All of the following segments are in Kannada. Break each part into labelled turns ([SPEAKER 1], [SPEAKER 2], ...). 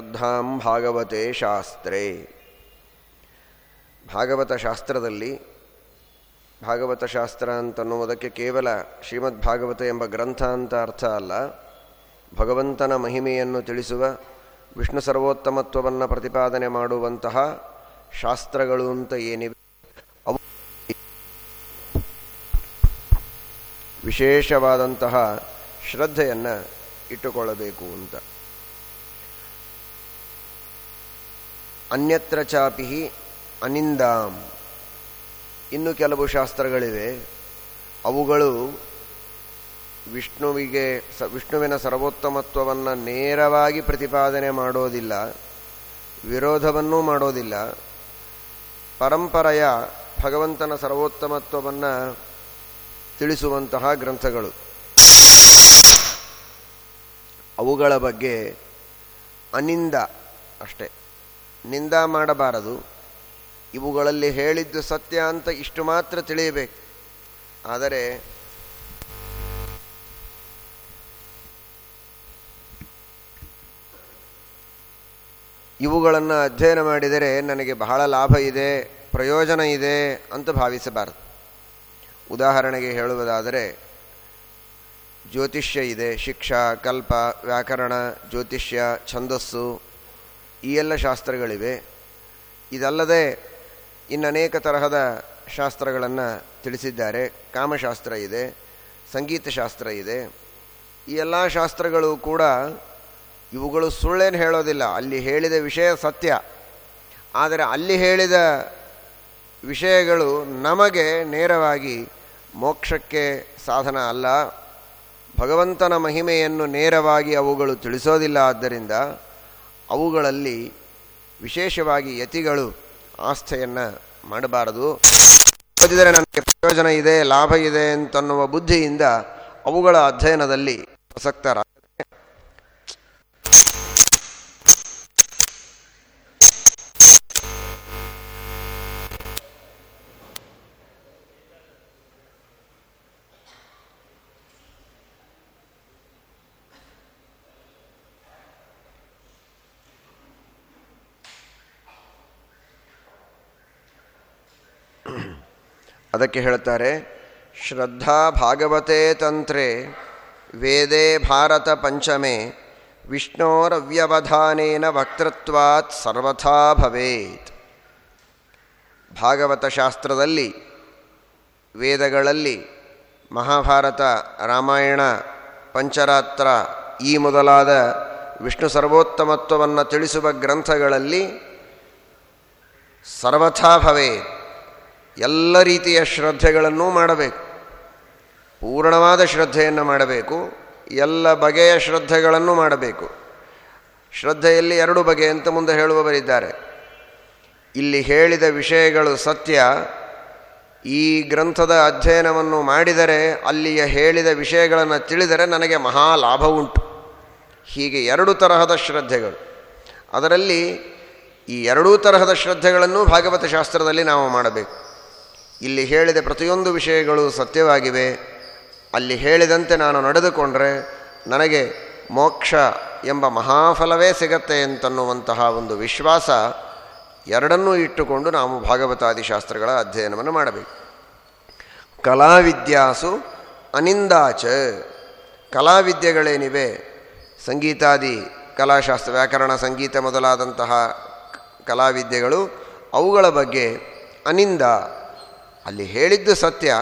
[SPEAKER 1] ಶ್ರದ್ಧಾಂ ಭಾಗವತೆ ಶಾಸ್ತ್ರೇ. ಭಾಗವತ ಶಾಸ್ತ್ರದಲ್ಲಿ, ಭಾಗವತ ಶಾಸ್ತ್ರ ಅಂತನ್ನುವುದಕ್ಕೆ ಕೇವಲ ಶ್ರೀಮದ್ ಭಾಗವತ ಎಂಬ ಗ್ರಂಥ ಅಂತ ಅರ್ಥ ಅಲ್ಲ. ಭಗವಂತನ ಮಹಿಮೆಯನ್ನು ತಿಳಿಸುವ, ವಿಷ್ಣು ಸರ್ವೋತ್ತಮತ್ವವನ್ನು ಪ್ರತಿಪಾದನೆ ಮಾಡುವಂತಹ ಶಾಸ್ತ್ರಗಳು ಅಂತ ಏನಿವೆ? ಅವು ವಿಶೇಷವಾದಂತಹ ಶ್ರದ್ಧೆಯನ್ನು ಇಟ್ಟುಕೊಳ್ಳಬೇಕು ಅಂತ. ಅನ್ಯತ್ರ ಚಾಪಿ ಅನಿಂದಾಂ. ಇನ್ನು ಕೆಲವು ಶಾಸ್ತ್ರಗಳಿವೆ. ಅವುಗಳು ವಿಷ್ಣುವಿಗೆ ವಿಷ್ಣುವಿನ ಸರ್ವೋತ್ತಮತ್ವವನ್ನು ನೇರವಾಗಿ ಪ್ರತಿಪಾದನೆ ಮಾಡೋದಿಲ್ಲ, ವಿರೋಧವನ್ನೂ ಮಾಡೋದಿಲ್ಲ. ಪರಂಪರೆಯ ಭಗವಂತನ ಸರ್ವೋತ್ತಮತ್ವವನ್ನು ತಿಳಿಸುವಂತಹ ಗ್ರಂಥಗಳು. ಅವುಗಳ ಬಗ್ಗೆ ಅನಿಂದ ಅಷ್ಟೇ. ನಿಂದ ಮಾಡಬಾರದು. ಇವುಗಳಲ್ಲಿ ಹೇಳಿದ್ದು ಸತ್ಯ ಅಂತ ಇಷ್ಟು ಮಾತ್ರ ತಿಳಿಯಬೇಕು. ಆದರೆ ಇವುಗಳನ್ನು ಅಧ್ಯಯನ ಮಾಡಿದರೆ ನನಗೆ ಬಹಳ ಲಾಭ ಇದೆ, ಪ್ರಯೋಜನ ಇದೆ ಅಂತ ಭಾವಿಸಬಾರದು. ಉದಾಹರಣೆಗೆ ಹೇಳುವುದಾದರೆ, ಜ್ಯೋತಿಷ್ಯ ಇದೆ, ಶಿಕ್ಷಾ, ಕಲ್ಪ, ವ್ಯಾಕರಣ, ಜ್ಯೋತಿಷ್ಯ, ಛಂದಸ್ಸು ಈ ಎಲ್ಲ ಶಾಸ್ತ್ರಗಳಿವೆ. ಇದಲ್ಲದೆ ಇನ್ನನೇಕ ತರಹದ ಶಾಸ್ತ್ರಗಳನ್ನು ತಿಳಿಸಿದ್ದಾರೆ. ಕಾಮಶಾಸ್ತ್ರ ಇದೆ ಸಂಗೀತ ಶಾಸ್ತ್ರ ಇದೆ. ಈ ಎಲ್ಲ ಶಾಸ್ತ್ರಗಳು ಕೂಡ ಇವುಗಳು ಸುಳ್ಳೇನು ಹೇಳೋದಿಲ್ಲ. ಅಲ್ಲಿ ಹೇಳಿದ ವಿಷಯ ಸತ್ಯ. ಆದರೆ ಅಲ್ಲಿ ಹೇಳಿದ ವಿಷಯಗಳು ನಮಗೆ ನೇರವಾಗಿ ಮೋಕ್ಷಕ್ಕೆ ಸಾಧನ ಅಲ್ಲ. ಭಗವಂತನ ಮಹಿಮೆಯನ್ನು ನೇರವಾಗಿ ಅವುಗಳು ತಿಳಿಸೋದಿಲ್ಲ. ಆದ್ದರಿಂದ ಅವುಗಳಲ್ಲಿ ವಿಶೇಷವಾಗಿ ಯತಿಗಳು ಆಸ್ಥೆಯನ್ನು ಮಾಡಬಾರದು. ಓದಿದರೆ ನನಗೆ ಪ್ರಯೋಜನ ಇದೆ, ಲಾಭ ಇದೆ ಅಂತನ್ನುವ ಬುದ್ಧಿಯಿಂದ ಅವುಗಳ ಅಧ್ಯಯನದಲ್ಲಿ ಆಸಕ್ತರ ಅದಕ್ಕೆ ಹೇಳ್ತಾರೆ ಶ್ರದ್ಧಾ ಭಾಗವತೆ ತಂತ್ರೆ, ವೇದೇ ಭಾರತ ಪಂಚಮೆ, ವಿಷ್ಣೋರವ್ಯವಧಾನೇನ ವಕ್ತೃತ್ವಾತ್ ಸರ್ವಥಾ ಭವೇತ್. ಭಾಗವತ ಶಾಸ್ತ್ರದಲ್ಲಿ, ವೇದಗಳಲ್ಲಿ ಮಹಾಭಾರತ, ರಾಮಾಯಣ, ಪಂಚರಾತ್ರ ಈ ಮೊದಲಾದ ವಿಷ್ಣು ಸರ್ವೋತ್ತಮತ್ವವನ್ನು ತಿಳಿಸುವ ಗ್ರಂಥಗಳಲ್ಲಿ ಸರ್ವಥಾ ಭವೇತ್. ಎಲ್ಲ ರೀತಿಯ ಶ್ರದ್ಧೆಗಳನ್ನೂ ಮಾಡಬೇಕು. ಪೂರ್ಣವಾದ ಶ್ರದ್ಧೆಯನ್ನು ಮಾಡಬೇಕು. ಎಲ್ಲ ಬಗೆಯ ಶ್ರದ್ಧೆಗಳನ್ನು ಮಾಡಬೇಕು. ಶ್ರದ್ಧೆಯಲ್ಲಿ ಎರಡು ಬಗೆ ಅಂತ ಮುಂದೆ ಹೇಳುವವರಿದ್ದಾರೆ. ಇಲ್ಲಿ ಹೇಳಿದ ವಿಷಯಗಳು ಸತ್ಯ. ಈ ಗ್ರಂಥದ ಅಧ್ಯಯನವನ್ನು ಮಾಡಿದರೆ, ಅಲ್ಲಿಯ ಹೇಳಿದ ವಿಷಯಗಳನ್ನು ತಿಳಿದರೆ ನನಗೆ ಮಹಾ ಲಾಭ ಉಂಟು. ಹೀಗೆ ಎರಡು ತರಹದ ಶ್ರದ್ಧೆಗಳು. ಅದರಲ್ಲಿ ಈ ಎರಡೂ ತರಹದ ಶ್ರದ್ಧೆಗಳನ್ನು ಭಾಗವತ ಶಾಸ್ತ್ರದಲ್ಲಿ ನಾವು ಮಾಡಬೇಕು. ಇಲ್ಲಿ ಹೇಳಿದ ಪ್ರತಿಯೊಂದು ವಿಷಯಗಳು ಸತ್ಯವಾಗಿವೆ. ಅಲ್ಲಿ ಹೇಳಿದಂತೆ ನಾನು ನಡೆದುಕೊಂಡರೆ ನನಗೆ ಮೋಕ್ಷ ಎಂಬ ಮಹಾಫಲವೇ ಸಿಗತ್ತೆ ಅಂತನ್ನುವಂತಹ ಒಂದು ವಿಶ್ವಾಸ ಎರಡನ್ನೂ ಇಟ್ಟುಕೊಂಡು ನಾವು ಭಾಗವತಾದಿ ಶಾಸ್ತ್ರಗಳ ಅಧ್ಯಯನವನ್ನು ಮಾಡಬೇಕು. ಕಲಾವಿದ್ಯಾಸು ಅನಿಂದಾಚ. ಕಲಾವಿದ್ಯೆಗಳೇನಿವೆ? ಸಂಗೀತಾದಿ, ಕಲಾಶಾಸ್ತ್ರ, ವ್ಯಾಕರಣ, ಸಂಗೀತ ಮೊದಲಾದಂತಹ ಕಲಾವಿದ್ಯೆಗಳು ಅವುಗಳ ಬಗ್ಗೆ ಅನಿಂದ ಅಲ್ಲಿ ಹೇಳಿದ್ದು ಸತ್ಯ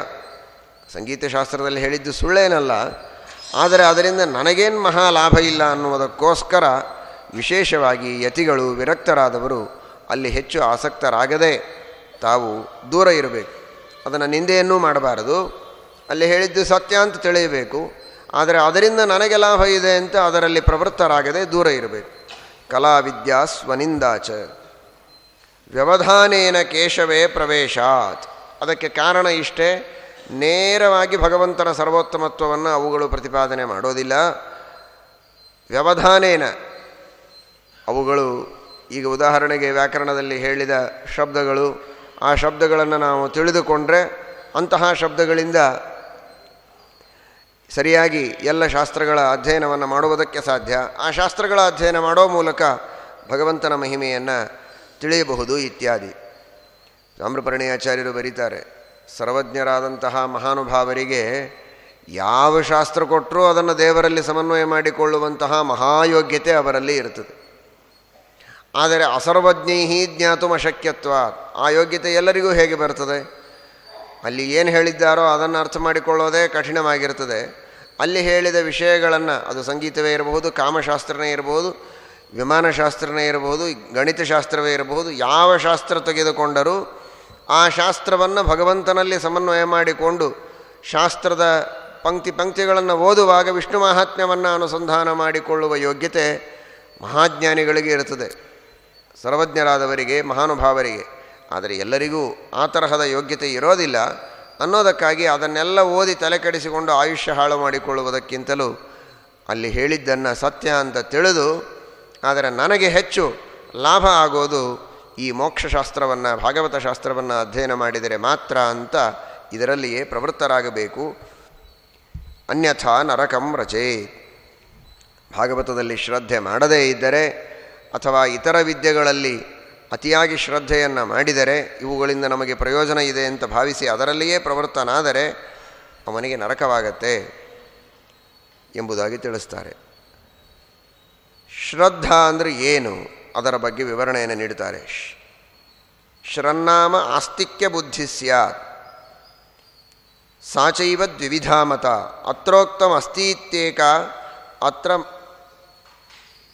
[SPEAKER 1] ಸಂಗೀತ ಶಾಸ್ತ್ರದಲ್ಲಿ ಹೇಳಿದ್ದು ಸುಳ್ಳೇನಲ್ಲ, ಆದರೆ ಅದರಿಂದ ನನಗೇನು ಮಹಾ ಲಾಭ ಇಲ್ಲ ಅನ್ನುವುದಕ್ಕೋಸ್ಕರ ವಿಶೇಷವಾಗಿ ಯತಿಗಳು, ವಿರಕ್ತರಾದವರು ಅಲ್ಲಿ ಹೆಚ್ಚು ಆಸಕ್ತರಾಗದೆ ತಾವು ದೂರ ಇರಬೇಕು. ಅದನ್ನು ನಿಂದೆಯನ್ನೂ ಮಾಡಬಾರದು. ಅಲ್ಲಿ ಹೇಳಿದ್ದು ಸತ್ಯ ಅಂತ ತಿಳಿಯಬೇಕು. ಆದರೆ ಅದರಿಂದ ನನಗೆ ಲಾಭ ಇದೆ ಅಂತ ಅದರಲ್ಲಿ ಪ್ರವೃತ್ತರಾಗದೆ ದೂರ ಇರಬೇಕು. ಕಲಾವಿದ್ಯಾ ಸ್ವನಿಂದಾಚ. ವ್ಯವಧಾನೇನ ಕೇಶವೇ ಪ್ರವೇಶಾತ್. ಅದಕ್ಕೆ ಕಾರಣ ಇಷ್ಟೇ, ನೇರವಾಗಿ ಭಗವಂತನ ಸರ್ವೋತ್ತಮತ್ವವನ್ನು ಅವುಗಳು ಪ್ರತಿಪಾದನೆ ಮಾಡೋದಿಲ್ಲ. ವ್ಯವಧಾನೇನ ಅವುಗಳು, ಈಗ ಉದಾಹರಣೆಗೆ ವ್ಯಾಕರಣದಲ್ಲಿ ಹೇಳಿದ ಶಬ್ದಗಳು, ಆ ಶಬ್ದಗಳನ್ನು ನಾವು ತಿಳಿದುಕೊಂಡ್ರೆ ಅಂತಹ ಶಬ್ದಗಳಿಂದ ಸರಿಯಾಗಿ ಎಲ್ಲ ಶಾಸ್ತ್ರಗಳ ಅಧ್ಯಯನವನ್ನು ಮಾಡುವುದಕ್ಕೆ ಸಾಧ್ಯ. ಆ ಶಾಸ್ತ್ರಗಳ ಅಧ್ಯಯನ ಮಾಡೋ ಮೂಲಕ ಭಗವಂತನ ಮಹಿಮೆಯನ್ನು ತಿಳಿಯಬಹುದು ಇತ್ಯಾದಿ. ಆಚಾರ್ಯರು ಬರೀತಾರೆ, ಸರ್ವಜ್ಞರಾದಂತಹ ಮಹಾನುಭಾವರಿಗೆ ಯಾವ ಶಾಸ್ತ್ರ ಕೊಟ್ಟರೂ ಅದನ್ನು ದೇವರಲ್ಲಿ ಸಮನ್ವಯ ಮಾಡಿಕೊಳ್ಳುವಂತಹ ಮಹಾಯೋಗ್ಯತೆ ಅವರಲ್ಲಿ ಇರ್ತದೆ. ಆದರೆ ಅಸರ್ವಜ್ಞೈಹಿ ಜ್ಞಾತು ಅಶಕ್ಯತ್ವ ಆ ಯೋಗ್ಯತೆ ಎಲ್ಲರಿಗೂ ಹೇಗೆ ಬರ್ತದೆ? ಅಲ್ಲಿ ಏನು ಹೇಳಿದ್ದಾರೋ ಅದನ್ನು ಅರ್ಥ ಮಾಡಿಕೊಳ್ಳೋದೇ ಕಠಿಣವಾಗಿರ್ತದೆ. ಅಲ್ಲಿ ಹೇಳಿದ ವಿಷಯಗಳನ್ನು, ಅದು ಸಂಗೀತವೇ ಇರಬಹುದು, ಕಾಮಶಾಸ್ತ್ರನೇ ಇರಬಹುದು, ವಿಮಾನಶಾಸ್ತ್ರನೇ ಇರಬಹುದು, ಗಣಿತಶಾಸ್ತ್ರವೇ ಇರಬಹುದು, ಯಾವ ಶಾಸ್ತ್ರ ತೆಗೆದುಕೊಂಡರೂ ಆ ಶಾಸ್ತ್ರವನ್ನು ಭಗವಂತನಲ್ಲಿ ಸಮನ್ವಯ ಮಾಡಿಕೊಂಡು ಶಾಸ್ತ್ರದ ಪಂಕ್ತಿ ಪಂಕ್ತಿಗಳನ್ನು ಓದುವಾಗ ವಿಷ್ಣು ಮಹಾತ್ಮ್ಯವನ್ನು ಅನುಸಂಧಾನ ಮಾಡಿಕೊಳ್ಳುವ ಯೋಗ್ಯತೆ ಮಹಾಜ್ಞಾನಿಗಳಿಗೆ ಇರುತ್ತದೆ. ಸರ್ವಜ್ಞರಾದವರಿಗೆ, ಮಹಾನುಭಾವರಿಗೆ. ಆದರೆ ಎಲ್ಲರಿಗೂ ಆ ತರಹದ ಯೋಗ್ಯತೆ ಇರೋದಿಲ್ಲ. ಅನ್ನೋದಕ್ಕಾಗಿ ಅದನ್ನೆಲ್ಲ ಓದಿ ತಲೆ ಕೆಡಿಸಿಕೊಂಡು ಆಯುಷ್ಯ ಹಾಳು ಮಾಡಿಕೊಳ್ಳುವುದಕ್ಕಿಂತಲೂ ಅಲ್ಲಿ ಹೇಳಿದ್ದನ್ನು ಸತ್ಯ ಅಂತ ತಿಳಿದು, ಆದರೆ ನನಗೆ ಹೆಚ್ಚು ಲಾಭ ಆಗೋದು ಈ ಮೋಕ್ಷಶಾಸ್ತ್ರವನ್ನು, ಭಾಗವತ ಶಾಸ್ತ್ರವನ್ನು ಅಧ್ಯಯನ ಮಾಡಿದರೆ ಮಾತ್ರ ಅಂತ ಇದರಲ್ಲಿಯೇ ಪ್ರವೃತ್ತರಾಗಬೇಕು. ಅನ್ಯಥಾ ನರಕಂ ರಚೆ. ಭಾಗವತದಲ್ಲಿ ಶ್ರದ್ಧೆ ಮಾಡದೇ ಇದ್ದರೆ ಅಥವಾ ಇತರ ವಿದ್ಯೆಗಳಲ್ಲಿ ಅತಿಯಾಗಿ ಶ್ರದ್ಧೆಯನ್ನು ಮಾಡಿದರೆ ಇವುಗಳಿಂದ ನಮಗೆ ಪ್ರಯೋಜನ ಇದೆ ಅಂತ ಭಾವಿಸಿ ಅದರಲ್ಲಿಯೇ ಪ್ರವೃತ್ತನಾದರೆ ಅವನಿಗೆ ನರಕವಾಗತ್ತೆ ಎಂಬುದಾಗಿ ತಿಳಿಸ್ತಾರೆ. ಶ್ರದ್ಧಾ ಅಂದರೆ ಏನು? ಅದರ ಬಗ್ಗೆ ವಿವರಣೆಯನ್ನು ನೀಡುತ್ತಾರೆ. ಶ್ರನ್ನಾಮ ಆಸ್ತಿಕ್ಯ ಬುದ್ಧಿ ಸ್ಯಾತ್. ಸಾಚೈವ ದ್ವಿವಿಧಾ ಮತ ಅಸ್ತಿ ಅಸ್ತೀತ್ಯೇಕ ಅತ್ರ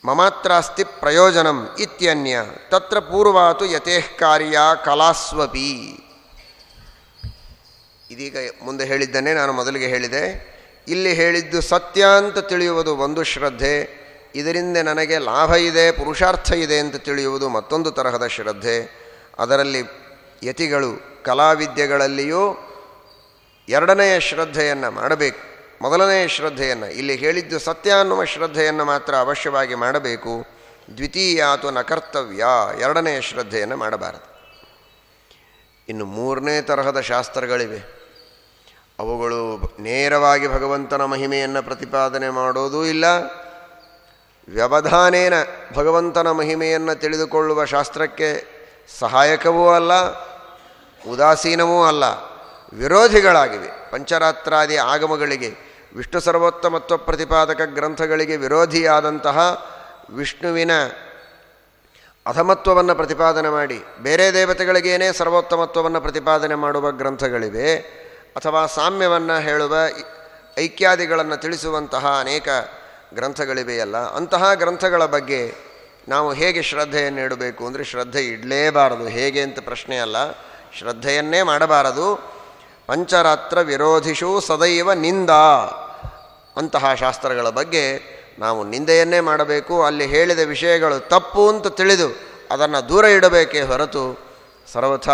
[SPEAKER 1] ಮಮಾತ್ರ ಅಸ್ತಿ ಪ್ರಯೋಜನಂ ಇತ್ಯನ್ಯ. ತತ್ರ ಪೂರ್ವಾತು ಯತೇಃ ಕಾರ್ಯ ಕಲಾಸ್ವಪಿ. ಇದೀಗ ಮುಂದೆ ಹೇಳಿದ್ದನ್ನೇ ನಾನು ಮೊದಲಿಗೆ ಹೇಳಿದೆ. ಇಲ್ಲಿ ಹೇಳಿದ್ದು ಸತ್ಯ ಅಂತ ತಿಳಿಯುವುದು ಒಂದು ಶ್ರದ್ಧೆ. ಇದರಿಂದ ನನಗೆ ಲಾಭ ಇದೆ, ಪುರುಷಾರ್ಥ ಇದೆ ಅಂತ ತಿಳಿಯುವುದು ಮತ್ತೊಂದು ತರಹದ ಶ್ರದ್ಧೆ. ಅದರಲ್ಲಿ ಯತಿಗಳು ಕಲಾವಿದ್ಯೆಗಳಲ್ಲಿಯೂ ಎರಡನೆಯ ಶ್ರದ್ಧೆಯನ್ನು ಮಾಡಬೇಕು. ಮೊದಲನೆಯ ಶ್ರದ್ಧೆಯನ್ನು, ಇಲ್ಲಿ ಹೇಳಿದ್ದು ಸತ್ಯ ಅನ್ನುವ ಶ್ರದ್ಧೆಯನ್ನು ಮಾತ್ರ ಅವಶ್ಯವಾಗಿ ಮಾಡಬೇಕು. ದ್ವಿತೀಯ ಅಥವಾ ನಕರ್ತವ್ಯ ಎರಡನೆಯ ಶ್ರದ್ಧೆಯನ್ನು ಮಾಡಬಾರದು. ಇನ್ನು ಮೂರನೇ ತರಹದ ಶಾಸ್ತ್ರಗಳಿವೆ. ಅವುಗಳು ನೇರವಾಗಿ ಭಗವಂತನ ಮಹಿಮೆಯನ್ನು ಪ್ರತಿಪಾದನೆ ಮಾಡೋದೂ ಇಲ್ಲ ವ್ಯವಧಾನೇನ ಭಗವಂತನ ಮಹಿಮೆಯನ್ನು ತಿಳಿದುಕೊಳ್ಳುವ ಶಾಸ್ತ್ರಕ್ಕೆ ಸಹಾಯಕವೂ ಅಲ್ಲ, ಉದಾಸೀನವೂ ಅಲ್ಲ. ವಿರೋಧಿಗಳಾಗಿವೆ. ಪಂಚರಾತ್ರಾದಿ ಆಗಮಗಳಿಗೆ, ವಿಷ್ಣು ಸರ್ವೋತ್ತಮತ್ವ ಪ್ರತಿಪಾದಕ ಗ್ರಂಥಗಳಿಗೆ ವಿರೋಧಿಯಾದಂತಹ ವಿಷ್ಣುವಿನ ಅಧಮತ್ವವನ್ನು ಪ್ರತಿಪಾದನೆ ಮಾಡಿ, ಬೇರೆ ದೇವತೆಗಳಿಗೇನೇ ಸರ್ವೋತ್ತಮತ್ವವನ್ನು ಪ್ರತಿಪಾದನೆ ಮಾಡುವ ಗ್ರಂಥಗಳಿವೆ, ಅಥವಾ ಸಾಮ್ಯವನ್ನು ಹೇಳುವ ಐಕ್ಯಾದಿಗಳನ್ನು ತಿಳಿಸುವಂತಹ ಅನೇಕ ಗ್ರಂಥಗಳಿವೆಯಲ್ಲ, ಅಂತಹ ಗ್ರಂಥಗಳ ಬಗ್ಗೆ ನಾವು ಹೇಗೆ ಶ್ರದ್ಧೆಯನ್ನು ಇಡಬೇಕು ಅಂದರೆ ಶ್ರದ್ಧೆ ಇಡಲೇಬಾರದು. ಹೇಗೆ ಅಂತ ಪ್ರಶ್ನೆ ಅಲ್ಲ. ಶ್ರದ್ಧೆಯನ್ನೇ ಮಾಡಬಾರದು. ಪಂಚರಾತ್ರ ವಿರೋಧಿಷು ಸದೈವ ನಿಂದ ಅಂತಹ ಶಾಸ್ತ್ರಗಳ ಬಗ್ಗೆ ನಾವು ನಿಂದೆಯನ್ನೇ ಮಾಡಬೇಕು. ಅಲ್ಲಿ ಹೇಳಿದ ವಿಷಯಗಳು ತಪ್ಪು ಅಂತ ತಿಳಿದು ಅದನ್ನು ದೂರ ಇಡಬೇಕೇ ಹೊರತು ಸರ್ವಥ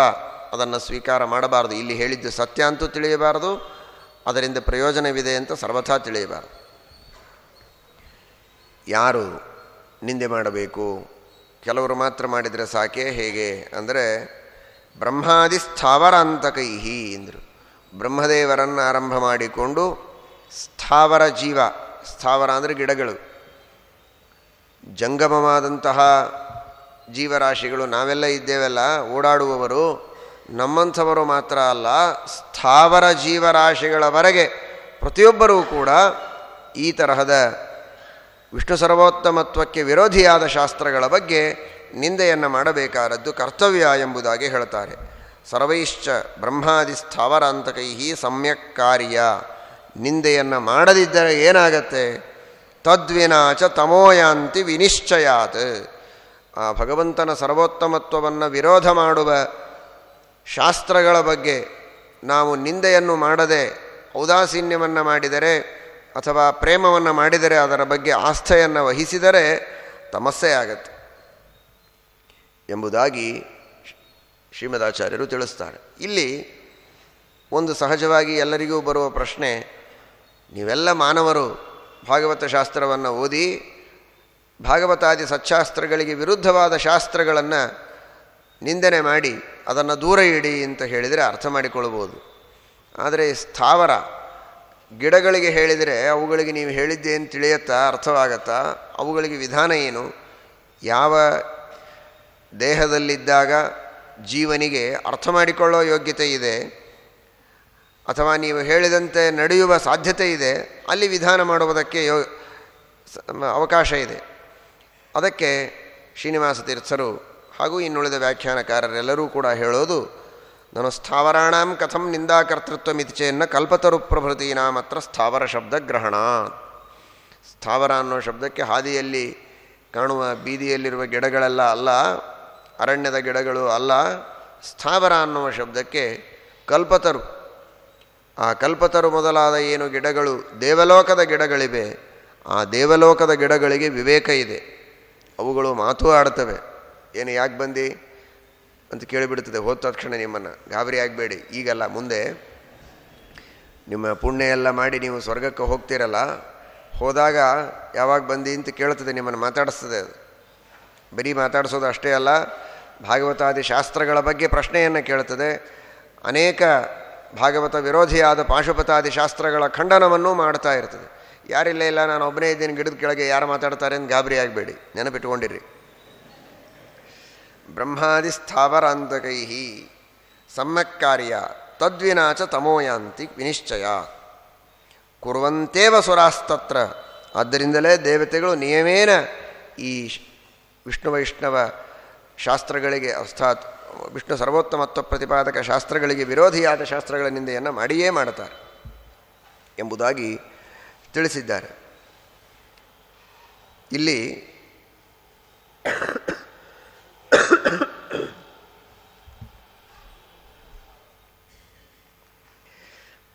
[SPEAKER 1] ಅದನ್ನು ಸ್ವೀಕಾರ ಮಾಡಬಾರದು. ಇಲ್ಲಿ ಹೇಳಿದ್ದು ಸತ್ಯ ಅಂತೂ ತಿಳಿಯಬಾರದು. ಅದರಿಂದ ಪ್ರಯೋಜನವಿದೆ ಅಂತ ಸರ್ವಥಾ ತಿಳಿಯಬಾರದು. ಯಾರು ನಿಂದೆ ಮಾಡಬೇಕು? ಕೆಲವರು ಮಾತ್ರ ಮಾಡಿದರೆ ಸಾಕೆ? ಹೇಗೆ? ಅಂದರೆ, ಬ್ರಹ್ಮಾದಿ ಸ್ಥಾವರಾಂತಕೈಹಿ ಎಂದರು. ಬ್ರಹ್ಮದೇವರನ್ನು ಆರಂಭ ಮಾಡಿಕೊಂಡು ಸ್ಥಾವರ ಜೀವ, ಸ್ಥಾವರ ಅಂದರೆ ಗಿಡಗಳು. ಜಂಗಮವಾದಂತಹ ಜೀವರಾಶಿಗಳು ನಾವೆಲ್ಲ ಇದ್ದೇವೆಲ್ಲ, ಓಡಾಡುವವರು, ನಮ್ಮಂಥವರು ಮಾತ್ರ ಅಲ್ಲ, ಸ್ಥಾವರ ಜೀವರಾಶಿಗಳವರೆಗೆ ಪ್ರತಿಯೊಬ್ಬರೂ ಕೂಡ ಈ ತರಹದ ವಿಷ್ಣು ಸರ್ವೋತ್ತಮತ್ವಕ್ಕೆ ವಿರೋಧಿಯಾದ ಶಾಸ್ತ್ರಗಳ ಬಗ್ಗೆ ನಿಂದೆಯನ್ನು ಮಾಡಬೇಕಾದದ್ದು ಕರ್ತವ್ಯ ಎಂಬುದಾಗಿ ಹೇಳ್ತಾರೆ. ಸರ್ವೈಶ್ಚ ಬ್ರಹ್ಮಾದಿ ಸ್ಥಾವರಾಂತಕೈ ಸಮ್ಯಕ್ ಕಾರ್ಯ. ನಿಂದೆಯನ್ನು ಮಾಡದಿದ್ದರೆ ಏನಾಗತ್ತೆ? ತದ್ವಿನಾಚ ತಮೋಯಾಂತಿ ವಿನಿಶ್ಚಯಾತ್. ಆ ಭಗವಂತನ ಸರ್ವೋತ್ತಮತ್ವವನ್ನು ವಿರೋಧ ಮಾಡುವ ಶಾಸ್ತ್ರಗಳ ಬಗ್ಗೆ ನಾವು ನಿಂದೆಯನ್ನು ಮಾಡದೆ ಔದಾಸೀನ್ಯವನ್ನು ಮಾಡಿದರೆ ಅಥವಾ ಪ್ರೇಮವನ್ನು ಮಾಡಿದರೆ ಅದರ ಬಗ್ಗೆ ಆಸ್ಥೆಯನ್ನು ವಹಿಸಿದರೆ ತಮಸ್ಸೆ ಆಗತ್ತೆ ಎಂಬುದಾಗಿ ಶ್ರೀಮದಾಚಾರ್ಯರು ತಿಳಿಸ್ತಾರೆ. ಇಲ್ಲಿ ಒಂದು ಸಹಜವಾಗಿ ಎಲ್ಲರಿಗೂ ಬರುವ ಪ್ರಶ್ನೆ, ನೀವೆಲ್ಲ ಮಾನವರು, ಭಾಗವತ ಶಾಸ್ತ್ರವನ್ನು ಓದಿ, ಭಾಗವತಾದಿ ಸಚ್ಚಾಸ್ತ್ರಗಳಿಗೆ ವಿರುದ್ಧವಾದ ಶಾಸ್ತ್ರಗಳನ್ನು ನಿಂದನೆ ಮಾಡಿ ಅದನ್ನು ದೂರ ಇಡಿ ಅಂತ ಹೇಳಿದರೆ ಅರ್ಥ ಮಾಡಿಕೊಳ್ಬೋದು ಆದರೆ ಸ್ಥಾವರ ಗಿಡಗಳಿಗೆ ಹೇಳಿದರೆ ಅವುಗಳಿಗೆ ನೀವು ಹೇಳಿದ್ದೇನು ತಿಳಿಯತ್ತಾ, ಅರ್ಥವಾಗತ್ತಾ, ಅವುಗಳಿಗೆ ವಿಧಾನ ಏನು? ಯಾವ ದೇಹದಲ್ಲಿದ್ದಾಗ ಜೀವನಿಗೆ ಅರ್ಥ ಮಾಡಿಕೊಳ್ಳೋ ಯೋಗ್ಯತೆ ಇದೆ? ಅಥವಾ ನೀವು ಹೇಳಿದಂತೆ ನಡೆಯುವ ಸಾಧ್ಯತೆ ಇದೆ? ಅಲ್ಲಿ ವಿಧಾನ ಮಾಡುವುದಕ್ಕೆ ಯೋ, ಅವಕಾಶ ಇದೆ. ಅದಕ್ಕೆ ಶ್ರೀನಿವಾಸ ತೀರ್ಥರು ಹಾಗೂ ಇನ್ನುಳಿದ ವ್ಯಾಖ್ಯಾನಕಾರರೆಲ್ಲರೂ ಕೂಡ ಹೇಳೋದು ನಾನು ಸ್ಥಾವರಾಣಾಂ ಕಥಂ ನಿಂದಾಕರ್ತೃತ್ವ ಮಿತಿಚೆಯನ್ನು ಕಲ್ಪತರು ಪ್ರಭೃತೀನಾಮತ್ರ ಸ್ಥಾವರ ಶಬ್ದ ಗ್ರಹಣ ಸ್ಥಾವರ ಅನ್ನೋ ಶಬ್ದಕ್ಕೆ ಹಾದಿಯಲ್ಲಿ ಕಾಣುವ ಬೀದಿಯಲ್ಲಿರುವ ಗಿಡಗಳೆಲ್ಲ ಅಲ್ಲ, ಅರಣ್ಯದ ಗಿಡಗಳು ಅಲ್ಲ, ಸ್ಥಾವರ ಅನ್ನುವ ಶಬ್ದಕ್ಕೆ ಕಲ್ಪತರು. ಆ ಕಲ್ಪತರು ಮೊದಲಾದ ಏನು ಗಿಡಗಳು, ದೇವಲೋಕದ ಗಿಡಗಳಿವೆ, ಆ ದೇವಲೋಕದ ಗಿಡಗಳಿಗೆ ವಿವೇಕ ಇದೆ. ಅವುಗಳು ಮಾತು ಆಡ್ತವೆ ಏನು ಯಾಕೆ ಬಂದು? ಅಂತ ಕೇಳಿಬಿಡ್ತದೆ ಹೋದ ತಕ್ಷಣ ನಿಮ್ಮನ್ನು, ಗಾಬರಿ ಆಗಬೇಡಿ. ಈಗಲ್ಲ, ಮುಂದೆ ನಿಮ್ಮ ಪುಣ್ಯ ಎಲ್ಲ ಮಾಡಿ ನೀವು ಸ್ವರ್ಗಕ್ಕೆ ಹೋಗ್ತೀರಲ್ಲ, ಹೋದಾಗ ಯಾವಾಗ ಬಂದಿ ಅಂತ ಕೇಳ್ತದೆ ನಿಮ್ಮನ್ನು ಮಾತಾಡಿಸ್ತದೆ ಅದು. ಬರೀ ಮಾತಾಡಿಸೋದು ಅಷ್ಟೇ ಅಲ್ಲ, ಭಾಗವತಾದಿ ಶಾಸ್ತ್ರಗಳ ಬಗ್ಗೆ ಪ್ರಶ್ನೆಯನ್ನು ಕೇಳ್ತದೆ ಅನೇಕ ಭಾಗವತ ವಿರೋಧಿಯಾದ ಪಾಶುಪತಾದಿ ಶಾಸ್ತ್ರಗಳ ಖಂಡನವನ್ನು ಮಾಡ್ತಾ ಇರ್ತದೆ. ಯಾರಿಲ್ಲ, ಇಲ್ಲ, ನಾನು ಒಬ್ಬನೇ ಇದ್ದೀನಿ, ಗಿಡದ ಕೆಳಗೆ ಯಾರು ಮಾತಾಡ್ತಾರೆ ಅಂತ ಗಾಬರಿ ಆಗಬೇಡಿ. ನೆನಪಿಟ್ಕೊಂಡಿರಿ. ಬ್ರಹ್ಮಾದಿ ಸ್ಥಾವರಾಂತಕೈ ಸಮ್ಯಕ್ ಕಾರ್ಯ ತದ್ವಿನಾಚ ತಮೋಯಾಂತಿ ವಿನಿಶ್ಚಯ. ಕುರುವಂತೇವ ಸುರಾಸ್ತತ್ರ. ಆದ್ದರಿಂದಲೇ ದೇವತೆಗಳು ನಿಯಮೇನ ಈ ವಿಷ್ಣು ವೈಷ್ಣವ ಶಾಸ್ತ್ರಗಳಿಗೆ, ಅರ್ಥಾತ್ ವಿಷ್ಣು ಸರ್ವೋತ್ತಮತ್ವ ಪ್ರತಿಪಾದಕ ಶಾಸ್ತ್ರಗಳಿಗೆ ವಿರೋಧಿಯಾದ ಶಾಸ್ತ್ರಗಳ ನಿಂದೆಯನ್ನು ಮಾಡಿಯೇ ಮಾಡುತ್ತಾರೆ ಎಂಬುದಾಗಿ ತಿಳಿಸಿದ್ದಾರೆ. ಇಲ್ಲಿ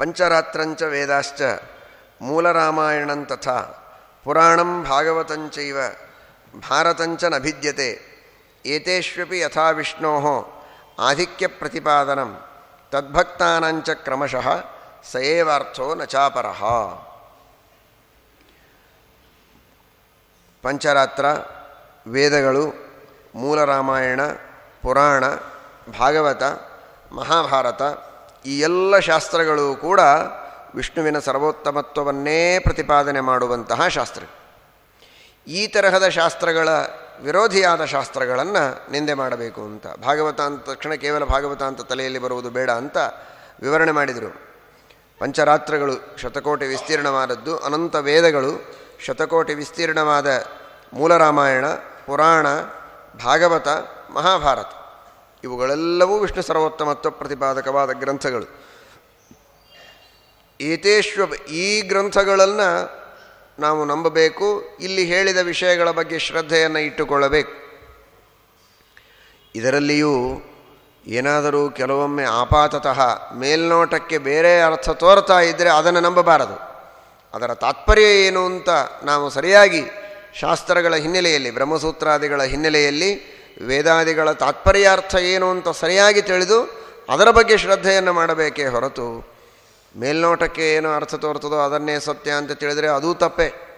[SPEAKER 1] ಪಂಚರಾತ್ರಂಚ ವೇದಾಶ್ಚ ಮೂಲರಾಮಾಯಣಂ ತಥಾ. ಪುರಾಣಂ ಭಾಗವತಂಚೈವ ಭಾರತಂಚ ನಭಿದ್ಯತೆ. ಏತೇಷ್ವಪಿ ಯಥಾ ವಿಷ್ಣೋ. ಆಧಿಕ್ಯ ಪ್ರತಿಪಾದನಂ. ತದ್ಭಕ್ತಾನಾಂಚ ಕ್ರಮಶಃ. ಸಯೇವಾರ್ಥೋ ನಚಾಪರ ಪಂಚರಾತ್ರ, ವೇದಗಳು, ಮೂಲರಾಮಾಯಣ, ಪುರಾಣ, ಭಾಗವತ, ಮಹಾಭಾರತ ಈ ಎಲ್ಲ ಶಾಸ್ತ್ರಗಳು ಕೂಡ ವಿಷ್ಣುವಿನ ಸರ್ವೋತ್ತಮತ್ವವನ್ನೇ ಪ್ರತಿಪಾದನೆ ಮಾಡುವಂತಹ ಶಾಸ್ತ್ರ. ಈ ತರಹದ ಶಾಸ್ತ್ರಗಳ ವಿರೋಧಿಯಾದ ಶಾಸ್ತ್ರಗಳನ್ನು ನಿಂದೆ ಮಾಡಬೇಕು ಅಂತ. ಭಾಗವತ ಅಂತ ತಕ್ಷಣ ಕೇವಲ ಭಾಗವತ ಅಂತ ತಲೆಯಲ್ಲಿ ಬರುವುದು ಬೇಡ ಅಂತ ವಿವರಣೆ ಮಾಡಿದರು. ಪಂಚರಾತ್ರಗಳು ಶತಕೋಟಿ ವಿಸ್ತೀರ್ಣವಾದದ್ದು, ಅನಂತ ವೇದಗಳು ಶತಕೋಟಿ ವಿಸ್ತೀರ್ಣವಾದ ಮೂಲರಾಮಾಯಣ ಪುರಾಣ, ಭಾಗವತ, ಮಹಾಭಾರತ. ಇವುಗಳೆಲ್ಲವೂ ವಿಷ್ಣು ಸರ್ವೋತ್ತಮತ್ವ ಪ್ರತಿಪಾದಕವಾದ ಗ್ರಂಥಗಳು. ಏತೇಶ್ವ ಈ ಗ್ರಂಥಗಳನ್ನು ನಾವು ನಂಬಬೇಕು, ಇಲ್ಲಿ ಹೇಳಿದ ವಿಷಯಗಳ ಬಗ್ಗೆ ಶ್ರದ್ಧೆಯನ್ನು ಇಟ್ಟುಕೊಳ್ಳಬೇಕು. ಇದರಲ್ಲಿಯೂ ಏನಾದರೂ ಕೆಲವೊಮ್ಮೆ ಆಪಾತತಃ ಮೇಲ್ನೋಟಕ್ಕೆ ಬೇರೆ ಅರ್ಥ ತೋರ್ತಾ ಇದ್ದರೆ ಅದನ್ನು ನಂಬಬಾರದು. ಅದರ ತಾತ್ಪರ್ಯ ಏನು ಅಂತ ನಾವು ಸರಿಯಾಗಿ ಶಾಸ್ತ್ರಗಳ ಹಿನ್ನೆಲೆಯಲ್ಲಿ, ಬ್ರಹ್ಮಸೂತ್ರಾದಿಗಳ ಹಿನ್ನೆಲೆಯಲ್ಲಿ ವೇದಾದಿಗಳ ತಾತ್ಪರ್ಯಾರ್ಥ ಏನು ಅಂತ ಸರಿಯಾಗಿ ತಿಳಿದು ಅದರ ಬಗ್ಗೆ ಶ್ರದ್ಧೆಯನ್ನು ಮಾಡಬೇಕೇ ಹೊರತು ಮೇಲ್ನೋಟಕ್ಕೆ ಏನು ಅರ್ಥ ತೋರ್ತದೋ ಅದನ್ನೇ ಸತ್ಯ ಅಂತ ತಿಳಿದರೆ ಅದೂ ತಪ್ಪೆ.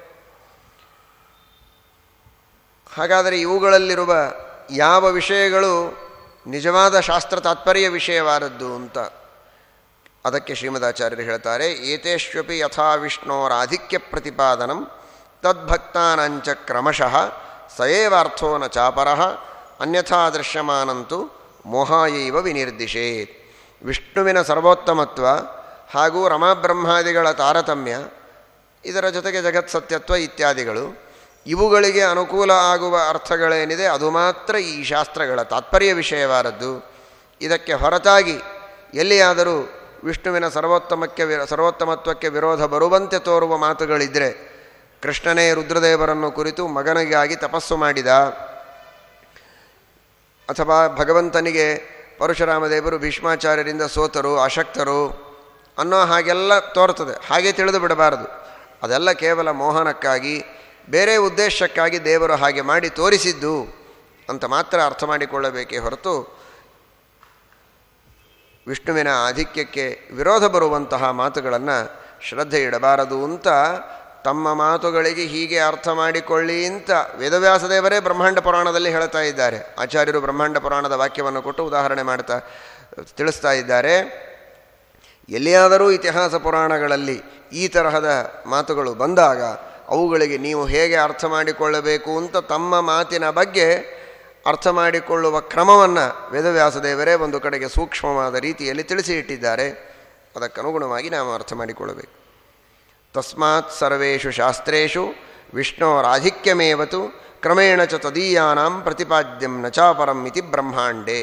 [SPEAKER 1] ಹಾಗಾದರೆ ಇವುಗಳಲ್ಲಿರುವ ಯಾವ ವಿಷಯಗಳು ನಿಜವಾದ ಶಾಸ್ತ್ರ ತಾತ್ಪರ್ಯ ವಿಷಯವಾದದ್ದು ಅಂತ ಅದಕ್ಕೆ ಶ್ರೀಮದಾಚಾರ್ಯರು ಹೇಳ್ತಾರೆ ಏತೇಶ್ವಪಿ ಯಥಾ ವಿಷ್ಣೋರಾಧಿಕ್ಯ ಪ್ರತಿಪಾದನಂ ತದ್ಭಕ್ತಾನಂಚ ಕ್ರಮಶಃ ಸಯೇವಾರ್ಥೋ ನ ಚಾಪರಃ ಅನ್ಯಥಾ ದೃಶ್ಯಮಾನಂತು ಮೋಹಾಯೈವ ವಿನಿರ್ದಿಶೇತ್ ವಿಷ್ಣುವಿನ ಸರ್ವೋತ್ತಮತ್ವ ಹಾಗೂ ರಮಾಬ್ರಹ್ಮಾದಿಗಳ ತಾರತಮ್ಯ, ಇದರ ಜೊತೆಗೆ ಜಗತ್ಸತ್ಯತ್ವ ಇತ್ಯಾದಿಗಳು, ಇವುಗಳಿಗೆ ಅನುಕೂಲ ಆಗುವ ಅರ್ಥಗಳೇನಿದೆ ಅದು ಮಾತ್ರ ಈ ಶಾಸ್ತ್ರಗಳ ತಾತ್ಪರ್ಯ ವಿಷಯವಾದದ್ದು. ಇದಕ್ಕೆ ಹೊರತಾಗಿ ಎಲ್ಲಿಯಾದರೂ ವಿಷ್ಣುವಿನ ಸರ್ವೋತ್ತಮಕ್ಕೆ ವಿ, ಸರ್ವೋತ್ತಮತ್ವಕ್ಕೆ ವಿರೋಧ ಬರುವಂತೆ ತೋರುವ ಮಾತುಗಳಿದ್ದರೆ ಕೃಷ್ಣನೇ ರುದ್ರದೇವರನ್ನು ಕುರಿತು ಮಗನಿಗಾಗಿ ತಪಸ್ಸು ಮಾಡಿದ. ಅಥವಾ ಭಗವಂತನಿಗೆ ಪರಶುರಾಮದೇವರು ಭೀಷ್ಮಾಚಾರ್ಯರಿಂದ ಸೋತರು, ಅಶಕ್ತರು ಅನ್ನೋ ಹಾಗೆಲ್ಲ ತೋರ್ತದೆ. ಹಾಗೆ ತಿಳಿದು ಬಿಡಬಾರದು. ಅದೆಲ್ಲ ಕೇವಲ ಮೋಹನಕ್ಕಾಗಿ, ಬೇರೆ ಉದ್ದೇಶಕ್ಕಾಗಿ ದೇವರು ಹಾಗೆ ಮಾಡಿ ತೋರಿಸಿದ್ದು ಅಂತ ಮಾತ್ರ ಅರ್ಥ ಮಾಡಿಕೊಳ್ಳಬೇಕೇ ಹೊರತು ವಿಷ್ಣುವಿನ ಆಧಿಕ್ಯಕ್ಕೆ ವಿರೋಧ ಬರುವಂತಹ ಮಾತುಗಳನ್ನು ಶ್ರದ್ಧೆ ಇಡಬಾರದು ಅಂತ ತಮ್ಮ ಮಾತುಗಳಿಗೆ ಹೀಗೆ ಅರ್ಥ ಮಾಡಿಕೊಳ್ಳಿ ಅಂತ ವೇದವ್ಯಾಸದೇವರೇ ಬ್ರಹ್ಮಾಂಡ ಪುರಾಣದಲ್ಲಿ ಹೇಳ್ತಾ ಇದ್ದಾರೆ. ಆಚಾರ್ಯರು ಬ್ರಹ್ಮಾಂಡ ಪುರಾಣದ ವಾಕ್ಯವನ್ನು ಕೊಟ್ಟು ಉದಾಹರಣೆ ಮಾಡ್ತಾ, ತಿಳಿಸ್ತಾ ಇದ್ದಾರೆ. ಎಲ್ಲಿಯಾದರೂ ಇತಿಹಾಸ ಪುರಾಣಗಳಲ್ಲಿ ಈ ತರಹದ ಮಾತುಗಳು ಬಂದಾಗ ಅವುಗಳಿಗೆ ನೀವು ಹೇಗೆ ಅರ್ಥ ಮಾಡಿಕೊಳ್ಳಬೇಕು ಅಂತ ತಮ್ಮ ಮಾತಿನ ಬಗ್ಗೆ ಅರ್ಥ ಮಾಡಿಕೊಳ್ಳುವ ಕ್ರಮವನ್ನು ವೇದವ್ಯಾಸದೇವರೇ ಒಂದು ಕಡೆಗೆ ಸೂಕ್ಷ್ಮವಾದ ರೀತಿಯಲ್ಲಿ ತಿಳಿಸಿ ಇಟ್ಟಿದ್ದಾರೆ. ಅದಕ್ಕನುಗುಣವಾಗಿ ನಾವು ಅರ್ಥ ಮಾಡಿಕೊಳ್ಳಬೇಕು. ತಸ್ಮಾತ್ ಸರ್ವೇಷು ಶಾಸ್ತ್ರು ವಿಷ್ಣೋರಾಧಿಕ್ಯಮೇವತು ಕ್ರಮೇಣ ಚ ತದೀಯಾನಾಂ ಪ್ರತಿಪಾದ್ಯಂ ನ ಚಾಪರಂ ಇತಿ ಬ್ರಹ್ಮಾಂಡೇ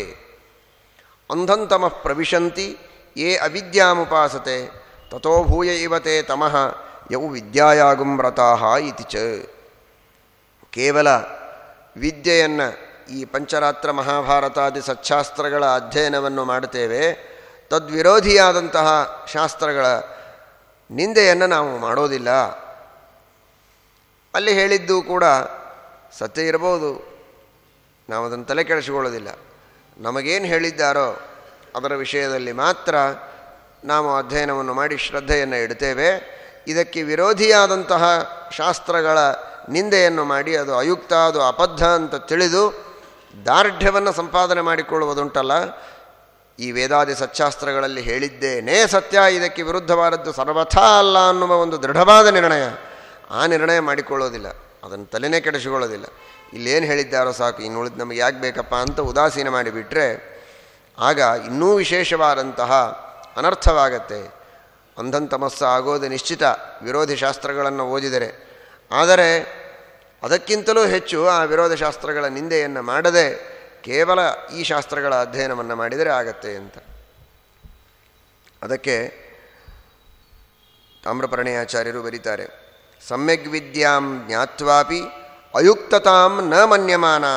[SPEAKER 1] ಅಂಧಂತಮಃ ಪ್ರವಿಶಂತಿ ಯೇ ಅವಿದ್ಯಾಮುಪಾಸತೆ ತಥೋ ಭೂಯ ಇವತೆ ತಮಃ ಯೌ ವಿದ್ಯಾಯಾಗುಂ ವ್ರತಾಹ ಇತಿ ಚ ಕೇವಲ ವಿದ್ಯೆಯನ್ನು ಈ ಪಂಚರಾತ್ರ ಮಹಾಭಾರತಾದಿ ಸಚ್ಛಾಸ್ತ್ರಗಳ ಅಧ್ಯಯನವನ್ನು ಮಾಡುತ್ತೇವೆ, ತದ್ವಿರೋಧಿಯಾದಂತಹ ಶಾಸ್ತ್ರಗಳ ನಿಂದೆಯನ್ನು ನಾವು ಮಾಡೋದಿಲ್ಲ. ಅಲ್ಲಿ ಹೇಳಿದ್ದು ಕೂಡ ಸತ್ಯ ಇರಬಹುದು. ನಾವು ಅದನ್ನು ತಲೆ ಕೆಡಿಸಿಕೊಳ್ಳೋದಿಲ್ಲ. ನಮಗೇನು ಹೇಳಿದ್ದಾರೋ ಅದರ ವಿಷಯದಲ್ಲಿ ಮಾತ್ರ ನಾವು ಅಧ್ಯಯನವನ್ನು ಮಾಡಿ ಶ್ರದ್ಧೆಯನ್ನು ಇಡ್ತೇವೆ. ಇದಕ್ಕೆ ವಿರೋಧಿಯಾದಂತಹ ಶಾಸ್ತ್ರಗಳ ನಿಂದೆಯನ್ನು ಮಾಡಿ ಅದು ಅಯುಕ್ತ, ಅದು ಅಬದ್ಧ ಅಂತ ತಿಳಿದು ದಾರ್ಢ್ಯವನ್ನು ಸಂಪಾದನೆ ಮಾಡಿಕೊಳ್ಳುವುದುಂಟಲ್ಲ ಈ ವೇದಾದಿ ಸತ್ಯಾಸ್ತ್ರಗಳಲ್ಲಿ ಹೇಳಿದ್ದೇನೇ ಸತ್ಯ, ಇದಕ್ಕೆ ವಿರುದ್ಧವಾದದ್ದು ಸರ್ವಥಾ ಅಲ್ಲ ಅನ್ನುವ ಒಂದು ದೃಢವಾದ ನಿರ್ಣಯ. ಆ ನಿರ್ಣಯ ಮಾಡಿಕೊಳ್ಳೋದಿಲ್ಲ. ಅದನ್ನು ತಲೆನೇ ಕೆಡಿಸಿಕೊಳ್ಳೋದಿಲ್ಲ. ಇಲ್ಲೇನು ಹೇಳಿದ್ದಾರೋ ಸಾಕು, ಇನ್ನು ಉಳಿದು ನಮಗೆ ಯಾಕೆ ಬೇಕಪ್ಪ ಅಂತ ಉದಾಸೀನ ಮಾಡಿಬಿಟ್ರೆ ಆಗ ಇನ್ನೂ ವಿಶೇಷವಾದಂತಹ ಅನರ್ಥವಾಗತ್ತೆ. ಅಂಧಂತಮಸ್ಸ ಆಗೋದು ನಿಶ್ಚಿತ, ವಿರೋಧಿ ಶಾಸ್ತ್ರಗಳನ್ನು ಓದಿದರೆ. ಆದರೆ ಅದಕ್ಕಿಂತಲೂ ಹೆಚ್ಚು ಆ ವಿರೋಧ ಶಾಸ್ತ್ರಗಳ ನಿಂದೆಯನ್ನು ಮಾಡದೆ ಕೇವಲ ಈ ಶಾಸ್ತ್ರಗಳ ಅಧ್ಯಯನವನ್ನು ಮಾಡಿದರೆ ಆಗತ್ತೆ ಅಂತ. ಅದಕ್ಕೆ ತಾಮ್ರಪರ್ಣಯಾಚಾರ್ಯರು ಬರೀತಾರೆ ಸಮ್ಯಗ್ ವಿದ್ಯಾಂ ಜ್ಞಾತ್ವಾಪಿ ಅಯುಕ್ತತಾಂ ನ ಮನ್ಯಮಾನಾ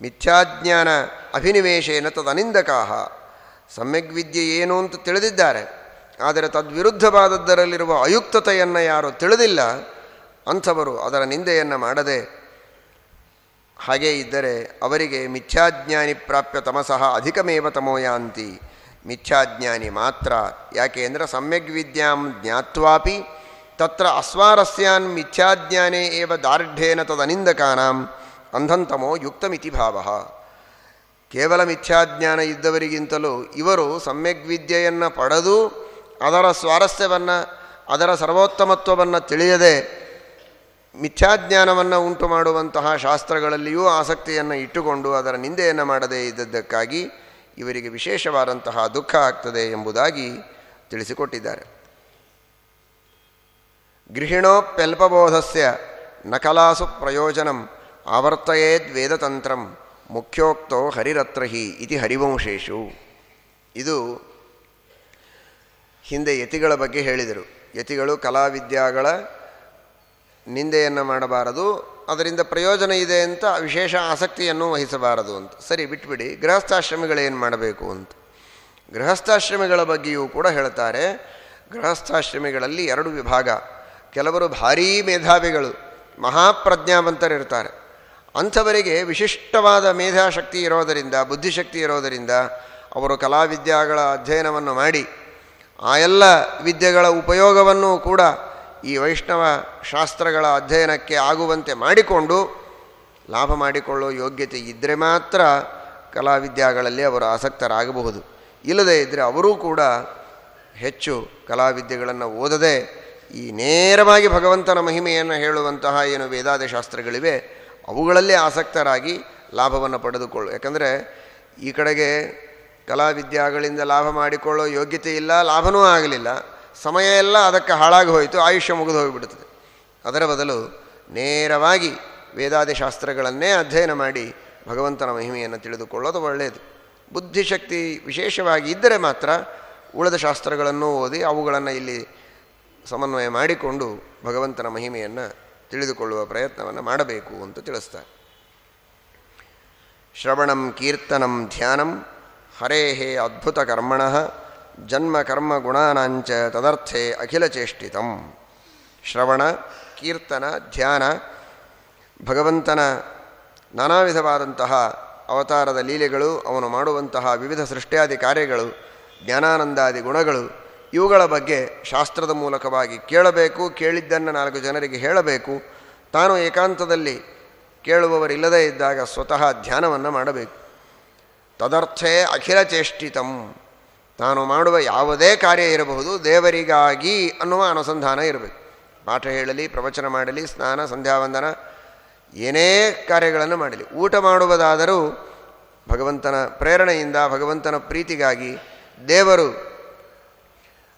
[SPEAKER 1] ಮಿಥ್ಯಾಜ್ಞಾನ ಅಭಿನಿವೇಶೇನ ಸಮ್ಯಗ್ ವಿದ್ಯೆ ಏನು ಅಂತ ತಿಳಿದಿದ್ದಾರೆ, ಆದರೆ ತದ್ವಿರುದ್ಧವಾದದ್ದರಲ್ಲಿರುವ ಅಯುಕ್ತತೆಯನ್ನು ಯಾರು ತಿಳಿದಿಲ್ಲ, ಅಂಥವರು ಅದರ ನಿಂದೆಯನ್ನು ಮಾಡದೆ ಹಾಗೇ ಇದ್ದರೆ ಅವರಿಗೆ ಮಿಥ್ಯಾಜ್ಞಾನಿ ಪ್ರಾಪ್ಯ ತಮಸಃ ಅಧಿಕಮೇವ ತಮೋಯಾಂತಿ ಮಿಥ್ಯಾಜ್ಞಾನಿ ಮಾತ್ರ. ಯಾಕೆ ಅಂದರೆ ಸಮ್ಯಗ್ ವಿದ್ಯಾಂ ಜ್ಞಾತ್ವಾಪಿ ತತ್ರ ಅಸ್ವಾರಸ್ಯಾನ್ ಮಿಥ್ಯಾಜ್ಞಾನೇ ಏವ ದಾರ್ಢ್ಯೇನ ತದನಿಂದಕಾನಾಂ ಅಂಧಂತಮೋ ಯುಕ್ತಮಿತಿ ಭಾವ. ಕೇವಲ ಮಿಥ್ಯಾಜ್ಞಾನ ಇದ್ದವರಿಗಿಂತಲೂ ಇವರು ಸಮ್ಯಗ್ ವಿದ್ಯೆಯನ್ನು ಪಡೆದು ಅದರ ಸ್ವಾರಸ್ಯವನ್ನು, ಅದರ ಸರ್ವೋತ್ತಮತ್ವವನ್ನು ತಿಳಿಯದೆ ಮಿಥ್ಯಾಜ್ಞಾನವನ್ನು ಉಂಟು ಮಾಡುವಂತಹ ಶಾಸ್ತ್ರಗಳಲ್ಲಿಯೂ ಆಸಕ್ತಿಯನ್ನು ಇಟ್ಟುಕೊಂಡು ಅದರ ನಿಂದೆಯನ್ನು ಮಾಡದೇ ಇದ್ದದ್ದಕ್ಕಾಗಿ ಇವರಿಗೆ ವಿಶೇಷವಾದಂತಹ ದುಃಖ ಆಗ್ತದೆ ಎಂಬುದಾಗಿ ತಿಳಿಸಿಕೊಟ್ಟಿದ್ದಾರೆ. ಗೃಹಿಣೋಪ್ಯಲ್ಪಬೋಧಸ್ಯ ನಕಲಾಸು ಪ್ರಯೋಜನಂ ಆವರ್ತಯೇದ್ ವೇದತಂತ್ರಂ ಮುಖ್ಯೋಕ್ತೋ ಹರಿರತ್ರಹಿ ಇತಿ ಹರಿವಂಶೇಶು ಇದು ಹಿಂದೆ ಯತಿಗಳ ಬಗ್ಗೆ ಹೇಳಿದರು. ಯತಿಗಳು ಕಲಾವಿದ್ಯಾಗಳ ನಿಂದೆಯನ್ನು ಮಾಡಬಾರದು, ಅದರಿಂದ ಪ್ರಯೋಜನ ಇದೆ ಅಂತ ವಿಶೇಷ ಆಸಕ್ತಿಯನ್ನು ವಹಿಸಬಾರದು ಅಂತ. ಸರಿ, ಬಿಟ್ಬಿಡಿ. ಗೃಹಸ್ಥಾಶ್ರಮಿಗಳೇನು ಮಾಡಬೇಕು ಅಂತ. ಗೃಹಸ್ಥಾಶ್ರಮಿಗಳ ಬಗ್ಗೆಯೂ ಕೂಡ ಹೇಳ್ತಾರೆ. ಗೃಹಸ್ಥಾಶ್ರಮಿಗಳಲ್ಲಿ ಎರಡು ವಿಭಾಗ. ಕೆಲವರು ಭಾರೀ ಮೇಧಾವಿಗಳು, ಮಹಾಪ್ರಜ್ಞಾವಂತರಿರ್ತಾರೆ. ಅಂಥವರಿಗೆ ವಿಶಿಷ್ಟವಾದ ಮೇಧಾಶಕ್ತಿ ಇರೋದರಿಂದ, ಬುದ್ಧಿಶಕ್ತಿ ಇರೋದರಿಂದ ಅವರು ಕಲಾವಿದ್ಯಾಗಳ ಅಧ್ಯಯನವನ್ನು ಮಾಡಿ, ಆ ಎಲ್ಲ ವಿದ್ಯೆಗಳ ಉಪಯೋಗವನ್ನು ಕೂಡ ಈ ವೈಷ್ಣವ ಶಾಸ್ತ್ರಗಳ ಅಧ್ಯಯನಕ್ಕೆ ಆಗುವಂತೆ ಮಾಡಿಕೊಂಡು ಲಾಭ ಮಾಡಿಕೊಳ್ಳೋ ಯೋಗ್ಯತೆ ಇದ್ದರೆ ಮಾತ್ರ ಕಲಾವಿದ್ಯಾಗಳಲ್ಲಿ ಅವರು ಆಸಕ್ತರಾಗಬಹುದು. ಇಲ್ಲದೇ ಇದ್ದರೆ ಅವರೂ ಕೂಡ ಹೆಚ್ಚು ಕಲಾವಿದ್ಯೆಗಳನ್ನು ಓದದೆ ಈ ನೇರವಾಗಿ ಭಗವಂತನ ಮಹಿಮೆಯನ್ನು ಹೇಳುವಂತಹ ಏನು ವೇದಾದ ಶಾಸ್ತ್ರಗಳಿವೆ ಅವುಗಳಲ್ಲೇ ಆಸಕ್ತರಾಗಿ ಲಾಭವನ್ನು ಪಡೆದುಕೊಳ್ಳು. ಯಾಕಂದರೆ ಈ ಕಡೆಗೆ ಕಲಾವಿದ್ಯಾಗಳಿಂದ ಲಾಭ ಮಾಡಿಕೊಳ್ಳೋ ಯೋಗ್ಯತೆ ಇಲ್ಲ, ಲಾಭನೂ ಆಗಲಿಲ್ಲ. ಸಮಯ ಎಲ್ಲ ಅದಕ್ಕೆ ಹಾಳಾಗಿ ಹೋಯಿತು, ಆಯುಷ್ಯ ಮುಗಿದು ಹೋಗಿಬಿಡುತ್ತದೆ. ಅದರ ಬದಲು ನೇರವಾಗಿ ವೇದಾದಿ ಶಾಸ್ತ್ರಗಳನ್ನೇ ಅಧ್ಯಯನ ಮಾಡಿ ಭಗವಂತನ ಮಹಿಮೆಯನ್ನು ತಿಳಿದುಕೊಳ್ಳೋದು ಒಳ್ಳೆಯದು. ಬುದ್ಧಿಶಕ್ತಿ ವಿಶೇಷವಾಗಿ ಇದ್ದರೆ ಮಾತ್ರ ಉಳಿದ ಶಾಸ್ತ್ರಗಳನ್ನು ಓದಿ ಅವುಗಳನ್ನು ಇಲ್ಲಿ ಸಮನ್ವಯ ಮಾಡಿಕೊಂಡು ಭಗವಂತನ ಮಹಿಮೆಯನ್ನು ತಿಳಿದುಕೊಳ್ಳುವ ಪ್ರಯತ್ನವನ್ನು ಮಾಡಬೇಕು ಅಂತ ತಿಳಿಸ್ತಾರೆ. ಶ್ರವಣಂ ಕೀರ್ತನಂ ಧ್ಯಾನಂ ಹರೇ ಅದ್ಭುತ ಕರ್ಮಣ ಜನ್ಮ ಕರ್ಮ ಗುಣಾನಾಂಚ ತದರ್ಥೆ ಅಖಿಲಚೇಷ್ಟಿತಂ ಶ್ರವಣ, ಕೀರ್ತನ, ಧ್ಯಾನ, ಭಗವಂತನ ನಾನಾ ವಿಧವಾದಂತಹ ಅವತಾರದ ಲೀಲೆಗಳು, ಅವನು ಮಾಡುವಂತಹ ವಿವಿಧ ಸೃಷ್ಟಿಯಾದಿ ಕಾರ್ಯಗಳು, ಜ್ಞಾನಾನಂದಾದಿ ಗುಣಗಳು, ಇವುಗಳ ಬಗ್ಗೆ ಶಾಸ್ತ್ರದ ಮೂಲಕವಾಗಿ ಕೇಳಬೇಕು, ಕೇಳಿದ್ದನ್ನು ನಾಲ್ಕು ಜನರಿಗೆ ಹೇಳಬೇಕು. ತಾನು ಏಕಾಂತದಲ್ಲಿ ಕೇಳುವವರಿಲ್ಲದೇ ಇದ್ದಾಗ ಸ್ವತಃ ಧ್ಯಾನವನ್ನು ಮಾಡಬೇಕು. ತದರ್ಥೇ ಅಖಿಲ ಚೇಷ್ಟಿತಂ. ತಾನು ಮಾಡುವ ಯಾವುದೇ ಕಾರ್ಯ ಇರಬಹುದು, ದೇವರಿಗಾಗಿ ಅನ್ನುವ ಅನುಸಂಧಾನ ಇರಬೇಕು. ಪಾಠ ಹೇಳಲಿ, ಪ್ರವಚನ ಮಾಡಲಿ, ಸ್ನಾನ, ಸಂಧ್ಯಾವಂದನ, ಏನೇ ಕಾರ್ಯಗಳನ್ನು ಮಾಡಲಿ. ಊಟ ಮಾಡುವುದಾದರೂ ಭಗವಂತನ ಪ್ರೇರಣೆಯಿಂದ, ಭಗವಂತನ ಪ್ರೀತಿಗಾಗಿ ದೇವರು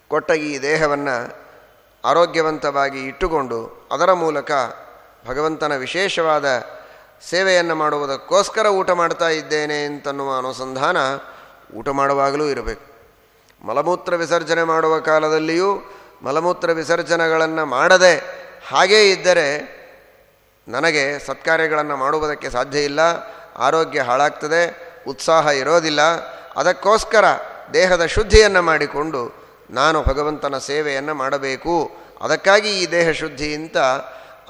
[SPEAKER 1] ಕೊಟ್ಟ ಈ ದೇಹವನ್ನು ಆರೋಗ್ಯವಂತವಾಗಿ ಇಟ್ಟುಕೊಂಡು ಅದರ ಮೂಲಕ ಭಗವಂತನ ವಿಶೇಷವಾದ ಸೇವೆಯನ್ನು ಮಾಡುವುದಕ್ಕೋಸ್ಕರ ಊಟ ಮಾಡ್ತಾ ಇದ್ದೇನೆ ಅಂತನ್ನುವ ಅನುಸಂಧಾನ ಊಟ ಮಾಡುವಾಗಲೂ ಇರಬೇಕು. ಮಲಮೂತ್ರ ವಿಸರ್ಜನೆ ಮಾಡುವ ಕಾಲದಲ್ಲಿಯೂ ಮಲಮೂತ್ರ ವಿಸರ್ಜನೆಗಳನ್ನು ಮಾಡದೆ ಹಾಗೇ ಇದ್ದರೆ ನನಗೆ ಸತ್ಕಾರ್ಯಗಳನ್ನು ಮಾಡುವುದಕ್ಕೆ ಸಾಧ್ಯ ಇಲ್ಲ, ಆರೋಗ್ಯ ಹಾಳಾಗ್ತದೆ, ಉತ್ಸಾಹ ಇರೋದಿಲ್ಲ. ಅದಕ್ಕೋಸ್ಕರ ದೇಹದ ಶುದ್ಧಿಯನ್ನು ಮಾಡಿಕೊಂಡು ನಾನು ಭಗವಂತನ ಸೇವೆಯನ್ನು ಮಾಡಬೇಕು. ಅದಕ್ಕಾಗಿ ಈ ದೇಹ ಶುದ್ಧಿಯಿಂದ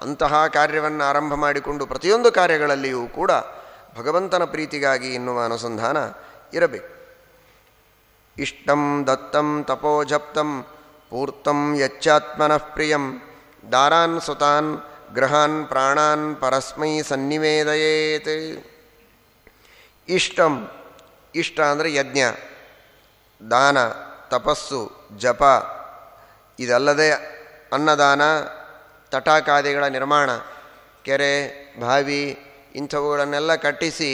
[SPEAKER 1] ಅಂತಹ ಕಾರ್ಯವನ್ನು ಆರಂಭ ಮಾಡಿಕೊಂಡು ಪ್ರತಿಯೊಂದು ಕಾರ್ಯಗಳಲ್ಲಿಯೂ ಕೂಡ ಭಗವಂತನ ಪ್ರೀತಿಗಾಗಿ ಎನ್ನುವ ಅನುಸಂಧಾನ ಇರಬೇಕು. ಇಷ್ಟಂ ದತ್ತಂ ತಪೋಜಪ್ತಂ ಪೂರ್ತಂ ಯಚ್ಚಾತ್ಮನಃ ಪ್ರಿಯಂ. ದಾರಾನ್ ಸುತಾನ್ ಗ್ರಹಾನ್ ಪ್ರಾಣಾನ್ ಪರಸ್ಮೈ ಸನ್ನಿವೇದಯೇತ್. ಇಷ್ಟಂ, ಇಷ್ಟ ಅಂದರೆ ಯಜ್ಞ, ದಾನ, ತಪಸ್ಸು, ಜಪ, ಇದಲ್ಲದೆ ಅನ್ನದಾನ, ತಟಾಕಾದಿಗಳ ನಿರ್ಮಾಣ, ಕೆರೆ, ಬಾವಿ, ಇಂಥವುಗಳನ್ನೆಲ್ಲ ಕಟ್ಟಿಸಿ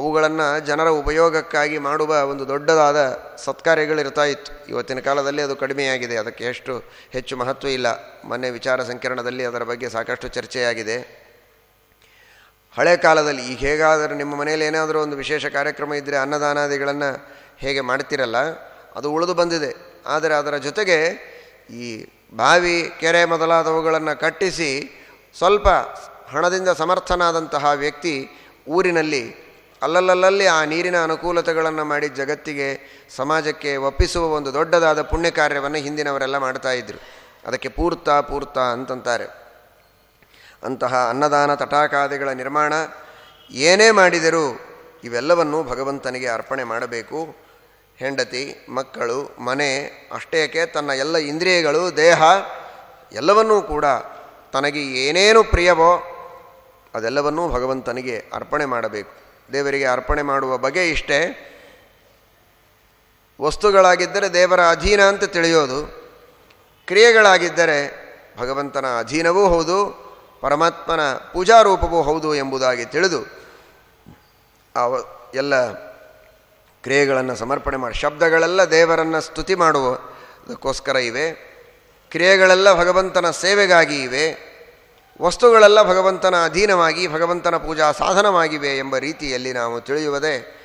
[SPEAKER 1] ಅವುಗಳನ್ನು ಜನರ ಉಪಯೋಗಕ್ಕಾಗಿ ಮಾಡುವ ಒಂದು ದೊಡ್ಡದಾದ ಸತ್ಕಾರ್ಯಗಳಿರ್ತಾ ಇತ್ತು. ಇವತ್ತಿನ ಕಾಲದಲ್ಲಿ ಅದು ಕಡಿಮೆಯಾಗಿದೆ. ಅದಕ್ಕೆ ಎಷ್ಟು ಹೆಚ್ಚು ಮಹತ್ವ ಇಲ್ಲ. ಮೊನ್ನೆ ವಿಚಾರ ಸಂಕಿರಣದಲ್ಲಿ ಅದರ ಬಗ್ಗೆ ಸಾಕಷ್ಟು ಚರ್ಚೆಯಾಗಿದೆ. ಹಳೆ ಕಾಲದಲ್ಲಿ ಈಗ ಹೇಗಾದರೂ ನಿಮ್ಮ ಮನೆಯಲ್ಲಿ ಏನಾದರೂ ಒಂದು ವಿಶೇಷ ಕಾರ್ಯಕ್ರಮ ಇದ್ದರೆ ಅನ್ನದಾನಾದಿಗಳನ್ನು ಹೇಗೆ ಮಾಡ್ತಿರಲ್ಲ? ಅದು ಉಳಿದು ಬಂದಿದೆ. ಆದರೆ ಅದರ ಜೊತೆಗೆ ಈ ಬಾವಿ, ಕೆರೆ ಮೊದಲಾದವುಗಳನ್ನು ಕಟ್ಟಿಸಿ ಸ್ವಲ್ಪ ಹಣದಿಂದ ಸಮರ್ಥನಾದಂತಹ ವ್ಯಕ್ತಿ ಊರಿನಲ್ಲಿ ಅಲ್ಲಲ್ಲಲ್ಲಿ ಆ ನೀರಿನ ಅನುಕೂಲತೆಗಳನ್ನು ಮಾಡಿ ಜಗತ್ತಿಗೆ, ಸಮಾಜಕ್ಕೆ ಒಪ್ಪಿಸುವ ಒಂದು ದೊಡ್ಡದಾದ ಪುಣ್ಯ ಕಾರ್ಯವನ್ನು ಹಿಂದಿನವರೆಲ್ಲ ಮಾಡ್ತಾ ಇದ್ರು. ಅದಕ್ಕೆ ಪೂರ್ತ ಪೂರ್ತ ಅಂತಂತಾರೆ. ಅಂತಹ ಅನ್ನದಾನ ತಟಾಕಾದಿಗಳ ನಿರ್ಮಾಣ ಏನೇ ಮಾಡಿದರೂ ಇವೆಲ್ಲವನ್ನು ಭಗವಂತನಿಗೆ ಅರ್ಪಣೆ ಮಾಡಬೇಕು. ಹೆಂಡತಿ, ಮಕ್ಕಳು, ಮನೆ ಅಷ್ಟೇಕೆ ತನ್ನ ಎಲ್ಲ ಇಂದ್ರಿಯಗಳು, ದೇಹ ಎಲ್ಲವನ್ನೂ ಕೂಡ ತನಗೆ ಏನೇನು ಪ್ರಿಯವೋ ಅದೆಲ್ಲವನ್ನೂ ಭಗವಂತನಿಗೆ ಅರ್ಪಣೆ ಮಾಡಬೇಕು. ದೇವರಿಗೆ ಅರ್ಪಣೆ ಮಾಡುವ ಬಗೆ ಇಷ್ಟೇ. ವಸ್ತುಗಳಾಗಿದ್ದರೆ ದೇವರ ಅಧೀನ ಅಂತ ತಿಳಿಯೋದು. ಕ್ರಿಯೆಗಳಾಗಿದ್ದರೆ ಭಗವಂತನ ಅಧೀನವೂ ಹೌದು, ಪರಮಾತ್ಮನ ಪೂಜಾರೂಪವೂ ಹೌದು ಎಂಬುದಾಗಿ ತಿಳಿದು ಅವ ಎಲ್ಲ ಕ್ರಿಯೆಗಳನ್ನು ಸಮರ್ಪಣೆ ಮಾಡಿ. ಶಬ್ದಗಳೆಲ್ಲ ದೇವರನ್ನು ಸ್ತುತಿ ಮಾಡುವುದಕ್ಕೋಸ್ಕರ ಇವೆ. ಕ್ರಿಯೆಗಳೆಲ್ಲ ಭಗವಂತನ ಸೇವೆಗಾಗಿ ಇವೆ. ವಸ್ತುಗಳೆಲ್ಲ ಭಗವಂತನ ಅಧೀನವಾಗಿ ಭಗವಂತನ ಪೂಜಾ ಸಾಧನವಾಗಿವೆ ಎಂಬ ರೀತಿಯಲ್ಲಿ ನಾವು ತಿಳಿಯುವುದೇ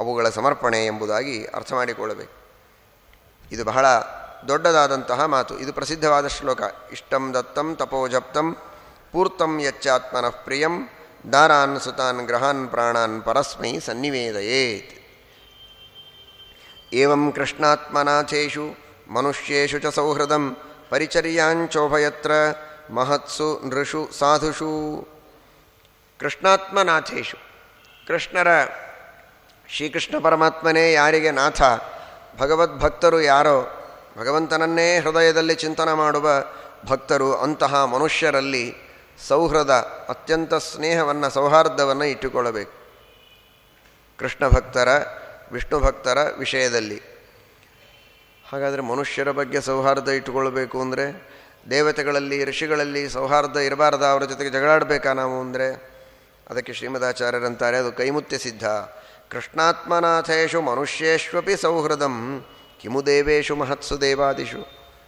[SPEAKER 1] ಅವುಗಳ ಸಮರ್ಪಣೆ ಎಂಬುದಾಗಿ ಅರ್ಥ ಮಾಡಿಕೊಳ್ಳಬೇಕು. ಇದು ಬಹಳ ದೊಡ್ಡದಾದಂತಹ ಮಾತು. ಇದು ಪ್ರಸಿದ್ಧವಾದ ಶ್ಲೋಕ. ಇಷ್ಟಂ ದತ್ತಂ ತಪೋಜಪ್ತಂ ಪೂರ್ತಂ ಯಚ್ಚಾತ್ಮನಃ ಪ್ರಿಯಂ ದಾರಾನ್ ಸುತಾನ್ ಗ್ರಹಾನ್ ಪ್ರಾಣಾನ್ ಪರಸ್ಮೈ ಸನ್ನಿವೇದಯೇತ್. ಏವಂ ಕೃಷ್ಣಾತ್ಮನಾಥೇಷು ಮನುಷ್ಯೇಷು ಚ ಸೌಹೃದಂ ಪರಿಚರ್ಯಾಂಚೋಭಯತ್ರ ಮಹತ್ಸು ನೃಷು ಸಾಧುಷು ಕೃಷ್ಣಾತ್ಮನಾಥೇಶು. ಕೃಷ್ಣರ ಶ್ರೀಕೃಷ್ಣ ಪರಮಾತ್ಮನೇ ಯಾರಿಗೆ ನಾಥ, ಭಗವದ್ಭಕ್ತರು ಯಾರೋ, ಭಗವಂತನನ್ನೇ ಹೃದಯದಲ್ಲಿ ಚಿಂತನೆ ಮಾಡುವ ಭಕ್ತರು ಅಂತಹ ಮನುಷ್ಯರಲ್ಲಿ ಸೌಹೃದ, ಅತ್ಯಂತ ಸ್ನೇಹವನ್ನು, ಸೌಹಾರ್ದವನ್ನು ಇಟ್ಟುಕೊಳ್ಳಬೇಕು. ಕೃಷ್ಣ ಭಕ್ತರ, ವಿಷ್ಣು ಭಕ್ತರ ವಿಷಯದಲ್ಲಿ. ಹಾಗಾದರೆ ಮನುಷ್ಯರ ಬಗ್ಗೆ ಸೌಹಾರ್ದ ಇಟ್ಟುಕೊಳ್ಬೇಕು ಅಂದರೆ ದೇವತೆಗಳಲ್ಲಿ, ಋಷಿಗಳಲ್ಲಿ ಸೌಹಾರ್ದ ಇರಬಾರ್ದ, ಅವರ ಜೊತೆಗೆ ಜಗಳಾಡಬೇಕಾ ನಾವು ಅಂದರೆ? ಅದಕ್ಕೆ ಶ್ರೀಮದಾಚಾರ್ಯರಂತಾರೆ, ಅದು ಕೈಮುತ್ಯ ಸಿದ್ಧ. ಕೃಷ್ಣಾತ್ಮನಾಥೇಶು ಮನುಷ್ಯೇಷ್ವಪಿ ಸೌಹೃದಂ, ಕಿಮು ದೇವೇಶು ಮಹತ್ಸು ದೇವಾದಿಷು.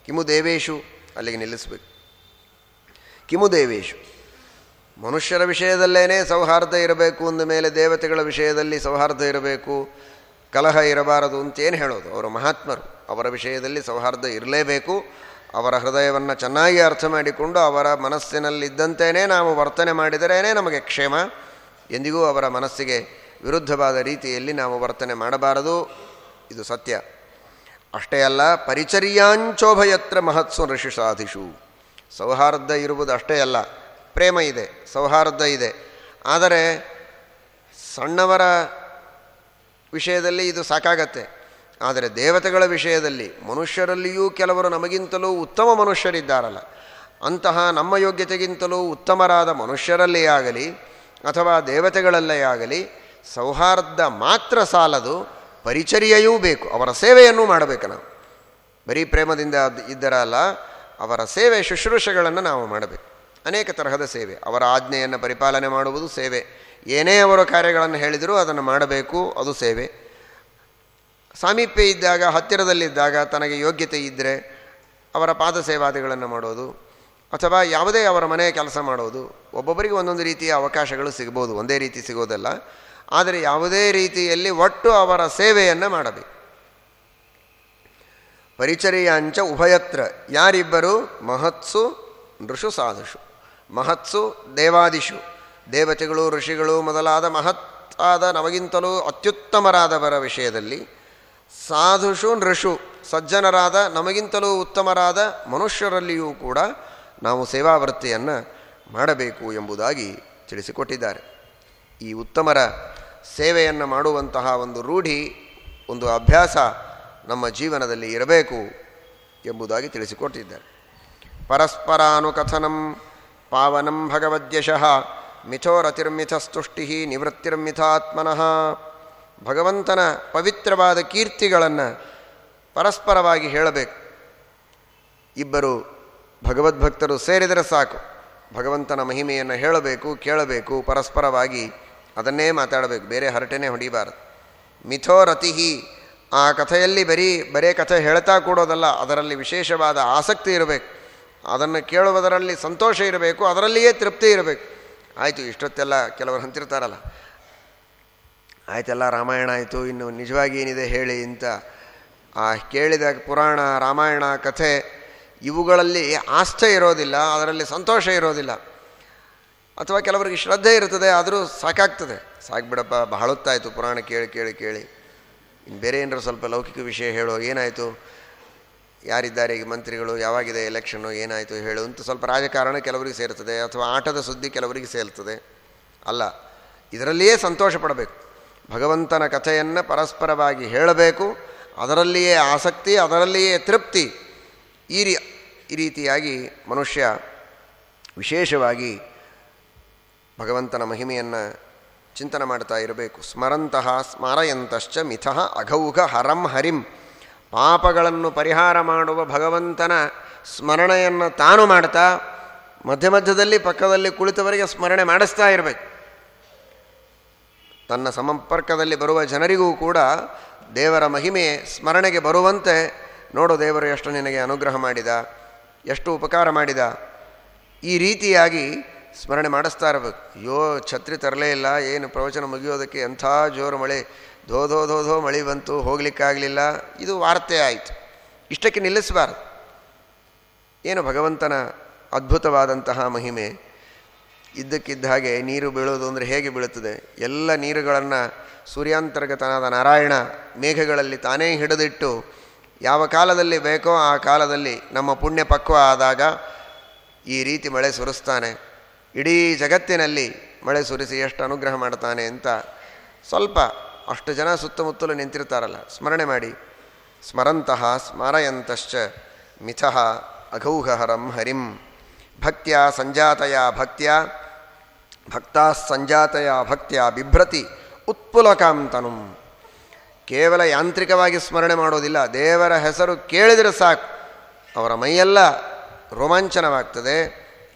[SPEAKER 1] ಕಿಮು ದೇವೇಶು ಅಲ್ಲಿಗೆ ನಿಲ್ಲಿಸಬೇಕು. ಕಿಮು ದೇವೇಶು. ಮನುಷ್ಯರ ವಿಷಯದಲ್ಲೇನೇ ಸೌಹಾರ್ದ ಇರಬೇಕು, ಅಂದ ಮೇಲೆ ದೇವತೆಗಳ ವಿಷಯದಲ್ಲಿ ಸೌಹಾರ್ದ ಇರಬೇಕು, ಕಲಹ ಇರಬಾರದು ಅಂತೇನು ಹೇಳೋದು? ಅವರು ಮಹಾತ್ಮರು, ಅವರ ವಿಷಯದಲ್ಲಿ ಸೌಹಾರ್ದ ಇರಲೇಬೇಕು ಅವರ ಹೃದಯವನ್ನು ಚೆನ್ನಾಗಿ ಅರ್ಥ ಮಾಡಿಕೊಂಡು ಅವರ ಮನಸ್ಸಿನಲ್ಲಿದ್ದಂತೆಯೇ ನಾವು ವರ್ತನೆ ಮಾಡಿದರೇನೇ ನಮಗೆ ಕ್ಷೇಮ. ಎಂದಿಗೂ ಅವರ ಮನಸ್ಸಿಗೆ ವಿರುದ್ಧವಾದ ರೀತಿಯಲ್ಲಿ ನಾವು ವರ್ತನೆ ಮಾಡಬಾರದು. ಇದು ಸತ್ಯ. ಅಷ್ಟೇ ಅಲ್ಲ, ಪರಿಚರ್ಯಾಂಚೋಭಯತ್ರ ಮಹತ್ಸು ಋಷಿ ಸಾಧಿಷು. ಸೌಹಾರ್ದ ಇರುವುದು ಅಷ್ಟೇ ಅಲ್ಲ, ಪ್ರೇಮ ಇದೆ, ಸೌಹಾರ್ದ ಇದೆ. ಆದರೆ ಸಣ್ಣವರ ವಿಷಯದಲ್ಲಿ ಇದು ಸಾಕಾಗತ್ತೆ. ಆದರೆ ದೇವತೆಗಳ ವಿಷಯದಲ್ಲಿ ಮನುಷ್ಯರಲ್ಲಿಯೂ ಕೆಲವರು ನಮಗಿಂತಲೂ ಉತ್ತಮ ಮನುಷ್ಯರಿದ್ದಾರಲ್ಲ. ಅಂತಹ ನಮ್ಮ ಯೋಗ್ಯತೆಗಿಂತಲೂ ಉತ್ತಮರಾದ ಮನುಷ್ಯರಲ್ಲೇ ಆಗಲಿ ಅಥವಾ ದೇವತೆಗಳಲ್ಲೇ ಆಗಲಿ ಸೌಹಾರ್ದ ಮಾತ್ರ ಸಾಲದು ಪರಿಚರ್ಯೆಯೂ ಬೇಕು. ಅವರ ಸೇವೆಯನ್ನು ಮಾಡಬೇಕು ನಾವು. ಬರೀ ಪ್ರೇಮದಿಂದ ಇದ್ದರಲ್ಲ, ಅವರ ಸೇವೆ ಶುಶ್ರೂಷೆಗಳನ್ನು ನಾವು ಮಾಡಬೇಕು. ಅನೇಕ ತರಹದ ಸೇವೆ. ಅವರ ಆಜ್ಞೆಯನ್ನು ಪರಿಪಾಲನೆ ಮಾಡುವುದು ಸೇವೆ. ಏನೇ ಅವರ ಕಾರ್ಯಗಳನ್ನು ಹೇಳಿದರೂ ಅದನ್ನು ಮಾಡಬೇಕು, ಅದು ಸೇವೆ. ಸಾಮೀಪ್ಯ ಇದ್ದಾಗ, ಹತ್ತಿರದಲ್ಲಿದ್ದಾಗ ತನಗೆ ಯೋಗ್ಯತೆ ಇದ್ದರೆ ಅವರ ಪಾದ ಸೇವಾದಿಗಳನ್ನು ಮಾಡೋದು, ಅಥವಾ ಯಾವುದೇ ಅವರ ಮನೆಯ ಕೆಲಸ ಮಾಡೋದು, ಒಬ್ಬೊಬ್ಬರಿಗೆ ಒಂದೊಂದು ರೀತಿಯ ಅವಕಾಶಗಳು ಸಿಗ್ಬೋದು, ಒಂದೇ ರೀತಿ ಸಿಗೋದಲ್ಲ. ಆದರೆ ಯಾವುದೇ ರೀತಿಯಲ್ಲಿ ಒಟ್ಟು ಅವರ ಸೇವೆಯನ್ನು ಮಾಡಬೇಕು. ಪರಿಚರ್ಯಾಂಚ ಉಭಯತ್ರ, ಯಾರಿಬ್ಬರು? ಮಹತ್ಸು ಋಷು ಸಾಧುಷು. ಮಹತ್ಸು, ದೇವಾದಿಷು. ದೇವತೆಗಳು, ಋಷಿಗಳು ಮೊದಲಾದ ಮಹತ್ತಾದ ನಮಗಿಂತಲೂ ಅತ್ಯುತ್ತಮರಾದವರ ವಿಷಯದಲ್ಲಿ ಸಾಧುಷು ನೃಷು. ಸಜ್ಜನರಾದ, ನಮಗಿಂತಲೂ ಉತ್ತಮರಾದ ಮನುಷ್ಯರಲ್ಲಿಯೂ ಕೂಡ ನಾವು ಸೇವಾವೃತ್ತಿಯನ್ನು ಮಾಡಬೇಕು ಎಂಬುದಾಗಿ ತಿಳಿಸಿಕೊಟ್ಟಿದ್ದಾರೆ. ಈ ಉತ್ತಮರ ಸೇವೆಯನ್ನು ಮಾಡುವಂತಹ ಒಂದು ರೂಢಿ, ಒಂದು ಅಭ್ಯಾಸ ನಮ್ಮ ಜೀವನದಲ್ಲಿ ಇರಬೇಕು ಎಂಬುದಾಗಿ ತಿಳಿಸಿಕೊಟ್ಟಿದ್ದಾರೆ. ಪರಸ್ಪರಾನುಕಥನಂ ಪಾವನಂ ಭಗವದ್ಯಶಃ ಮಿಥೋರತಿರ್ಮಿಥಸ್ತುಷ್ಟಿ ನಿವೃತ್ತಿರ್ಮಿಥಾತ್ಮನಃ ಭಗವಂತನ ಪವಿತ್ರವಾದ ಕೀರ್ತಿಗಳನ್ನು ಪರಸ್ಪರವಾಗಿ ಹೇಳಬೇಕು. ಇಬ್ಬರು ಭಗವದ್ಭಕ್ತರು ಸೇರಿದರೆ ಸಾಕು. ಭಗವಂತನ ಮಹಿಮೆಯನ್ನು ಹೇಳಬೇಕು, ಕೇಳಬೇಕು, ಪರಸ್ಪರವಾಗಿ ಅದನ್ನೇ ಮಾತಾಡಬೇಕು. ಬೇರೆ ಹರಟೆನೆ ಹೊಡಿಬಾರದು. ಮಿಥೋ ಆ ಕಥೆಯಲ್ಲಿ ಬರೀ, ಬರೇ ಕಥೆ ಹೇಳ್ತಾ ಕೂಡೋದಲ್ಲ, ಅದರಲ್ಲಿ ವಿಶೇಷವಾದ ಆಸಕ್ತಿ ಇರಬೇಕು. ಅದನ್ನು ಕೇಳುವುದರಲ್ಲಿ ಸಂತೋಷ ಇರಬೇಕು, ಅದರಲ್ಲಿಯೇ ತೃಪ್ತಿ ಇರಬೇಕು. ಆಯಿತು, ಇಷ್ಟೊತ್ತೆಲ್ಲ ಕೆಲವರು ಅಂತಿರ್ತಾರಲ್ಲ. ಆಯ್ತೆಲ್ಲ, ರಾಮಾಯಣ ಆಯಿತು, ಇನ್ನು ನಿಜವಾಗಿ ಏನಿದೆ ಹೇಳಿ ಅಂತ ಆ ಕೇಳಿದ ಪುರಾಣ, ರಾಮಾಯಣ ಕಥೆ, ಇವುಗಳಲ್ಲಿ ಆಸ್ಥೆ ಇರೋದಿಲ್ಲ, ಅದರಲ್ಲಿ ಸಂತೋಷ ಇರೋದಿಲ್ಲ. ಅಥವಾ ಕೆಲವರಿಗೆ ಶ್ರದ್ಧೆ ಇರ್ತದೆ, ಆದರೂ ಸಾಕಾಗ್ತದೆ. ಸಾಕ್ಬಿಡಪ್ಪ ಬಹಳತ್ತಾಯಿತು ಪುರಾಣ ಕೇಳಿ ಕೇಳಿ ಕೇಳಿ. ಇನ್ನು ಬೇರೆ ಏನಾರು ಸ್ವಲ್ಪ ಲೌಕಿಕ ವಿಷಯ ಹೇಳೋ ಏನಾಯಿತು? ಯಾರಿದ್ದಾರೆ ಈಗ ಮಂತ್ರಿಗಳು? ಯಾವಾಗಿದೆ ಎಲೆಕ್ಷನ್ನು ಏನಾಯಿತು ಹೇಳು ಅಂತ ಸ್ವಲ್ಪ ರಾಜಕಾರಣ ಕೆಲವರಿಗೆ ಸೇರ್ತದೆ, ಅಥವಾ ಆಟದ ಸುದ್ದಿ ಕೆಲವರಿಗೆ ಸೇರ್ತದೆ. ಅಲ್ಲ, ಇದರಲ್ಲಿಯೇ ಸಂತೋಷ ಪಡಬೇಕು. ಭಗವಂತನ ಕಥೆಯನ್ನು ಪರಸ್ಪರವಾಗಿ ಹೇಳಬೇಕು. ಅದರಲ್ಲಿಯೇ ಆಸಕ್ತಿ, ಅದರಲ್ಲಿಯೇ ತೃಪ್ತಿ ಈ ರೀ, ಈ ರೀತಿಯಾಗಿ ಮನುಷ್ಯ ವಿಶೇಷವಾಗಿ ಭಗವಂತನ ಮಹಿಮೆಯನ್ನು ಚಿಂತನೆ ಮಾಡ್ತಾ ಇರಬೇಕು. ಸ್ಮರಂತಹ ಸ್ಮರಯಂತಶ್ಚ ಮಿಥಃ ಅಘೌಘ ಹರಂ ಹರಿಂ. ಪಾಪಗಳನ್ನು ಪರಿಹಾರ ಮಾಡುವ ಭಗವಂತನ ಸ್ಮರಣೆಯನ್ನು ತಾನು ಮಾಡ್ತಾ ಮಧ್ಯ ಮಧ್ಯದಲ್ಲಿ ಪಕ್ಕದಲ್ಲಿ ಕುಳಿತವರಿಗೆ ಸ್ಮರಣೆ ಮಾಡಿಸ್ತಾ ಇರಬೇಕು. ತನ್ನ ಸಂಪರ್ಕದಲ್ಲಿ ಬರುವ ಜನರಿಗೂ ಕೂಡ ದೇವರ ಮಹಿಮೆ ಸ್ಮರಣೆಗೆ ಬರುವಂತೆ ನೋಡು ದೇವರು ಎಷ್ಟು ನಿನಗೆ ಅನುಗ್ರಹ ಮಾಡಿದ, ಎಷ್ಟು ಉಪಕಾರ ಮಾಡಿದ. ಈ ರೀತಿಯಾಗಿ ಸ್ಮರಣೆ ಮಾಡಿಸ್ತಾ ಇರಬೇಕು. ಅಯ್ಯೋ, ಛತ್ರಿ ತರಲೇ ಇಲ್ಲ, ಏನು ಪ್ರವಚನ ಮುಗಿಯೋದಕ್ಕೆ ಎಂಥ ಜೋರು ಮಳೆ, ಧೋ ಧೋ ಧೋ ಧೋ ಮಳೆ ಬಂತು ಹೋಗಲಿಕ್ಕಾಗಲಿಲ್ಲ ಇದು ವಾರ್ತೆ ಆಯಿತು. ಇಷ್ಟಕ್ಕೆ ನಿಲ್ಲಿಸಬಾರದು. ಏನು ಭಗವಂತನ ಅದ್ಭುತವಾದಂತಹ ಮಹಿಮೆ. ಇದ್ದಕ್ಕಿದ್ದ ಹಾಗೆ ನೀರು ಬೀಳೋದು ಅಂದರೆ ಹೇಗೆ ಬೀಳುತ್ತದೆ? ಎಲ್ಲ ನೀರುಗಳನ್ನು ಸೂರ್ಯಾಂತರ್ಗತನಾದ ನಾರಾಯಣ ಮೇಘಗಳಲ್ಲಿ ತಾನೇ ಹಿಡಿದಿಟ್ಟು ಯಾವ ಕಾಲದಲ್ಲಿ ಬೇಕೋ ಆ ಕಾಲದಲ್ಲಿ ನಮ್ಮ ಪುಣ್ಯ ಪಕ್ವ ಆದಾಗ ಈ ರೀತಿ ಮಳೆ ಸುರಿಸ್ತಾನೆ. ಇಡೀ ಜಗತ್ತಿನಲ್ಲಿ ಮಳೆ ಸುರಿಸಿ ಎಷ್ಟು ಅನುಗ್ರಹ ಮಾಡ್ತಾನೆ ಅಂತ ಸ್ವಲ್ಪ ಅಷ್ಟು ಜನ ಸುತ್ತಮುತ್ತಲು ನಿಂತಿರ್ತಾರಲ್ಲ. ಸ್ಮರಣೆ ಮಾಡಿ. ಸ್ಮರಂತಹ ಸ್ಮರಯಂತಶ್ಚ ಮಿಥಃ ಅಘೌಹರಂ ಹರಿಂ. ಭಕ್ತ್ಯ ಸಂಜಾತಯ ಭಕ್ತ್ಯ, ಭಕ್ತಾ ಸಂಜಾತಯ ಭಕ್ತಿಯ ಬಿಭ್ರತಿ ಉತ್ಪುಲಕಾಂತನು ಕೇವಲ ಯಾಂತ್ರಿಕವಾಗಿ ಸ್ಮರಣೆ ಮಾಡೋದಿಲ್ಲ, ದೇವರ ಹೆಸರು ಕೇಳಿದರೆ ಸಾಕು. ಅವರ ಮೈಯೆಲ್ಲ ರೋಮಾಂಚನವಾಗ್ತದೆ.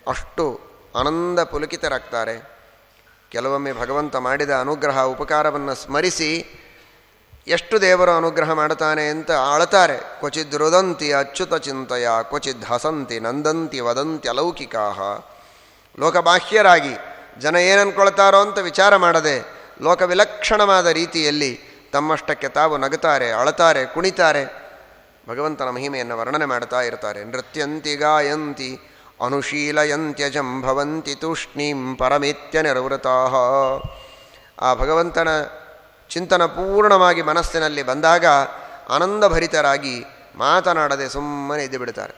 [SPEAKER 1] ಅಷ್ಟು ಆನಂದ ಪುಲಕಿತರಾಗ್ತಾರೆ. ಕೆಲವೊಮ್ಮೆ ಭಗವಂತ ಮಾಡಿದ ಅನುಗ್ರಹ ಉಪಕಾರವನ್ನು ಸ್ಮರಿಸಿ ಎಷ್ಟು ದೇವರು ಅನುಗ್ರಹ ಮಾಡ್ತಾನೆ ಅಂತ ಆಳ್ತಾರೆ ಕ್ವಚಿದ್ ರುದಂತಿ ಅಚ್ಯುತ ಚಿಂತೆಯ, ಕ್ವಚಿದ್ ಹಸಂತಿ ನಂದಂತಿ ವದಂತಿ ಅಲೌಕಿಕಾ ಲೋಕಬಾಹ್ಯರಾಗಿ ಜನ ಏನನ್ಕೊಳ್ತಾರೋ ಅಂತ ವಿಚಾರ ಮಾಡದೆ, ಲೋಕವಿಲಕ್ಷಣವಾದ ರೀತಿಯಲ್ಲಿ ತಮ್ಮಷ್ಟಕ್ಕೆ ತಾವು ನಗುತ್ತಾರೆ ಅಳತಾರೆ ಕುಣಿತಾರೆ. ಭಗವಂತನ ಮಹಿಮೆಯನ್ನು ವರ್ಣನೆ ಮಾಡ್ತಾ ಇರ್ತಾರೆ. ನೃತ್ಯಂತಿ ಗಾಯಂತಿ ಅನುಶೀಲಯಂತ್ಯಜಂ ಭವಂತಿ ತೂಷ್ಣೀಂ ಪರಮೇತ್ಯ ನಿರ್ವೃತಾ ಆ ಭಗವಂತನ ಚಿಂತನ ಪೂರ್ಣವಾಗಿ ಮನಸ್ಸಿನಲ್ಲಿ ಬಂದಾಗ ಆನಂದಭರಿತರಾಗಿ ಮಾತನಾಡದೆ ಸುಮ್ಮನೆ ಇದ್ದು ಬಿಡ್ತಾರೆ.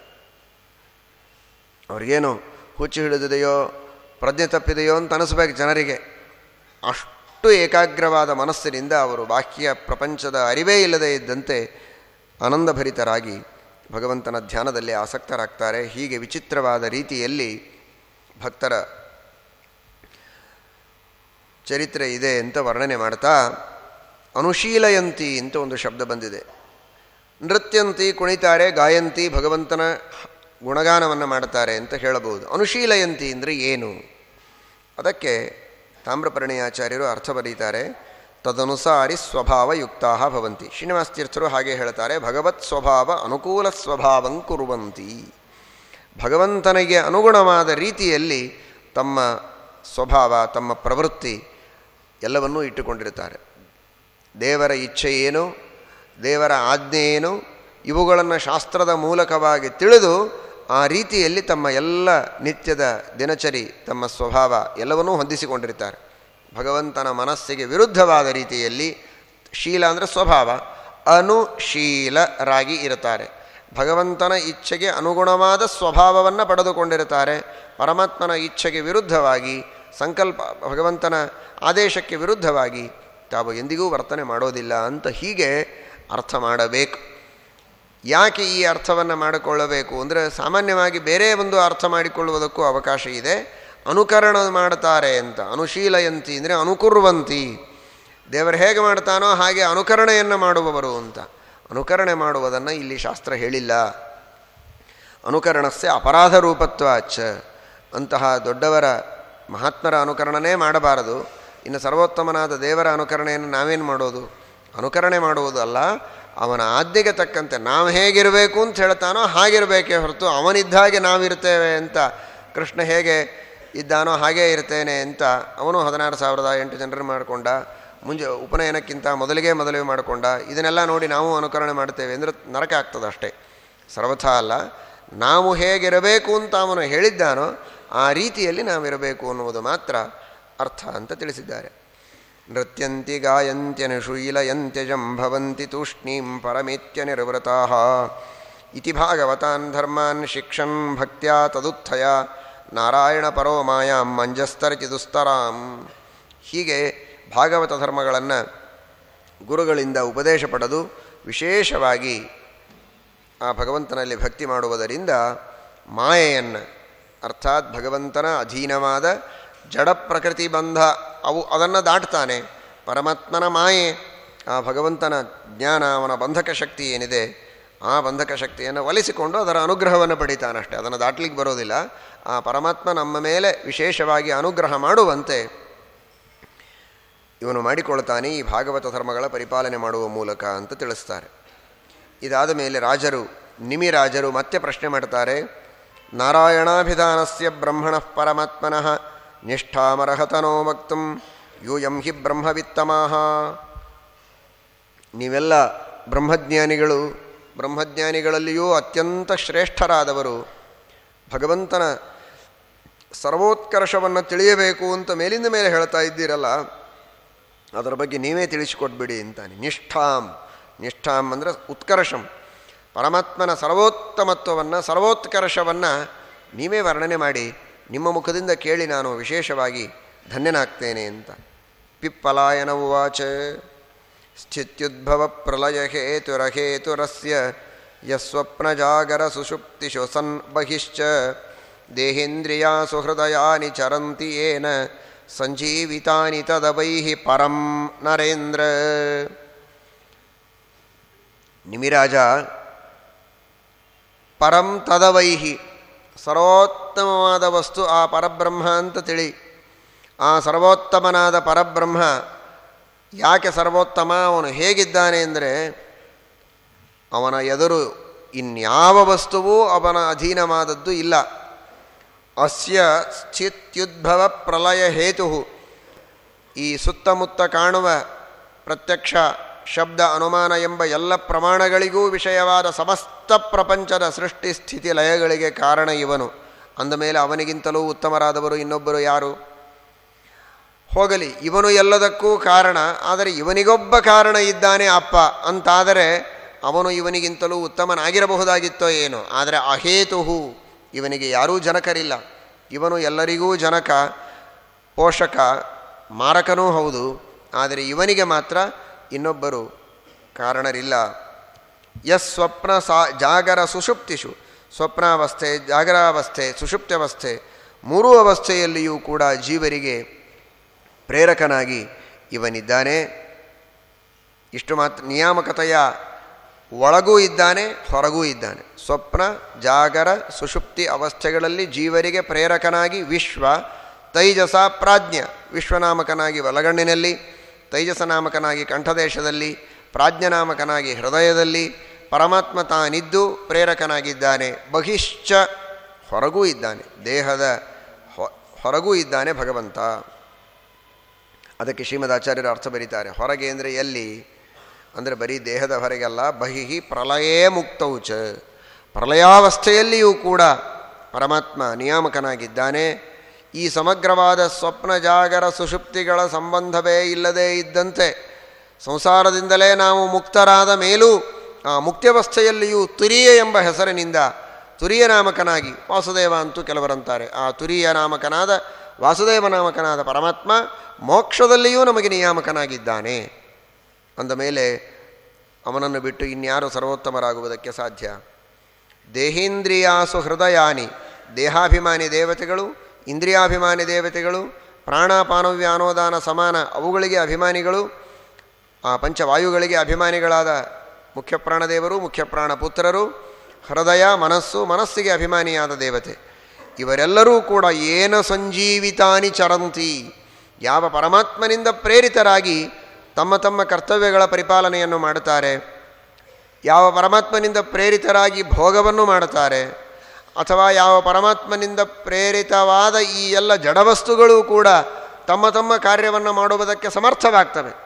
[SPEAKER 1] ಅವ್ರಿಗೇನು ಹುಚ್ಚು ಹಿಡಿದಿದೆಯೋ, ಪ್ರಜ್ಞೆ ತಪ್ಪಿದೆಯೋ ಅಂತ ಅನಿಸ್ಬೇಕು ಜನರಿಗೆ. ಅಷ್ಟು ಏಕಾಗ್ರವಾದ ಮನಸ್ಸಿನಿಂದ ಅವರು ಬಾಹ್ಯ ಪ್ರಪಂಚದ ಅರಿವೇ ಇಲ್ಲದೇ ಇದ್ದಂತೆ ಆನಂದಭರಿತರಾಗಿ ಭಗವಂತನ ಧ್ಯಾನದಲ್ಲಿ ಆಸಕ್ತರಾಗ್ತಾರೆ. ಹೀಗೆ ವಿಚಿತ್ರವಾದ ರೀತಿಯಲ್ಲಿ ಭಕ್ತರ ಚರಿತ್ರೆ ಇದೆ ಅಂತ ವರ್ಣನೆ ಮಾಡ್ತಾ ಅನುಶೀಲಯಂತಿ ಅಂತ ಒಂದು ಶಬ್ದ ಬಂದಿದೆ. ನೃತ್ಯಂತಿ, ಕುಣಿತಾರೆ, ಗಾಯಂತಿ, ಭಗವಂತನ ಗುಣಗಾನವನ್ನು ಮಾಡ್ತಾರೆ ಅಂತ ಹೇಳಬಹುದು. ಅನುಶೀಲಯಂತಿ ಅಂದರೆ ಏನು? ಅದಕ್ಕೆ ತಾಮ್ರಪರ್ಣಿಯಾಚಾರ್ಯರು ಅರ್ಥ ಬರೀತಾರೆ, ತದನುಸಾರಿ ಸ್ವಭಾವಯುಕ್ತಾ ಭವಂತಿ. ಶ್ರೀನಿವಾಸ ತೀರ್ಥರು ಹಾಗೆ ಹೇಳ್ತಾರೆ, ಭಗವತ್ ಸ್ವಭಾವ ಅನುಕೂಲ ಸ್ವಭಾವಂ ಕುರುವಂತಿ. ಭಗವಂತನಿಗೆ ಅನುಗುಣವಾದ ರೀತಿಯಲ್ಲಿ ತಮ್ಮ ಸ್ವಭಾವ, ತಮ್ಮ ಪ್ರವೃತ್ತಿ ಎಲ್ಲವನ್ನೂ ಇಟ್ಟುಕೊಂಡಿರ್ತಾರೆ ದೇವರ ಇಚ್ಛೆ ಏನು ದೇವರ ಆಜ್ಞೆ ಏನು ಇವುಗಳನ್ನು ಶಾಸ್ತ್ರದ ಮೂಲಕವಾಗಿ ತಿಳಿದು ಆ ರೀತಿಯಲ್ಲಿ ತಮ್ಮ ಎಲ್ಲ ನಿತ್ಯದ ದಿನಚರಿ, ತಮ್ಮ ಸ್ವಭಾವ ಎಲ್ಲವನ್ನೂ ಹೊಂದಿಸಿಕೊಂಡಿರ್ತಾರೆ. ಭಗವಂತನ ಮನಸ್ಸಿಗೆ ವಿರುದ್ಧವಾದ ರೀತಿಯಲ್ಲಿ ಶೀಲ ಅಂದರೆ ಸ್ವಭಾವ, ಅನುಶೀಲರಾಗಿ ಇರುತ್ತಾರೆ. ಭಗವಂತನ ಇಚ್ಛೆಗೆ ಅನುಗುಣವಾದ ಸ್ವಭಾವವನ್ನು ಪಡೆದುಕೊಂಡಿರುತ್ತಾರೆ. ಪರಮಾತ್ಮನ ಇಚ್ಛೆಗೆ ವಿರುದ್ಧವಾಗಿ, ಸಂಕಲ್ಪ, ಭಗವಂತನ ಆದೇಶಕ್ಕೆ ವಿರುದ್ಧವಾಗಿ ತಾವು ಎಂದಿಗೂ ವರ್ತನೆ ಮಾಡೋದಿಲ್ಲ ಅಂತ ಹೀಗೆ ಅರ್ಥ ಮಾಡಬೇಕು. ಯಾಕೆ ಈ ಅರ್ಥವನ್ನು ಮಾಡಿಕೊಳ್ಳಬೇಕು? ಅಂದರೆ ಸಾಮಾನ್ಯವಾಗಿ ಬೇರೆ ಒಂದು ಅರ್ಥ ಮಾಡಿಕೊಳ್ಳುವುದಕ್ಕೂ ಅವಕಾಶ ಇದೆ. ಅನುಕರಣ ಮಾಡ್ತಾರೆ ಅಂತ, ಅನುಶೀಲಯಂತಿ ಅಂದರೆ ಅನುಕುರುವಂತಿ. ದೇವರು ಹೇಗೆ ಮಾಡ್ತಾನೋ ಹಾಗೆ ಅನುಕರಣೆಯನ್ನು ಮಾಡುವವರು ಅಂತ. ಅನುಕರಣೆ ಮಾಡುವುದನ್ನು ಇಲ್ಲಿ ಶಾಸ್ತ್ರ ಹೇಳಿಲ್ಲ. ಅನುಕರಣಸ್ಯ ಅಪರಾಧ ರೂಪತ್ವಾಚ ಅಂತಹ ದೊಡ್ಡವರ ಮಹಾತ್ಮರ ಅನುಕರಣನೇ ಮಾಡಬಾರದು. ಇನ್ನು ಸರ್ವೋತ್ತಮನಾದ ದೇವರ ಅನುಕರಣೆಯನ್ನು ನಾವೇನು ಮಾಡೋದು? ಅನುಕರಣೆ ಮಾಡುವುದು ಅಲ್ಲ, ಅವನ ಆದ್ಯಗೆ ತಕ್ಕಂತೆ ನಾವು ಹೇಗಿರಬೇಕು ಅಂತ ಹೇಳ್ತಾನೋ ಹಾಗಿರಬೇಕೇ ಹೊರತು ಅವನಿದ್ದ ಹಾಗೆ ನಾವಿರ್ತೇವೆ ಅಂತ ಕೃಷ್ಣ ಹೇಗೆ ಇದ್ದಾನೋ ಹಾಗೇ ಇರ್ತೇನೆ ಅಂತ ಅವನು ಹದಿನಾರು ಸಾವಿರದ ಎಂಟು ಜನರನ್ನು ಮಾಡಿಕೊಂಡ, ಮುಂಜೆ ಉಪನಯನಕ್ಕಿಂತ ಮೊದಲಿಗೆ ಮೊದಲೇ ಮಾಡಿಕೊಂಡ, ಇದನ್ನೆಲ್ಲ ನೋಡಿ ನಾವು ಅನುಕರಣೆ ಮಾಡ್ತೇವೆ ಅಂದರೆ ನರಕ ಆಗ್ತದೆ ಅಷ್ಟೇ. ಸರ್ವಥ ಅಲ್ಲ, ನಾವು ಹೇಗಿರಬೇಕು ಅಂತ ಅವನು ಹೇಳಿದ್ದಾನೋ ಆ ರೀತಿಯಲ್ಲಿ ನಾವಿರಬೇಕು ಅನ್ನುವುದು ಮಾತ್ರ. ಅರ್ಥ ಅಂತ ತಿಳಿಸಿದ್ದಾರೆ. ನೃತ್ಯಂತಿ ಗಾಯಂತ್ಯನುಶೀಲಯಂತ್ಯಜಂ ಜಂಭವಂತಿ ತೂಷ್ಣೀಂ ಪರಮೇತ್ಯ ನಿರ್ವೃತಾ ಇತಿ ಭಾಗವತಾನ್ ಧರ್ಮಾನ್ ಶಿಕ್ಷನ್ ಭಕ್ತ್ಯಾ ತದುತ್ಥಯ. ನಾರಾಯಣ ಪರೋ ಮಾಯಾಂ ಮಂಜಸ್ತರಚಿ ದುಸ್ತರಾಂ ಹೀಗೆ ಭಾಗವತ ಧರ್ಮಗಳನ್ನು ಗುರುಗಳಿಂದ ಉಪದೇಶ ಪಡೆದು ವಿಶೇಷವಾಗಿ ಆ ಭಗವಂತನಲ್ಲಿ ಭಕ್ತಿ ಮಾಡುವುದರಿಂದ ಮಾಯೆಯನ್ನು, ಅರ್ಥಾತ್ ಭಗವಂತನ ಅಧೀನವಾದ ಜಡ ಪ್ರಕೃತಿ ಬಂಧ, ಅವು ಅದನ್ನು ದಾಟ್ತಾನೆ. ಪರಮಾತ್ಮನ ಮಾಯೆ, ಆ ಭಗವಂತನ ಜ್ಞಾನ, ಅವನ ಬಂಧಕ ಶಕ್ತಿ ಏನಿದೆ, ಆ ಬಂಧಕ ಶಕ್ತಿಯನ್ನು ಒಲಿಸಿಕೊಂಡು ಅದರ ಅನುಗ್ರಹವನ್ನು ಪಡಿತಾನಷ್ಟೆ. ಅದನ್ನು ದಾಟ್ಲಿಕ್ಕೆ ಬರೋದಿಲ್ಲ. ಆ ಪರಮಾತ್ಮ ನಮ್ಮ ಮೇಲೆ ವಿಶೇಷವಾಗಿ ಅನುಗ್ರಹ ಮಾಡುವಂತೆ ಇವನು ಮಾಡಿಕೊಳ್ತಾನೆ, ಈ ಭಾಗವತ ಧರ್ಮಗಳ ಪರಿಪಾಲನೆ ಮಾಡುವ ಮೂಲಕ ಅಂತ ತಿಳಿಸ್ತಾರೆ. ಇದಾದ ಮೇಲೆ ರಾಜರು, ನಿಮಿ ರಾಜರು ಮತ್ತೆ ಪ್ರಶ್ನೆ ಮಾಡ್ತಾರೆ, ನಾರಾಯಣಾಭಿಧಾನಸ್ಯ ಬ್ರಹ್ಮಣ ಪರಮಾತ್ಮನಃ ನಿಷ್ಠಾಮರಹತನೋ ವಕ್ತುಂ ಯೂಯಂ ಹಿ ಬ್ರಹ್ಮವಿತ್ತಮಾಹ. ನೀವೆಲ್ಲ ಬ್ರಹ್ಮಜ್ಞಾನಿಗಳು, ಬ್ರಹ್ಮಜ್ಞಾನಿಗಳಲ್ಲಿಯೂ ಅತ್ಯಂತ ಶ್ರೇಷ್ಠರಾದವರು. ಭಗವಂತನ ಸರ್ವೋತ್ಕರ್ಷವನ್ನು ತಿಳಿಯಬೇಕು ಅಂತ ಮೇಲಿಂದ ಮೇಲೆ ಹೇಳ್ತಾ ಇದ್ದೀರಲ್ಲ, ಅದರ ಬಗ್ಗೆ ನೀವೇ ತಿಳಿಸಿಕೊಟ್ಬಿಡಿ ಅಂತಾನೆ. ನಿಷ್ಠಾಂ ನಿಷ್ಠಾಂ ಅಂದರೆ ಉತ್ಕರ್ಷಂ. ಪರಮಾತ್ಮನ ಸರ್ವೋತ್ತಮತ್ವವನ್ನು, ಸರ್ವೋತ್ಕರ್ಷವನ್ನು ನೀವೇ ವರ್ಣನೆ ಮಾಡಿ ನಿಮ್ಮ ಮುಖದಿಂದ ಕೇಳಿ ನಾನು ವಿಶೇಷವಾಗಿ ಧನ್ಯನಾಗ್ತೇನೆ ಅಂತ. ಪಿಪ್ಪಲಾಯನ ಉವಾಚ. ಸ್ಥಿತ್ಯುದ್ಭವ ಪ್ರಲಯ ಹೇತುರಹೇತುರಸ್ಯ ಯಸ್ವಪ್ನಜಾಗರ ಸುಷುಪ್ತಿಷು ಸನ್ ಬಹಿಶ್ಚ ದೇಹೇಂದ್ರಿಯ ಸುಹೃದಯಾನಿ ಚರಂತಿ ಏನ. ಸಂಜೀವಿತಾನಿ ತದವೈಹಿ ಪರಂ ನರೇಂದ್ರ. ನಿಮಿರಾಜ, ಪರಂ ತದವೈಹಿ ಸರ್ವೋತ್ತಮವಾದ ವಸ್ತು ಆ ಪರಬ್ರಹ್ಮ ಅಂತ ತಿಳಿ. ಆ ಸರ್ವೋತ್ತಮನಾದ ಪರಬ್ರಹ್ಮ ಯಾಕೆ ಸರ್ವೋತ್ತಮ? ಅವನು ಹೇಗಿದ್ದಾನೆ ಅಂದರೆ ಅವನ ಎದುರು ಇನ್ಯಾವ ವಸ್ತುವೂ ಅವನ ಅಧೀನವಾದದ್ದು ಇಲ್ಲ. ಅಸ್ಯ ಸ್ಥಿತ್ಯುದ್ಭವ ಪ್ರಲಯ ಹೇತು. ಈ ಸುತ್ತಮುತ್ತ ಕಾಣುವ ಪ್ರತ್ಯಕ್ಷ ಶಬ್ದ ಅನುಮಾನ ಎಂಬ ಎಲ್ಲ ಪ್ರಮಾಣಗಳಿಗೂ ವಿಷಯವಾದ ಸಮಸ್ತ ಪ್ರಪಂಚದ ಸೃಷ್ಟಿ ಸ್ಥಿತಿ ಲಯಗಳಿಗೆ ಕಾರಣ ಇವನು. ಅಂದಮೇಲೆ ಅವನಿಗಿಂತಲೂ ಉತ್ತಮರಾದವರು ಇನ್ನೊಬ್ಬರು ಯಾರು? ಹೋಗಲಿ, ಇವನು ಎಲ್ಲದಕ್ಕೂ ಕಾರಣ, ಆದರೆ ಇವನಿಗೊಬ್ಬ ಕಾರಣ ಇದ್ದಾನೆ ಅಪ್ಪ. ಅಂತಾದರೆ ಅವನು ಇವನಿಗಿಂತಲೂ ಉತ್ತಮನಾಗಿರಬಹುದಾಗಿತ್ತೋ ಏನೋ. ಆದರೆ ಅಹೇತುಹು, ಇವನಿಗೆ ಯಾರೂ ಜನಕರಿಲ್ಲ. ಇವನು ಎಲ್ಲರಿಗೂ ಜನಕ, ಪೋಷಕ, ಮಾರಕನೂ ಹೌದು. ಆದರೆ ಇವನಿಗೆ ಮಾತ್ರ ಇನ್ನೊಬ್ಬರು ಕಾರಣರಿಲ್ಲ. ಯಸ್ವಪ್ನ ಸ್ವಪ್ನ ಸಾ, ಜಾಗರ ಸುಷುಪ್ತಿಷು. ಸ್ವಪ್ನಾವಸ್ಥೆ, ಜಾಗರಾವಸ್ಥೆ, ಸುಷುಪ್ತ್ಯವಸ್ಥೆ, ಮೂರೂ ಅವಸ್ಥೆಯಲ್ಲಿಯೂ ಕೂಡ ಜೀವರಿಗೆ ಪ್ರೇರಕನಾಗಿ ಇವನಿದ್ದಾನೆ. ಇಷ್ಟು ಮಾತ್ರ, ನಿಯಾಮಕತೆಯ ಒಳಗೂ ಇದ್ದಾನೆ, ಹೊರಗೂ ಇದ್ದಾನೆ. ಸ್ವಪ್ನ, ಜಾಗರ, ಸುಷುಪ್ತಿ ಅವಸ್ಥೆಗಳಲ್ಲಿ ಜೀವರಿಗೆ ಪ್ರೇರಕನಾಗಿ ವಿಶ್ವ, ತೈಜಸ ಪ್ರಾಜ್ಞ. ವಿಶ್ವನಾಮಕನಾಗಿ ಬಲಗಣ್ಣಿನಲ್ಲಿ ತೈಜಸನಾಮಕನಾಗಿ ಕಂಠದೇಶದಲ್ಲಿ, ಪ್ರಾಜ್ಞನಾಮಕನಾಗಿ ಹೃದಯದಲ್ಲಿ ಪರಮಾತ್ಮ ತಾನಿದ್ದು ಪ್ರೇರಕನಾಗಿದ್ದಾನೆ, ಬಹಿಶ್ಚ ಹೊರಗೂ ಇದ್ದಾನೆ, ದೇಹದ ಹೊರಗೂ ಇದ್ದಾನೆ ಭಗವಂತ. ಅದಕ್ಕೆ ಶ್ರೀಮದ್ ಆಚಾರ್ಯರು ಅರ್ಥ ಬರೀತಾರೆ, ಹೊರಗೆ ಅಂದರೆ ಎಲ್ಲಿ? ಅಂದರೆ ಬರೀ ದೇಹದ ಹೊರಗೆಲ್ಲ ಬಹಿಹಿ ಮುಕ್ತವು ಮುಕ್ತೌಚ ಪ್ರಲಯಾವಸ್ಥೆಯಲ್ಲಿಯೂ ಕೂಡ ಪರಮಾತ್ಮ ನಿಯಾಮಕನಾಗಿದ್ದಾನೆ. ಈ ಸಮಗ್ರವಾದ ಸ್ವಪ್ನ ಜಾಗರ ಸುಷುಪ್ತಿಗಳ ಸಂಬಂಧವೇ ಇಲ್ಲದೇ ಇದ್ದಂತೆ, ಸಂಸಾರದಿಂದಲೇ ನಾವು ಮುಕ್ತರಾದ ಮೇಲೂ ಆ ಮುಕ್ತ್ಯವಸ್ಥೆಯಲ್ಲಿಯೂ ತುರಿಯ ಎಂಬ ಹೆಸರಿನಿಂದ ತುರಿಯ ನಾಮಕನಾಗಿ ವಾಸುದೇವ ಅಂತೂ ಕೆಲವರಂತಾರೆ. ಆ ತುರಿಯ ನಾಮಕನಾದ ವಾಸುದೇವ ನಾಮಕನಾದ ಪರಮಾತ್ಮ ಮೋಕ್ಷದಲ್ಲಿಯೂ ನಮಗೆ ನಿಯಾಮಕನಾಗಿದ್ದಾನೆ. ಅಂದ ಮೇಲೆ ಅವನನ್ನು ಬಿಟ್ಟು ಇನ್ಯಾರು ಸರ್ವೋತ್ತಮರಾಗುವುದಕ್ಕೆ ಸಾಧ್ಯ? ದೇಹೇಂದ್ರಿಯಾಸು ಹೃದಯಾನಿ, ದೇಹಾಭಿಮಾನಿ ದೇವತೆಗಳು, ಇಂದ್ರಿಯಾಭಿಮಾನಿ ದೇವತೆಗಳು, ಪ್ರಾಣಾಪಾನವ್ಯಾನೋದಾನ ಸಮಾನ ಅವುಗಳಿಗೆ ಅಭಿಮಾನಿಗಳು, ಆ ಪಂಚವಾಯುಗಳಿಗೆ ಅಭಿಮಾನಿಗಳಾದ ಮುಖ್ಯ ಪ್ರಾಣದೇವರು ಮುಖ್ಯ ಪ್ರಾಣಪುತ್ರರು ಹೃದಯ, ಮನಸ್ಸು, ಮನಸ್ಸಿಗೆ ಅಭಿಮಾನಿಯಾದ ದೇವತೆ. ಇವರೆಲ್ಲರೂ ಕೂಡ ಏನ ಸಂಜೀವಿತಾನಿ ಚರಂತಿ. ಯಾವ ಪರಮಾತ್ಮನಿಂದ ಪ್ರೇರಿತರಾಗಿ ತಮ್ಮ ತಮ್ಮ ಕರ್ತವ್ಯಗಳ ಪರಿಪಾಲನೆಯನ್ನು ಮಾಡುತ್ತಾರೆ. ಯಾವ ಪರಮಾತ್ಮನಿಂದ ಪ್ರೇರಿತರಾಗಿ ಭೋಗವನ್ನು ಮಾಡುತ್ತಾರೆ. ಅಥವಾ ಯಾವ ಪರಮಾತ್ಮನಿಂದ ಪ್ರೇರಿತವಾದ ಈ ಎಲ್ಲ ಜಡವಸ್ತುಗಳು ಕೂಡ ತಮ್ಮ ತಮ್ಮ ಕಾರ್ಯವನ್ನು ಮಾಡುವುದಕ್ಕೆ ಸಮರ್ಥವಾಗ್ತವೆ.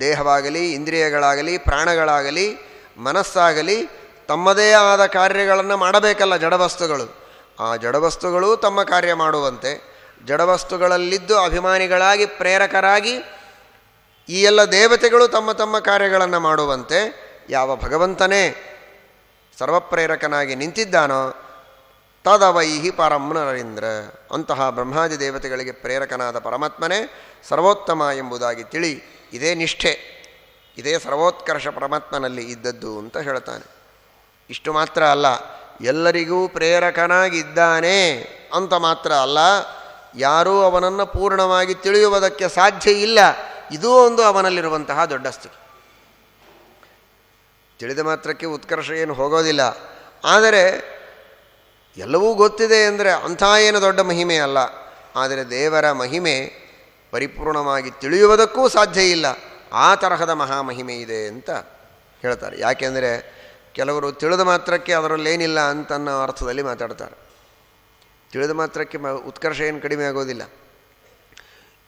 [SPEAKER 1] ದೇಹವಾಗಲಿ, ಇಂದ್ರಿಯಗಳಾಗಲಿ, ಪ್ರಾಣಗಳಾಗಲಿ, ಮನಸ್ಸಾಗಲಿ, ತಮ್ಮದೇ ಆದ ಕಾರ್ಯಗಳನ್ನು ಮಾಡಬೇಕಲ್ಲ ಜಡವಸ್ತುಗಳು. ಆ ಜಡವಸ್ತುಗಳು ತಮ್ಮ ಕಾರ್ಯ ಮಾಡುವಂತೆ. ಜಡವಸ್ತುಗಳಲ್ಲಿದ್ದು ಅಭಿಮಾನಿಗಳಾಗಿ, ಪ್ರೇರಕರಾಗಿ ಈ ಎಲ್ಲ ದೇವತೆಗಳು ತಮ್ಮ ತಮ್ಮ ಕಾರ್ಯಗಳನ್ನು ಮಾಡುವಂತೆ ಯಾವ ಭಗವಂತನೇ ಸರ್ವಪ್ರೇರಕನಾಗಿ ನಿಂತಿದ್ದಾನೋ ತದವೈಹಿ ಪರಂ ನರೇಂದ್ರ. ಅಂತಹ ಬ್ರಹ್ಮಾದಿ ದೇವತೆಗಳಿಗೆ ಪ್ರೇರಕನಾದ ಪರಮಾತ್ಮನೇ ಸರ್ವೋತ್ತಮ ಎಂಬುದಾಗಿ ತಿಳಿ ಇದೇ ನಿಷ್ಠೆ, ಇದೇ ಸರ್ವೋತ್ಕರ್ಷ ಪರಮಾತ್ಮನಲ್ಲಿ ಇದ್ದದ್ದು ಅಂತ ಹೇಳ್ತಾನೆ. ಇಷ್ಟು ಮಾತ್ರ ಅಲ್ಲ, ಎಲ್ಲರಿಗೂ ಪ್ರೇರಕನಾಗಿದ್ದಾನೆ ಅಂತ ಮಾತ್ರ ಅಲ್ಲ, ಯಾರೂ ಅವನನ್ನು ಪೂರ್ಣವಾಗಿ ತಿಳಿಯುವುದಕ್ಕೆ ಸಾಧ್ಯ ಇಲ್ಲ, ಇದೂ ಒಂದು ಅವನಲ್ಲಿರುವಂತಹ ದೊಡ್ಡ ಸ್ಥಿತಿ. ತಿಳಿದ ಮಾತ್ರಕ್ಕೆ ಉತ್ಕರ್ಷ ಏನು ಹೋಗೋದಿಲ್ಲ. ಆದರೆ ಎಲ್ಲವೂ ಗೊತ್ತಿದೆ ಅಂದರೆ ಅಂಥ ಏನು ದೊಡ್ಡ ಮಹಿಮೆ ಅಲ್ಲ. ಆದರೆ ದೇವರ ಮಹಿಮೆ ಪರಿಪೂರ್ಣವಾಗಿ ತಿಳಿಯುವುದಕ್ಕೂ ಸಾಧ್ಯ ಇಲ್ಲ. ಆ ತರಹದ ಮಹಾಮಹಿಮೆ ಇದೆ ಅಂತ ಹೇಳ್ತಾರೆ. ಯಾಕೆಂದರೆ ಕೆಲವರು ತಿಳಿದ ಮಾತ್ರಕ್ಕೆ ಅದರಲ್ಲೇನಿಲ್ಲ ಅಂತನ್ನೋ ಅರ್ಥದಲ್ಲಿ ಮಾತಾಡ್ತಾರೆ. ತಿಳಿದ ಮಾತ್ರಕ್ಕೆ ಉತ್ಕರ್ಷ ಏನು ಕಡಿಮೆ ಆಗೋದಿಲ್ಲ.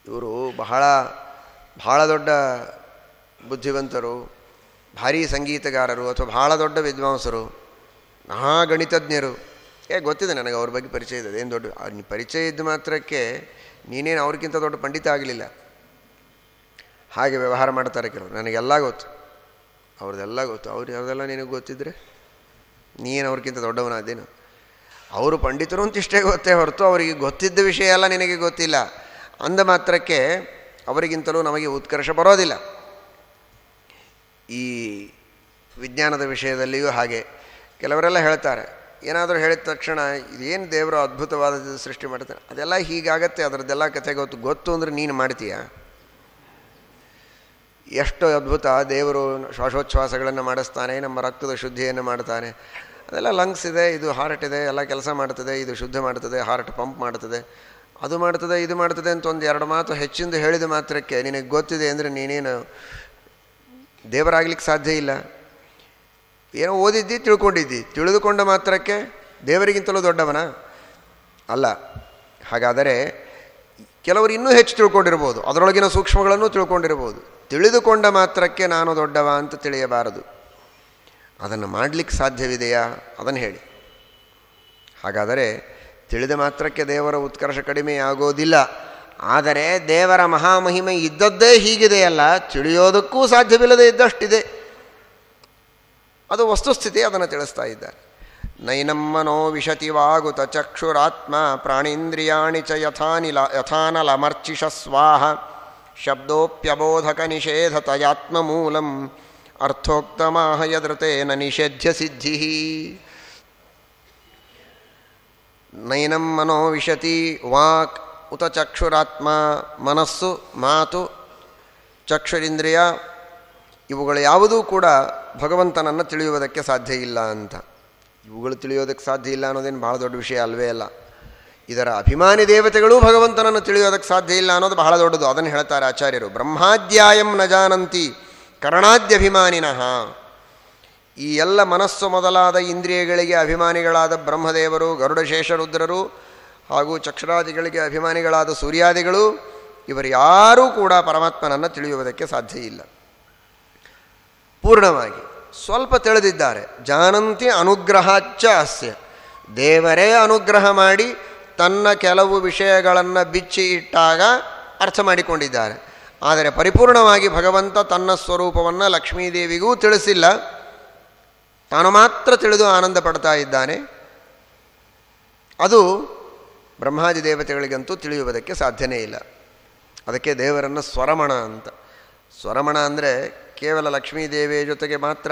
[SPEAKER 1] ಇವರು ಬಹಳ ಬಹಳ ದೊಡ್ಡ ಬುದ್ಧಿವಂತರು, ಭಾರೀ ಸಂಗೀತಗಾರರು ಅಥವಾ ಬಹಳ ದೊಡ್ಡ ವಿದ್ವಾಂಸರು ಮಹಾಗಣಿತಜ್ಞರು ಏ, ಗೊತ್ತಿದೆ ನನಗೆ ಅವ್ರ ಬಗ್ಗೆ ಪರಿಚಯ ಇದೆ ಏನು ದೊಡ್ಡ ಪರಿಚಯ ಇದ್ದ ಮಾತ್ರಕ್ಕೆ ನೀನೇನು ಅವ್ರಿಗಿಂತ ದೊಡ್ಡ ಪಂಡಿತ ಆಗಲಿಲ್ಲ. ಹಾಗೆ ವ್ಯವಹಾರ ಮಾಡ್ತಾರೆ ಕೆಲವರು. ನನಗೆಲ್ಲ ಗೊತ್ತು. ಅವ್ರದ್ದೆಲ್ಲ ಗೊತ್ತು. ಅವ್ರು ಅವ್ರದೆಲ್ಲ ನಿನಗೆ ಗೊತ್ತಿದ್ರೆ? ನೀನು ಅವ್ರಿಗಿಂತ ದೊಡ್ಡವನಾದೇನು ಅವರು ಪಂಡಿತರು ಅಂತ ಇಷ್ಟೇ ಗೊತ್ತೇ ಹೊರತು ಅವರಿಗೆ ಗೊತ್ತಿದ್ದ ವಿಷಯ ಎಲ್ಲ ನಿನಗೆ ಗೊತ್ತಿಲ್ಲ. ಅಂದ ಮಾತ್ರಕ್ಕೆ ಅವರಿಗಿಂತಲೂ ನಮಗೆ ಉತ್ಕರ್ಷ ಬರೋದಿಲ್ಲ. ಈ ವಿಜ್ಞಾನದ ವಿಷಯದಲ್ಲಿಯೂ ಹಾಗೆ. ಕೆಲವರೆಲ್ಲ ಹೇಳ್ತಾರೆ ಏನಾದರೂ ಹೇಳಿದ ತಕ್ಷಣ ಇದೇನು ದೇವರು ಅದ್ಭುತವಾದ ಸೃಷ್ಟಿ ಮಾಡ್ತಾರೆ? ಅದೆಲ್ಲ ಹೀಗಾಗತ್ತೆ, ಅದರದ್ದೆಲ್ಲ ಕಥೆ ಗೊತ್ತು. ಗೊತ್ತು ಅಂದರೆ ನೀನು ಮಾಡ್ತೀಯ? ಎಷ್ಟು ಅದ್ಭುತ ದೇವರು ಶ್ವಾಸೋಚ್ಛ್ವಾಸಗಳನ್ನು ಮಾಡಿಸ್ತಾನೆ, ನಮ್ಮ ರಕ್ತದ ಶುದ್ಧಿಯನ್ನು ಮಾಡ್ತಾನೆ. ಅದೆಲ್ಲ ಲಂಗ್ಸ್ ಇದೆ, ಇದು ಹಾರ್ಟ್ ಇದೆ, ಎಲ್ಲ ಕೆಲಸ ಮಾಡ್ತದೆ, ಇದು ಶುದ್ಧ ಮಾಡ್ತದೆ ಹಾರ್ಟ್ ಪಂಪ್ ಮಾಡ್ತದೆ. ಅದು ಮಾಡ್ತದೆ, ಇದು ಮಾಡ್ತದೆ ಅಂತ ಒಂದು ಎರಡು ಮಾತು ಹೆಚ್ಚಿಂದು ಹೇಳಿದ ಮಾತ್ರಕ್ಕೆ ನಿನಗೆ ಗೊತ್ತಿದೆ ಅಂದರೆ ನೀನೇನು ದೇವರಾಗ್ಲಿಕ್ಕೆ ಸಾಧ್ಯ ಇಲ್ಲ? ಏನೋ ಓದಿದ್ದಿ, ತಿಳ್ಕೊಂಡಿದ್ದಿ. ತಿಳಿದುಕೊಂಡ ಮಾತ್ರಕ್ಕೆ ದೇವರಿಗಿಂತಲೂ ದೊಡ್ಡವನ? ಅಲ್ಲ. ಹಾಗಾದರೆ ಕೆಲವರು ಇನ್ನೂ ಹೆಚ್ಚು ತಿಳ್ಕೊಂಡಿರ್ಬೋದು. ಅದರೊಳಗಿನ ಸೂಕ್ಷ್ಮಗಳನ್ನು ತಿಳ್ಕೊಂಡಿರ್ಬೋದು. ತಿಳಿದುಕೊಂಡ ಮಾತ್ರಕ್ಕೆ ನಾನು ದೊಡ್ಡವ ಅಂತ ತಿಳಿಯಬಾರದು. ಅದನ್ನು ಮಾಡಲಿಕ್ಕೆ ಸಾಧ್ಯವಿದೆಯಾ? ಅದನ್ನು ಹೇಳಿ. ಹಾಗಾದರೆ ತಿಳಿದ ಮಾತ್ರಕ್ಕೆ ದೇವರ ಉತ್ಕರ್ಷ ಕಡಿಮೆ ಆಗೋದಿಲ್ಲ ಆದರೆ ದೇವರ ಮಹಾಮಹಿಮೆ ಇದ್ದದ್ದೇ ಹೀಗಿದೆಯಲ್ಲ. ತಿಳಿಯೋದಕ್ಕೂ ಸಾಧ್ಯವಿಲ್ಲದೆ ಇದ್ದಷ್ಟಿದೆ. ಅದು ವಸ್ತುಸ್ಥಿತಿ ಅದನ್ನು ತಿಳಿಸ್ತಾ ಇದ್ದಾರೆ. ನೈನಂ ವಿಶತಿ ವಾಗುತ ಚಕ್ಷುರಾತ್ಮ ಪ್ರಾಣೀಂದ್ರಿಯಾಣಿ ಚ ಯಥಾನಿಲ ಯಥಾನಲಮರ್ಚಿಷ ಸ್ವಾಹ ಶಬ್ದೋಪ್ಯಬೋಧಕ ನಿಷೇಧತಯಾತ್ಮಮೂಲಂ ಅರ್ಥೋಕ್ತಮಾಹ ಯದೃತೇನ ನಿಷೇಧ್ಯ ಸಿದ್ಧಿ. ನೈನಂ ಮನೋ ವಿಶತಿ ವಾಕ್ ಉತ ಚಕ್ಷುರಾತ್ಮ ಮನಸ್ಸು ಮಾತು ಚಕ್ಷುರಿಂದ್ರಿಯ ಇವುಗಳು ಯಾವುದೂ ಕೂಡ ಭಗವಂತನನ್ನು ತಿಳಿಯುವುದಕ್ಕೆ ಸಾಧ್ಯ ಇಲ್ಲ ಅಂತ. ಇವುಗಳು ತಿಳಿಯೋದಕ್ಕೆ ಸಾಧ್ಯ ಇಲ್ಲ ಅನ್ನೋದೇನು ಬಹಳ ದೊಡ್ಡ ವಿಷಯ ಅಲ್ವೇ ಅಲ್ಲ. ಇದರ ಅಭಿಮಾನಿ ದೇವತೆಗಳು ಭಗವಂತನನ್ನು ತಿಳಿಯೋದಕ್ಕೆ ಸಾಧ್ಯ ಇಲ್ಲ ಅನ್ನೋದು ಬಹಳ ದೊಡ್ಡದು. ಅದನ್ನು ಹೇಳ್ತಾರೆ ಆಚಾರ್ಯರು. ಬ್ರಹ್ಮಾಧ್ಯಾಯಂ ನ ಜಾನಂತಿ ಕರ್ಣಾದ್ಯಭಿಮಾನಿನಃ. ಈ ಎಲ್ಲ ಮನಸ್ಸು ಮೊದಲಾದ ಇಂದ್ರಿಯಗಳಿಗೆ ಅಭಿಮಾನಿಗಳಾದ ಬ್ರಹ್ಮದೇವರು, ಗರುಡಶೇಷರುದ್ರರು ಹಾಗೂ ಚಕ್ಷರಾದಿಗಳಿಗೆ ಅಭಿಮಾನಿಗಳಾದ ಸೂರ್ಯಾದಿಗಳು, ಇವರು ಯಾರೂ ಕೂಡ ಪರಮಾತ್ಮನನ್ನು ತಿಳಿಯುವುದಕ್ಕೆ ಸಾಧ್ಯ ಇಲ್ಲ. ಪೂರ್ಣವಾಗಿ ಸ್ವಲ್ಪ ತಿಳಿದಿದ್ದಾರೆ. ಜಾನಂತಿ ಅನುಗ್ರಹಾಚ್ಚ ಅಸ್ಯ. ದೇವರೇ ಅನುಗ್ರಹ ಮಾಡಿ ತನ್ನ ಕೆಲವು ವಿಷಯಗಳನ್ನು ಬಿಚ್ಚಿ ಇಟ್ಟಾಗ ಅರ್ಥ ಮಾಡಿಕೊಂಡಿದ್ದಾರೆ. ಆದರೆ ಪರಿಪೂರ್ಣವಾಗಿ ಭಗವಂತ ತನ್ನ ಸ್ವರೂಪವನ್ನು ಲಕ್ಷ್ಮೀದೇವಿಗೂ ತಿಳಿಸಿಲ್ಲ. ತಾನು ಮಾತ್ರ ತಿಳಿದು ಆನಂದ ಪಡ್ತಾ ಇದ್ದಾನೆ. ಅದು ಬ್ರಹ್ಮಾದಿ ದೇವತೆಗಳಿಗಂತೂ ತಿಳಿಯುವುದಕ್ಕೆ ಸಾಧ್ಯನೇ ಇಲ್ಲ. ಅದಕ್ಕೆ ದೇವರನ್ನು ಸ್ವರಮಣ ಅಂತ. ಸ್ವರಮಣ ಅಂದರೆ ಕೇವಲ ಲಕ್ಷ್ಮೀದೇವಿಯ ಜೊತೆಗೆ ಮಾತ್ರ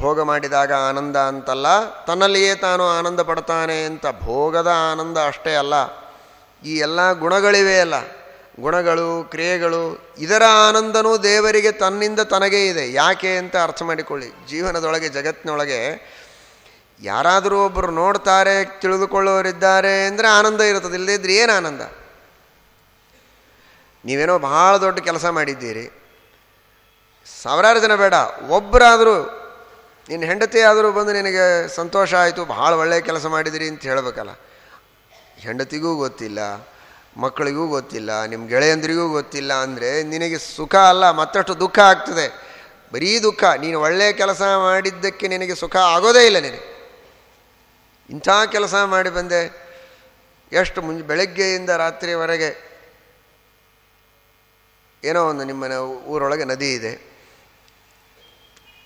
[SPEAKER 1] ಭೋಗ ಮಾಡಿದಾಗ ಆನಂದ ಅಂತಲ್ಲ, ತನ್ನಲ್ಲಿಯೇ ತಾನು ಆನಂದ ಪಡ್ತಾನೆ ಅಂತ ಭೋಗದ ಆನಂದ ಅಷ್ಟೇ ಅಲ್ಲ, ಈ ಎಲ್ಲ ಗುಣಗಳಿವೆ ಅಲ್ಲ. ಗುಣಗಳು, ಕ್ರಿಯೆಗಳು, ಇದರ ಆನಂದನೂ ದೇವರಿಗೆ ತನ್ನಿಂದ ತನಗೇ ಇದೆ. ಯಾಕೆ ಅಂತ ಅರ್ಥ ಮಾಡಿಕೊಳ್ಳಿ. ಜೀವನದೊಳಗೆ, ಜಗತ್ತಿನೊಳಗೆ ಯಾರಾದರೂ ಒಬ್ಬರು ನೋಡ್ತಾರೆ ತಿಳಿದುಕೊಳ್ಳೋರಿದ್ದಾರೆ ಅಂದರೆ ಆನಂದ ಇರುತ್ತದೆ. ಇಲ್ಲದೇ ಇದ್ರೆ ಏನು ಆನಂದ? ನೀವೇನೋ ಭಾಳ ದೊಡ್ಡ ಕೆಲಸ ಮಾಡಿದ್ದೀರಿ. ಸಾವಿರಾರು ಜನ ಬೇಡ. ಒಬ್ಬರಾದರೂ ನಿನ್ನ ಹೆಂಡತಿ ಆದರೂ ಬಂದು ನಿನಗೆ ಸಂತೋಷ ಆಯಿತು, ಭಾಳ ಒಳ್ಳೆಯ ಕೆಲಸ ಮಾಡಿದಿರಿ ಅಂತ ಹೇಳಬೇಕಲ್ಲ. ಹೆಂಡತಿಗೂ ಗೊತ್ತಿಲ್ಲ, ಮಕ್ಕಳಿಗೂ ಗೊತ್ತಿಲ್ಲ ನಿಮ್ಮ ಗೆಳೆಯಂದ್ರಿಗೂ ಗೊತ್ತಿಲ್ಲ ಅಂದರೆ ನಿನಗೆ ಸುಖ ಅಲ್ಲ, ಮತ್ತಷ್ಟು ದುಃಖ ಆಗ್ತದೆ. ಬರೀ ದುಃಖ, ನೀನು ಒಳ್ಳೆಯ ಕೆಲಸ ಮಾಡಿದ್ದಕ್ಕೆ ನಿನಗೆ ಸುಖ ಆಗೋದೇ ಇಲ್ಲ ನಿನಗೆ. ಇಂಥ ಕೆಲಸ ಮಾಡಿ ಬಂದೆ, ಎಷ್ಟು ಮುಂಜೆ, ಬೆಳಗ್ಗೆಯಿಂದ ರಾತ್ರಿವರೆಗೆ ಏನೋ ಒಂದು ನಿಮ್ಮನೆ ಊರೊಳಗೆ ನದಿ ಇದೆ.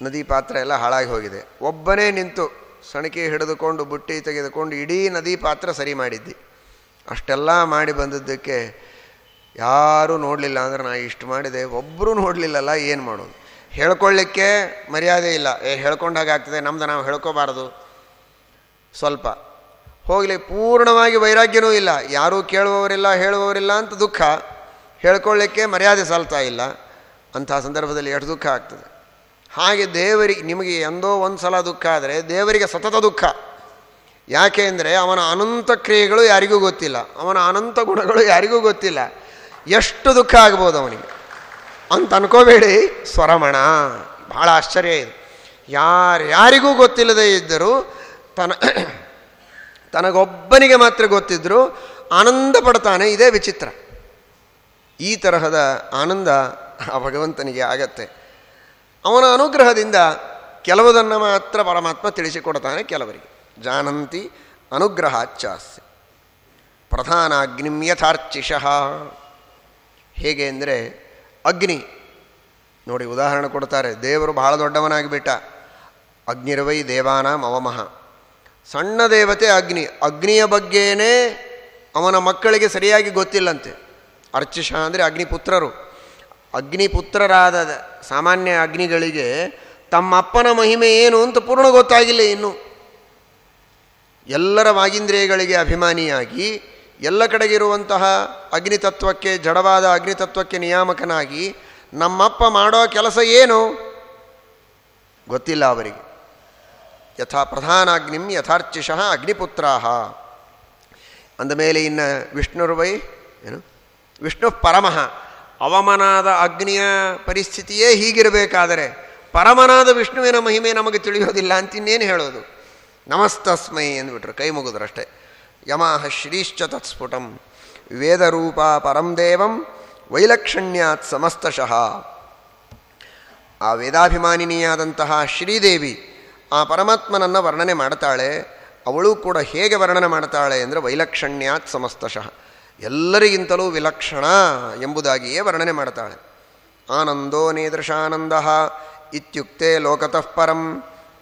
[SPEAKER 1] ನದಿ ಪಾತ್ರ ಎಲ್ಲ ಹಾಳಾಗಿ ಹೋಗಿದೆ. ಒಬ್ಬನೇ ನಿಂತು ಸಣಕಿ ಹಿಡಿದುಕೊಂಡು ಬುಟ್ಟಿ ತೆಗೆದುಕೊಂಡು ಇಡೀ ನದಿ ಪಾತ್ರ ಸರಿ ಮಾಡಿದ್ದಿ. ಅಷ್ಟೆಲ್ಲ ಮಾಡಿ ಬಂದದ್ದಕ್ಕೆ ಯಾರೂ ನೋಡಲಿಲ್ಲ. ಅಂದ್ರೆ ನಾ ಇಷ್ಟು ಮಾಡಿದೆ ಒಬ್ಬರೂ ನೋಡಲಿಲ್ಲಲ್ಲ, ಏನು ಮಾಡೋದು? ಹೇಳ್ಕೊಳ್ಳಿಕ್ಕೆ ಮರ್ಯಾದೆ ಇಲ್ಲ. ಏ, ಹೇಳ್ಕೊಂಡಾಗ ಆಗ್ತದೆ, ನಮ್ದು ನಾವು ಹೇಳ್ಕೋಬಾರ್ದು. ಸ್ವಲ್ಪ. ಹೋಗಲಿ, ಪೂರ್ಣವಾಗಿ ವೈರಾಗ್ಯನೂ ಇಲ್ಲ. ಯಾರೂ ಕೇಳುವವರಿಲ್ಲ, ಹೇಳುವವರಿಲ್ಲ ಅಂತ ದುಃಖ. ಹೇಳ್ಕೊಳ್ಳಿಕ್ಕೆ ಮರ್ಯಾದೆ ಸಲ್ತಾ ಇಲ್ಲ. ಅಂಥ ಸಂದರ್ಭದಲ್ಲಿ ಎಷ್ಟು ದುಃಖ ಆಗ್ತದೆ? ಹಾಗೆ ದೇವರಿಗೆ, ನಿಮಗೆ ಎಂದೋ ಒಂದು ಸಲ ದುಃಖ ಆದರೆ ದೇವರಿಗೆ ಸತತ ದುಃಖ. ಯಾಕೆ ಅಂದರೆ ಅವನ ಅನಂತ ಕ್ರಿಯೆಗಳು ಯಾರಿಗೂ ಗೊತ್ತಿಲ್ಲ. ಅವನ ಅನಂತ ಗುಣಗಳು ಯಾರಿಗೂ ಗೊತ್ತಿಲ್ಲ. ಎಷ್ಟು ದುಃಖ ಆಗ್ಬೋದು ಅವನಿಗೆ? ಅಂತ ಅನ್ಕೋಬೇಡಿ, ಸ್ವರಮಣ. ಭಾಳ ಆಶ್ಚರ್ಯ ಇದೆ. ಯಾರು, ಯಾರಿಗೂ ಗೊತ್ತಿಲ್ಲದೆ ಇದ್ದರೂ ತನ, ತನಗೊಬ್ಬನಿಗೆ ಮಾತ್ರ ಗೊತ್ತಿದ್ದರೂ ಆನಂದ ಪಡ್ತಾನೆ, ಇದೇ ವಿಚಿತ್ರ. ಈ ತರಹದ ಆನಂದ ಆ ಭಗವಂತನಿಗೆ ಆಗತ್ತೆ. ಅವನ ಅನುಗ್ರಹದಿಂದ ಕೆಲವುದನ್ನು ಮಾತ್ರ ಪರಮಾತ್ಮ ತಿಳಿಸಿಕೊಡ್ತಾನೆ ಕೆಲವರಿಗೆ. ಜಾನಂತಿ ಅನುಗ್ರಹಾಚ್ಚಾಸ್ಯ. ಪ್ರಧಾನಾಗ್ನಿಂ ಯಥಾರ್ಚಿಷಃ. ಹೇಗೆ ಅಂದರೆ, ಅಗ್ನಿ. ನೋಡಿ ಉದಾಹರಣೆ ಕೊಡ್ತಾರೆ, ದೇವರು ಬಹಳ ದೊಡ್ಡವನಾಗಿಬಿಟ್ಟ. ಅಗ್ನಿರ್ವೈ ದೇವಾನಾಂ ಅವಮಃ. ಸಣ್ಣ ದೇವತೆ ಅಗ್ನಿ. ಅಗ್ನಿಯ ಬಗ್ಗೆನೇ ಅವನ ಮಕ್ಕಳಿಗೆ ಸರಿಯಾಗಿ ಗೊತ್ತಿಲ್ಲಂತೆ. ಅರ್ಚಿಷ ಅಂದರೆ ಅಗ್ನಿಪುತ್ರರು. ಅಗ್ನಿಪುತ್ರರಾದ ಸಾಮಾನ್ಯ ಅಗ್ನಿಗಳಿಗೆ ತಮ್ಮ ಅಪ್ಪನ ಮಹಿಮೆ ಏನು ಅಂತ ಪೂರ್ಣ ಗೊತ್ತಾಗಿಲ್ಲ ಇನ್ನು. ಎಲ್ಲರ ವಾಗೀಂದ್ರಿಯಗಳಿಗೆ ಅಭಿಮಾನಿಯಾಗಿ, ಎಲ್ಲ ಕಡೆಗಿರುವಂತಹ ಅಗ್ನಿತತ್ವಕ್ಕೆ, ಜಡವಾದ ಅಗ್ನಿತತ್ವಕ್ಕೆ ನಿಯಾಮಕನಾಗಿ ನಮ್ಮಪ್ಪ ಮಾಡೋ ಕೆಲಸ ಏನು? ಗೊತ್ತಿಲ್ಲ ಅವರಿಗೆ. ಯಥಾ ಪ್ರಧಾನಾಗ್ನಿಂ ಯಥಾರ್ಚಿಷಃ ಅಗ್ನಿಪುತ್ರಾಹ. ಅಂದಮೇಲೆ ಇನ್ನು ವಿಷ್ಣುರ್ವೈ, ಏನು? ವಿಷ್ಣು ಪರಮಃ. ಅವಮನಾದ ಅಗ್ನಿಯ ಪರಿಸ್ಥಿತಿಯೇ ಹೀಗಿರಬೇಕಾದರೆ ಪರಮನಾದ ವಿಷ್ಣುವಿನ ಮಹಿಮೆ ನಮಗೆ ತಿಳಿಯೋದಿಲ್ಲ ಅಂತ ಇನ್ನೇನು ಹೇಳೋದು? ನಮಸ್ತಸ್ಮೈ ಅಂದ್ಬಿಟ್ರು ಕೈ ಮುಗಿದ್ರಷ್ಟೇ. ಯಮಃ ಶ್ರೀಶ್ಚ ತತ್ಸ್ಫುಟಂ, ವೇದರೂಪ ಪರಂ ದೇವಂ, ವೈಲಕ್ಷಣ್ಯಾತ್ ಸಮಸ್ತಶಃ. ಆ ವೇದಾಭಿಮಾನಿನಿಯಾದಂತಹ ಶ್ರೀದೇವಿ ಆ ಪರಮಾತ್ಮನನ್ನು ವರ್ಣನೆ ಮಾಡ್ತಾಳೆ, ಅವಳು ಕೂಡ ಹೇಗೆ ವರ್ಣನೆ ಮಾಡ್ತಾಳೆ ಅಂದರೆ ವೈಲಕ್ಷಣ್ಯಾತ್ ಸಮಸ್ತಶಃ. ಎಲ್ಲರಿಗಿಂತಲೂ ವಿಲಕ್ಷಣ ಎಂಬುದಾಗಿಯೇ ವರ್ಣನೆ ಮಾಡ್ತಾಳೆ. ಆನಂದೋ ನೇದೃಶಾನಂದ ಇತ್ಯುಕ್ತೆ ಲೋಕತಃ ಪರಂ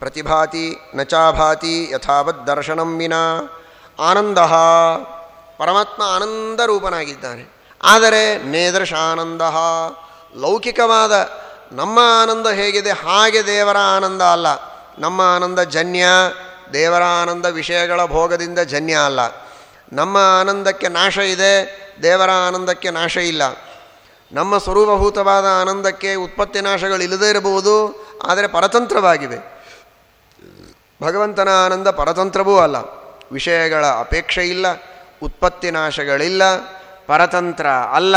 [SPEAKER 1] ಪ್ರತಿಭಾತಿ ನಚಾಭಾತಿ ಚಾಭಾತಿ ಯಥಾವತ್ ದರ್ಶನಂ ವಿನಾ. ಆನಂದ ಪರಮಾತ್ಮ ಆನಂದ ರೂಪನಾಗಿದ್ದಾನೆ ಆದರೆ ನೇದೃಶಾನಂದ ಲೌಕಿಕವಾದ ನಮ್ಮ ಆನಂದ ಹೇಗಿದೆ, ಹಾಗೆ ದೇವರ ಆನಂದ ಅಲ್ಲ. ನಮ್ಮ ಆನಂದ ಜನ್ಯ, ದೇವರ ಆನಂದ ವಿಷಯಗಳ ಭೋಗದಿಂದ ಜನ್ಯ ಅಲ್ಲ. ನಮ್ಮ ಆನಂದಕ್ಕೆ ನಾಶ ಇದೆ, ದೇವರ ಆನಂದಕ್ಕೆ ನಾಶ ಇಲ್ಲ. ನಮ್ಮ ಸ್ವರೂಪಭೂತವಾದ ಆನಂದಕ್ಕೆ ಉತ್ಪತ್ತಿ ನಾಶಗಳು ಇಲ್ಲದೇ ಇರಬಹುದು, ಆದರೆ ಪರತಂತ್ರವಾಗಿವೆ. ಭಗವಂತನ ಆನಂದ ಪರತಂತ್ರವೂ ಅಲ್ಲ. ವಿಷಯಗಳ ಅಪೇಕ್ಷೆ ಇಲ್ಲ, ಉತ್ಪತ್ತಿ ನಾಶಗಳಿಲ್ಲ, ಪರತಂತ್ರ ಅಲ್ಲ.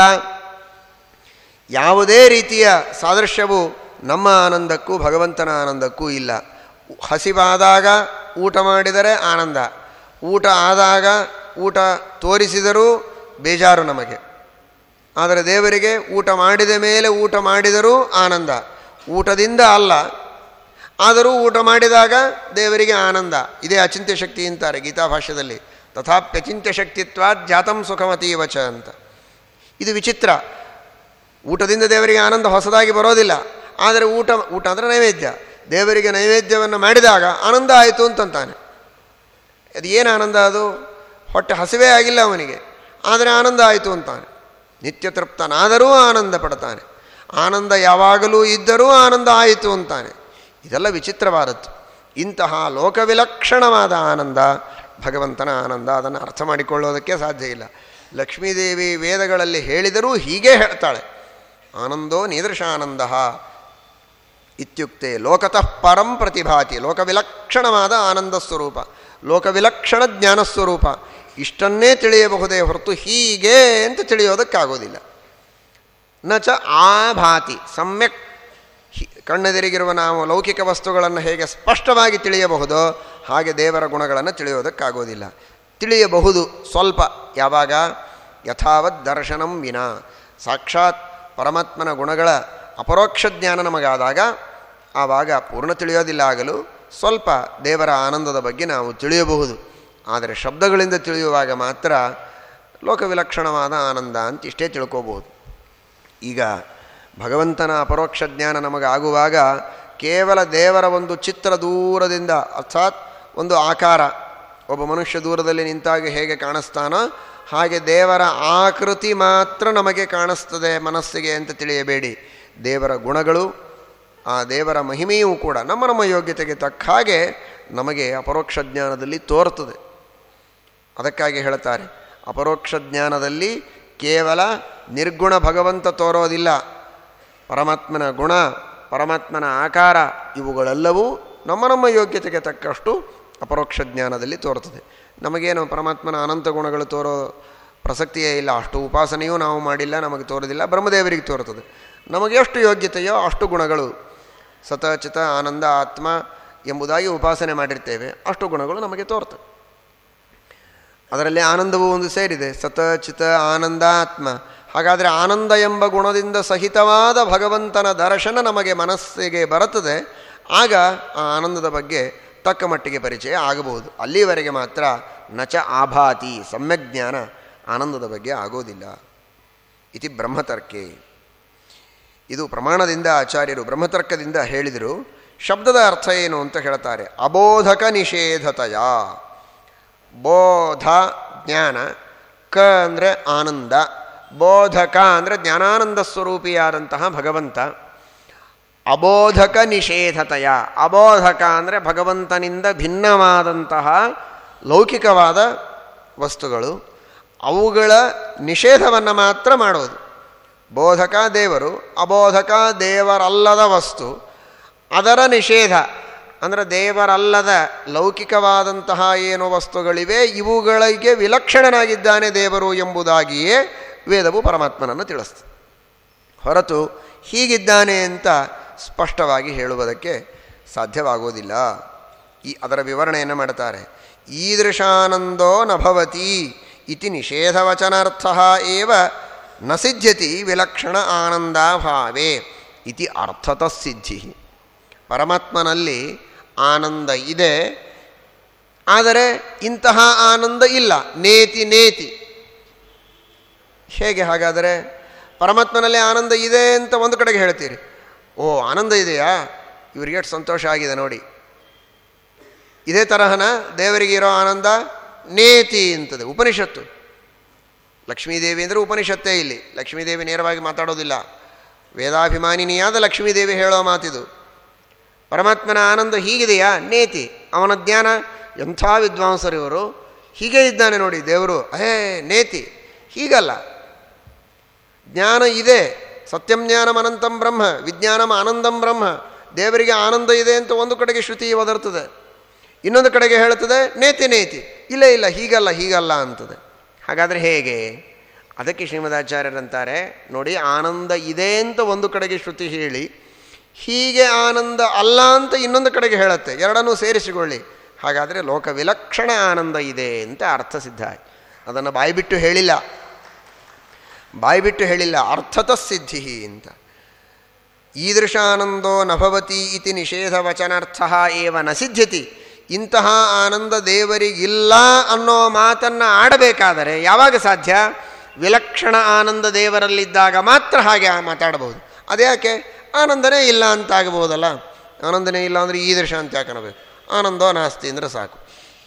[SPEAKER 1] ಯಾವುದೇ ರೀತಿಯ ಸಾದೃಶ್ಯವು ನಮ್ಮ ಆನಂದಕ್ಕೂ ಭಗವಂತನ ಆನಂದಕ್ಕೂ ಇಲ್ಲ. ಹಸಿವಾದಾಗ ಊಟ ಮಾಡಿದರೆ ಆನಂದ. ಊಟ ಆದಾಗ ಊಟ ತೋರಿಸಿದರೂ ಬೇಜಾರು ನಮಗೆ. ಆದರೆ ದೇವರಿಗೆ ಊಟ ಮಾಡಿದ ಮೇಲೆ ಊಟ ಮಾಡಿದರೂ ಆನಂದ. ಊಟದಿಂದ ಅಲ್ಲ, ಆದರೂ ಊಟ ಮಾಡಿದಾಗ ದೇವರಿಗೆ ಆನಂದ. ಇದೇ ಅಚಿಂತ್ಯ ಶಕ್ತಿ ಅಂತಾರೆ ಗೀತಾಭಾಷ್ಯದಲ್ಲಿ ತಥಾಪ್ಯಚಿಂತ್ಯ ಶಕ್ತಿತ್ವ ಜಾತಂ ಸುಖಮತೀವಚ ಅಂತ. ಇದು ವಿಚಿತ್ರ. ಊಟದಿಂದ ದೇವರಿಗೆ ಆನಂದ ಹೊಸದಾಗಿ ಬರೋದಿಲ್ಲ. ಆದರೆ ಊಟ ಊಟ ಅಂದರೆ ನೈವೇದ್ಯ. ದೇವರಿಗೆ ನೈವೇದ್ಯವನ್ನು ಮಾಡಿದಾಗ ಆನಂದ ಆಯಿತು ಅಂತಂತಾನೆ. ಅದು ಏನು ಆನಂದ ಅದು? ಹೊಟ್ಟೆ ಹಸಿವೇ ಆಗಿಲ್ಲ ಅವನಿಗೆ. ಆದರೆ ಆನಂದ ಆಯಿತು ಅಂತಾನೆ. ನಿತ್ಯ ತೃಪ್ತನಾದರೂ ಆನಂದ ಪಡ್ತಾನೆ. ಆನಂದ ಯಾವಾಗಲೂ ಇದ್ದರೂ ಆನಂದ ಆಯಿತು ಅಂತಾನೆ. ಇದೆಲ್ಲ ವಿಚಿತ್ರವಾದದ್ದು. ಇಂತಹ ಲೋಕವಿಲಕ್ಷಣವಾದ ಆನಂದ, ಭಗವಂತನ ಆನಂದ, ಅದನ್ನು ಅರ್ಥ ಮಾಡಿಕೊಳ್ಳೋದಕ್ಕೆ ಸಾಧ್ಯ ಇಲ್ಲ. ಲಕ್ಷ್ಮೀದೇವಿ ವೇದಗಳಲ್ಲಿ ಹೇಳಿದರೂ ಹೀಗೆ ಹೇಳ್ತಾಳೆ. ಆನಂದೋ ನೀದೃಶಾನಂದ ಇತ್ಯುಕ್ತೆ ಲೋಕತಃ ಪರಂ ಪ್ರತಿಭಾತಿ, ಲೋಕವಿಲಕ್ಷಣವಾದ ಆನಂದ ಸ್ವರೂಪ. ಲೋಕವಿಲಕ್ಷಣ ಜ್ಞಾನ ಸ್ವರೂಪ. ಇಷ್ಟನ್ನೇ ತಿಳಿಯಬಹುದೇ ಹೊರತು ಹೀಗೆ ಅಂತ ತಿಳಿಯೋದಕ್ಕಾಗೋದಿಲ್ಲ. ನ ಚ ಆಭಾತಿ. ಸಮ್ಯಕ್ ಕಣ್ಣೆದಿರಿಗಿರುವ ನಾವು ಲೌಕಿಕ ವಸ್ತುಗಳನ್ನು ಹೇಗೆ ಸ್ಪಷ್ಟವಾಗಿ ತಿಳಿಯಬಹುದೋ ಹಾಗೆ ದೇವರ ಗುಣಗಳನ್ನು ತಿಳಿಯೋದಕ್ಕಾಗೋದಿಲ್ಲ. ತಿಳಿಯಬಹುದು ಸ್ವಲ್ಪ ಯಾವಾಗ? ಯಥಾವತ್ ದರ್ಶನಂ ವಿನ. ಸಾಕ್ಷಾತ್ ಪರಮಾತ್ಮನ ಗುಣಗಳ ಅಪರೋಕ್ಷ ಜ್ಞಾನ ನಮಗಾದಾಗ ಆವಾಗ ಪೂರ್ಣ ತಿಳಿಯೋದಿಲ್ಲ ಆಗಲು ಸ್ವಲ್ಪ ದೇವರ ಆನಂದದ ಬಗ್ಗೆ ನಾವು ತಿಳಿಯಬಹುದು. ಆದರೆ ಶಬ್ದಗಳಿಂದ ತಿಳಿಯುವಾಗ ಮಾತ್ರ ಲೋಕವಿಲಕ್ಷಣವಾದ ಆನಂದ ಅಂತ ಇಷ್ಟೇ ತಿಳ್ಕೋಬಹುದು. ಈಗ ಭಗವಂತನ ಅಪರೋಕ್ಷ ಜ್ಞಾನ ನಮಗಾಗುವಾಗ ಕೇವಲ ದೇವರ ಒಂದು ಚಿತ್ರ ದೂರದಿಂದ, ಅರ್ಥಾತ್ ಒಂದು ಆಕಾರ, ಒಬ್ಬ ಮನುಷ್ಯ ದೂರದಲ್ಲಿ ನಿಂತಾಗ ಹೇಗೆ ಕಾಣಿಸ್ತಾನೋ ಹಾಗೆ ದೇವರ ಆಕೃತಿ ಮಾತ್ರ ನಮಗೆ ಕಾಣಿಸ್ತದೆ ಮನಸ್ಸಿಗೆ ಅಂತ ತಿಳಿಯಬೇಡಿ. ದೇವರ ಗುಣಗಳು ಆ ದೇವರ ಮಹಿಮೆಯೂ ಕೂಡ ನಮ್ಮ ನಮ್ಮ ಯೋಗ್ಯತೆಗೆ ತಕ್ಕ ಹಾಗೆ ನಮಗೆ ಅಪರೋಕ್ಷ ಜ್ಞಾನದಲ್ಲಿ ತೋರ್ತದೆ ಅದಕ್ಕಾಗಿ ಹೇಳ್ತಾರೆ, ಅಪರೋಕ್ಷ ಜ್ಞಾನದಲ್ಲಿ ಕೇವಲ ನಿರ್ಗುಣ ಭಗವಂತ ತೋರೋದಿಲ್ಲ. ಪರಮಾತ್ಮನ ಗುಣ, ಪರಮಾತ್ಮನ ಆಕಾರ ಇವುಗಳೆಲ್ಲವೂ ನಮ್ಮ ನಮ್ಮ ಯೋಗ್ಯತೆಗೆ ತಕ್ಕಷ್ಟು ಅಪರೋಕ್ಷ ಜ್ಞಾನದಲ್ಲಿ ತೋರ್ತದೆ ನಮಗೇನು ಪರಮಾತ್ಮನ ಅನಂತ ಗುಣಗಳು ತೋರೋ ಪ್ರಸಕ್ತಿಯೇ ಇಲ್ಲ, ಅಷ್ಟು ಉಪಾಸನೆಯೂ ನಾವು ಮಾಡಿಲ್ಲ, ನಮಗೆ ತೋರೋದಿಲ್ಲ, ಬ್ರಹ್ಮದೇವರಿಗೆ ತೋರುತ್ತದೆ. ನಮಗೆ ಎಷ್ಟು ಯೋಗ್ಯತೆಯೋ ಅಷ್ಟು ಗುಣಗಳು ಸತಚಿತ ಆನಂದ ಆತ್ಮ ಎಂಬುದಾಗಿ ಉಪಾಸನೆ ಮಾಡಿರ್ತೇವೆ. ಅಷ್ಟು ಗುಣಗಳು ನಮಗೆ ತೋರ್ತವೆ. ಅದರಲ್ಲಿ ಆನಂದವೂ ಒಂದು ಸೇರಿದೆ. ಸತಚಿತ ಆನಂದ ಆತ್ಮ. ಹಾಗಾದರೆ ಆನಂದ ಎಂಬ ಗುಣದಿಂದ ಸಹಿತವಾದ ಭಗವಂತನ ದರ್ಶನ ನಮಗೆ ಮನಸ್ಸಿಗೆ ಬರುತ್ತದೆ. ಆಗ ಆ ಆನಂದದ ಬಗ್ಗೆ ತಕ್ಕ ಮಟ್ಟಿಗೆ ಪರಿಚಯ ಆಗಬಹುದು. ಅಲ್ಲಿವರೆಗೆ ಮಾತ್ರ ನಚ ಆಭಾತಿ, ಸಮ್ಯಕ್ ಜ್ಞಾನ ಆನಂದದ ಬಗ್ಗೆ ಆಗೋದಿಲ್ಲ. ಇತಿ ಬ್ರಹ್ಮತರ್ಕೆ. ಇದು ಪ್ರಮಾಣದಿಂದ ಆಚಾರ್ಯರು, ಬ್ರಹ್ಮತರ್ಕದಿಂದ ಹೇಳಿದರು. ಶಬ್ದದ ಅರ್ಥ ಏನು ಅಂತ ಹೇಳ್ತಾರೆ. ಅಬೋಧಕ ನಿಷೇಧತೆಯ. ಬೋಧ ಜ್ಞಾನ, ಕ ಅಂದರೆ ಆನಂದ. ಬೋಧಕ ಅಂದರೆ ಜ್ಞಾನಾನಂದ ಸ್ವರೂಪಿಯಾದಂತಹ ಭಗವಂತ. ಅಬೋಧಕ ನಿಷೇಧತೆಯ. ಅಬೋಧಕ ಅಂದರೆ ಭಗವಂತನಿಂದ ಭಿನ್ನವಾದಂತಹ ಲೌಕಿಕವಾದ ವಸ್ತುಗಳು. ಅವುಗಳ ನಿಷೇಧವನ್ನು ಮಾತ್ರ ಮಾಡೋದು. ಬೋಧಕ ದೇವರು ಅಬೋಧಕ ದೇವರಲ್ಲದ ವಸ್ತು. ಅದರ ನಿಷೇಧ. ಅಂದರೆ ದೇವರಲ್ಲದ ಲೌಕಿಕವಾದಂತಹ ಏನು ವಸ್ತುಗಳಿವೆ, ಇವುಗಳಿಗೆ ವಿಲಕ್ಷಣನಾಗಿದ್ದಾನೆ ದೇವರು ಎಂಬುದಾಗಿಯೇ ವೇದವು ಪರಮಾತ್ಮನನ್ನು ತಿಳಿಸ್ತದೆ ಹೊರತು ಹೀಗಿದ್ದಾನೆ ಅಂತ ಸ್ಪಷ್ಟವಾಗಿ ಹೇಳುವುದಕ್ಕೆ ಸಾಧ್ಯವಾಗುವುದಿಲ್ಲ. ಈ ಅದರ ವಿವರಣೆಯನ್ನು ಮಾಡ್ತಾರೆ. ಈದೃಶಾನಂದೋ ನಭವತಿ ಇತಿ ನಿಷೇಧವಚನಾರ್ಥ ಏವ ನ ಸಿದ್ಧ್ಯತಿ ವಿಲಕ್ಷಣ ಆನಂದಾಭಾವೇ ಇತಿ ಅರ್ಥತಃ ಸಿದ್ಧಿ. ಪರಮಾತ್ಮನಲ್ಲಿ ಆನಂದ ಇದೆ, ಆದರೆ ಇಂತಹ ಆನಂದ ಇಲ್ಲ. ನೇತಿ ನೇತಿ. ಹೇಗೆ ಹಾಗಾದರೆ, ಪರಮಾತ್ಮನಲ್ಲಿ ಆನಂದ ಇದೆ ಅಂತ ಒಂದು ಕಡೆಗೆ ಹೇಳ್ತೀರಿ. ಓ, ಆನಂದ ಇದೆಯಾ? ಇವರಿಗೆ ಸಂತೋಷ ಆಗಿದೆ ನೋಡಿ. ಇದೇ ತರಹನ ದೇವರಿಗೆ ಇರೋ ಆನಂದ ನೇತಿ ಅಂತದೆ, ಉಪನಿಷತ್ತು. ಲಕ್ಷ್ಮೀದೇವಿ ಅಂದರೆ ಉಪನಿಷತ್ತೇ ಇಲ್ಲಿ. ಲಕ್ಷ್ಮೀದೇವಿ ನೇರವಾಗಿ ಮಾತಾಡೋದಿಲ್ಲ. ವೇದಾಭಿಮಾನಿನಿಯಾದ ಲಕ್ಷ್ಮೀದೇವಿ ಹೇಳೋ ಮಾತಿದು. ಪರಮಾತ್ಮನ ಆನಂದ ಹೀಗಿದೆಯಾ? ನೇತಿ. ಅವನ ಜ್ಞಾನ ಎಂಥ ವಿದ್ವಾಂಸರು ಇವರು. ಹೀಗೆ ಇದ್ದಾನೆ ನೋಡಿ ದೇವರು. ಅಹೇ, ನೇತಿ. ಹೀಗಲ್ಲ. ಜ್ಞಾನ ಇದೆ. ಸತ್ಯಂ ಜ್ಞಾನಂ ಅನಂತಂ ಬ್ರಹ್ಮ. ವಿಜ್ಞಾನಂ ಆನಂದಂ ಬ್ರಹ್ಮ. ದೇವರಿಗೆ ಆನಂದ ಇದೆ ಅಂತ ಒಂದು ಕಡೆಗೆ ಶ್ರುತಿ ಒದರ್ತದೆ. ಇನ್ನೊಂದು ಕಡೆಗೆ ಹೇಳುತ್ತದೆ, ನೇತಿ ನೇತಿ. ಇಲ್ಲ ಇಲ್ಲ, ಹೀಗಲ್ಲ ಹೀಗಲ್ಲ ಅಂತದೆ. ಹಾಗಾದರೆ ಹೇಗೆ? ಅದಕ್ಕೆ ಶ್ರೀಮದಾಚಾರ್ಯರಂತಾರೆ, ನೋಡಿ ಆನಂದ ಇದೆ ಅಂತ ಒಂದು ಕಡೆಗೆ ಶ್ರುತಿ ಹೇಳಿ, ಹೀಗೆ ಆನಂದ ಅಲ್ಲ ಅಂತ ಇನ್ನೊಂದು ಕಡೆಗೆ ಹೇಳುತ್ತೆ, ಎರಡನ್ನೂ ಸೇರಿಸಿಕೊಳ್ಳಿ. ಹಾಗಾದರೆ ಲೋಕ ವಿಲಕ್ಷಣ ಆನಂದ ಇದೆ ಅಂತ ಅರ್ಥ ಸಿದ್ಧ ಅದನ್ನು ಬಾಯ್ಬಿಟ್ಟು ಹೇಳಿಲ್ಲ. ಬಾಯ್ಬಿಟ್ಟು ಹೇಳಿಲ್ಲ, ಅರ್ಥತ ಸಿದ್ಧಿ ಅಂತ. ಈದೃಶ ಆನಂದೋ ನಭವತಿ ಇತಿ ನಿಷೇಧ ವಚನಾರ್ಥ ಏವ ನ ಸಿದ್ಧ್ಯತಿ. ಇಂತಹ ಆನಂದ ದೇವರಿಗಿಲ್ಲ ಅನ್ನೋ ಮಾತನ್ನು ಆಡಬೇಕಾದರೆ ಯಾವಾಗ ಸಾಧ್ಯ? ವಿಲಕ್ಷಣ ಆನಂದ ದೇವರಲ್ಲಿದ್ದಾಗ ಮಾತ್ರ ಹಾಗೆ ಮಾತಾಡಬಹುದು. ಅದ್ಯಾಕೆ? ಆನಂದನೇ ಇಲ್ಲ ಅಂತಾಗಬಹುದಲ್ಲ? ಆನಂದನೇ ಇಲ್ಲ ಅಂದರೆ ಈ ದೃಶ್ಯ ಅಂತ ಯಾಕನಬೇಕು ಆನಂದೋ ನಾಸ್ತಿ ಅಂದರೆ ಸಾಕು.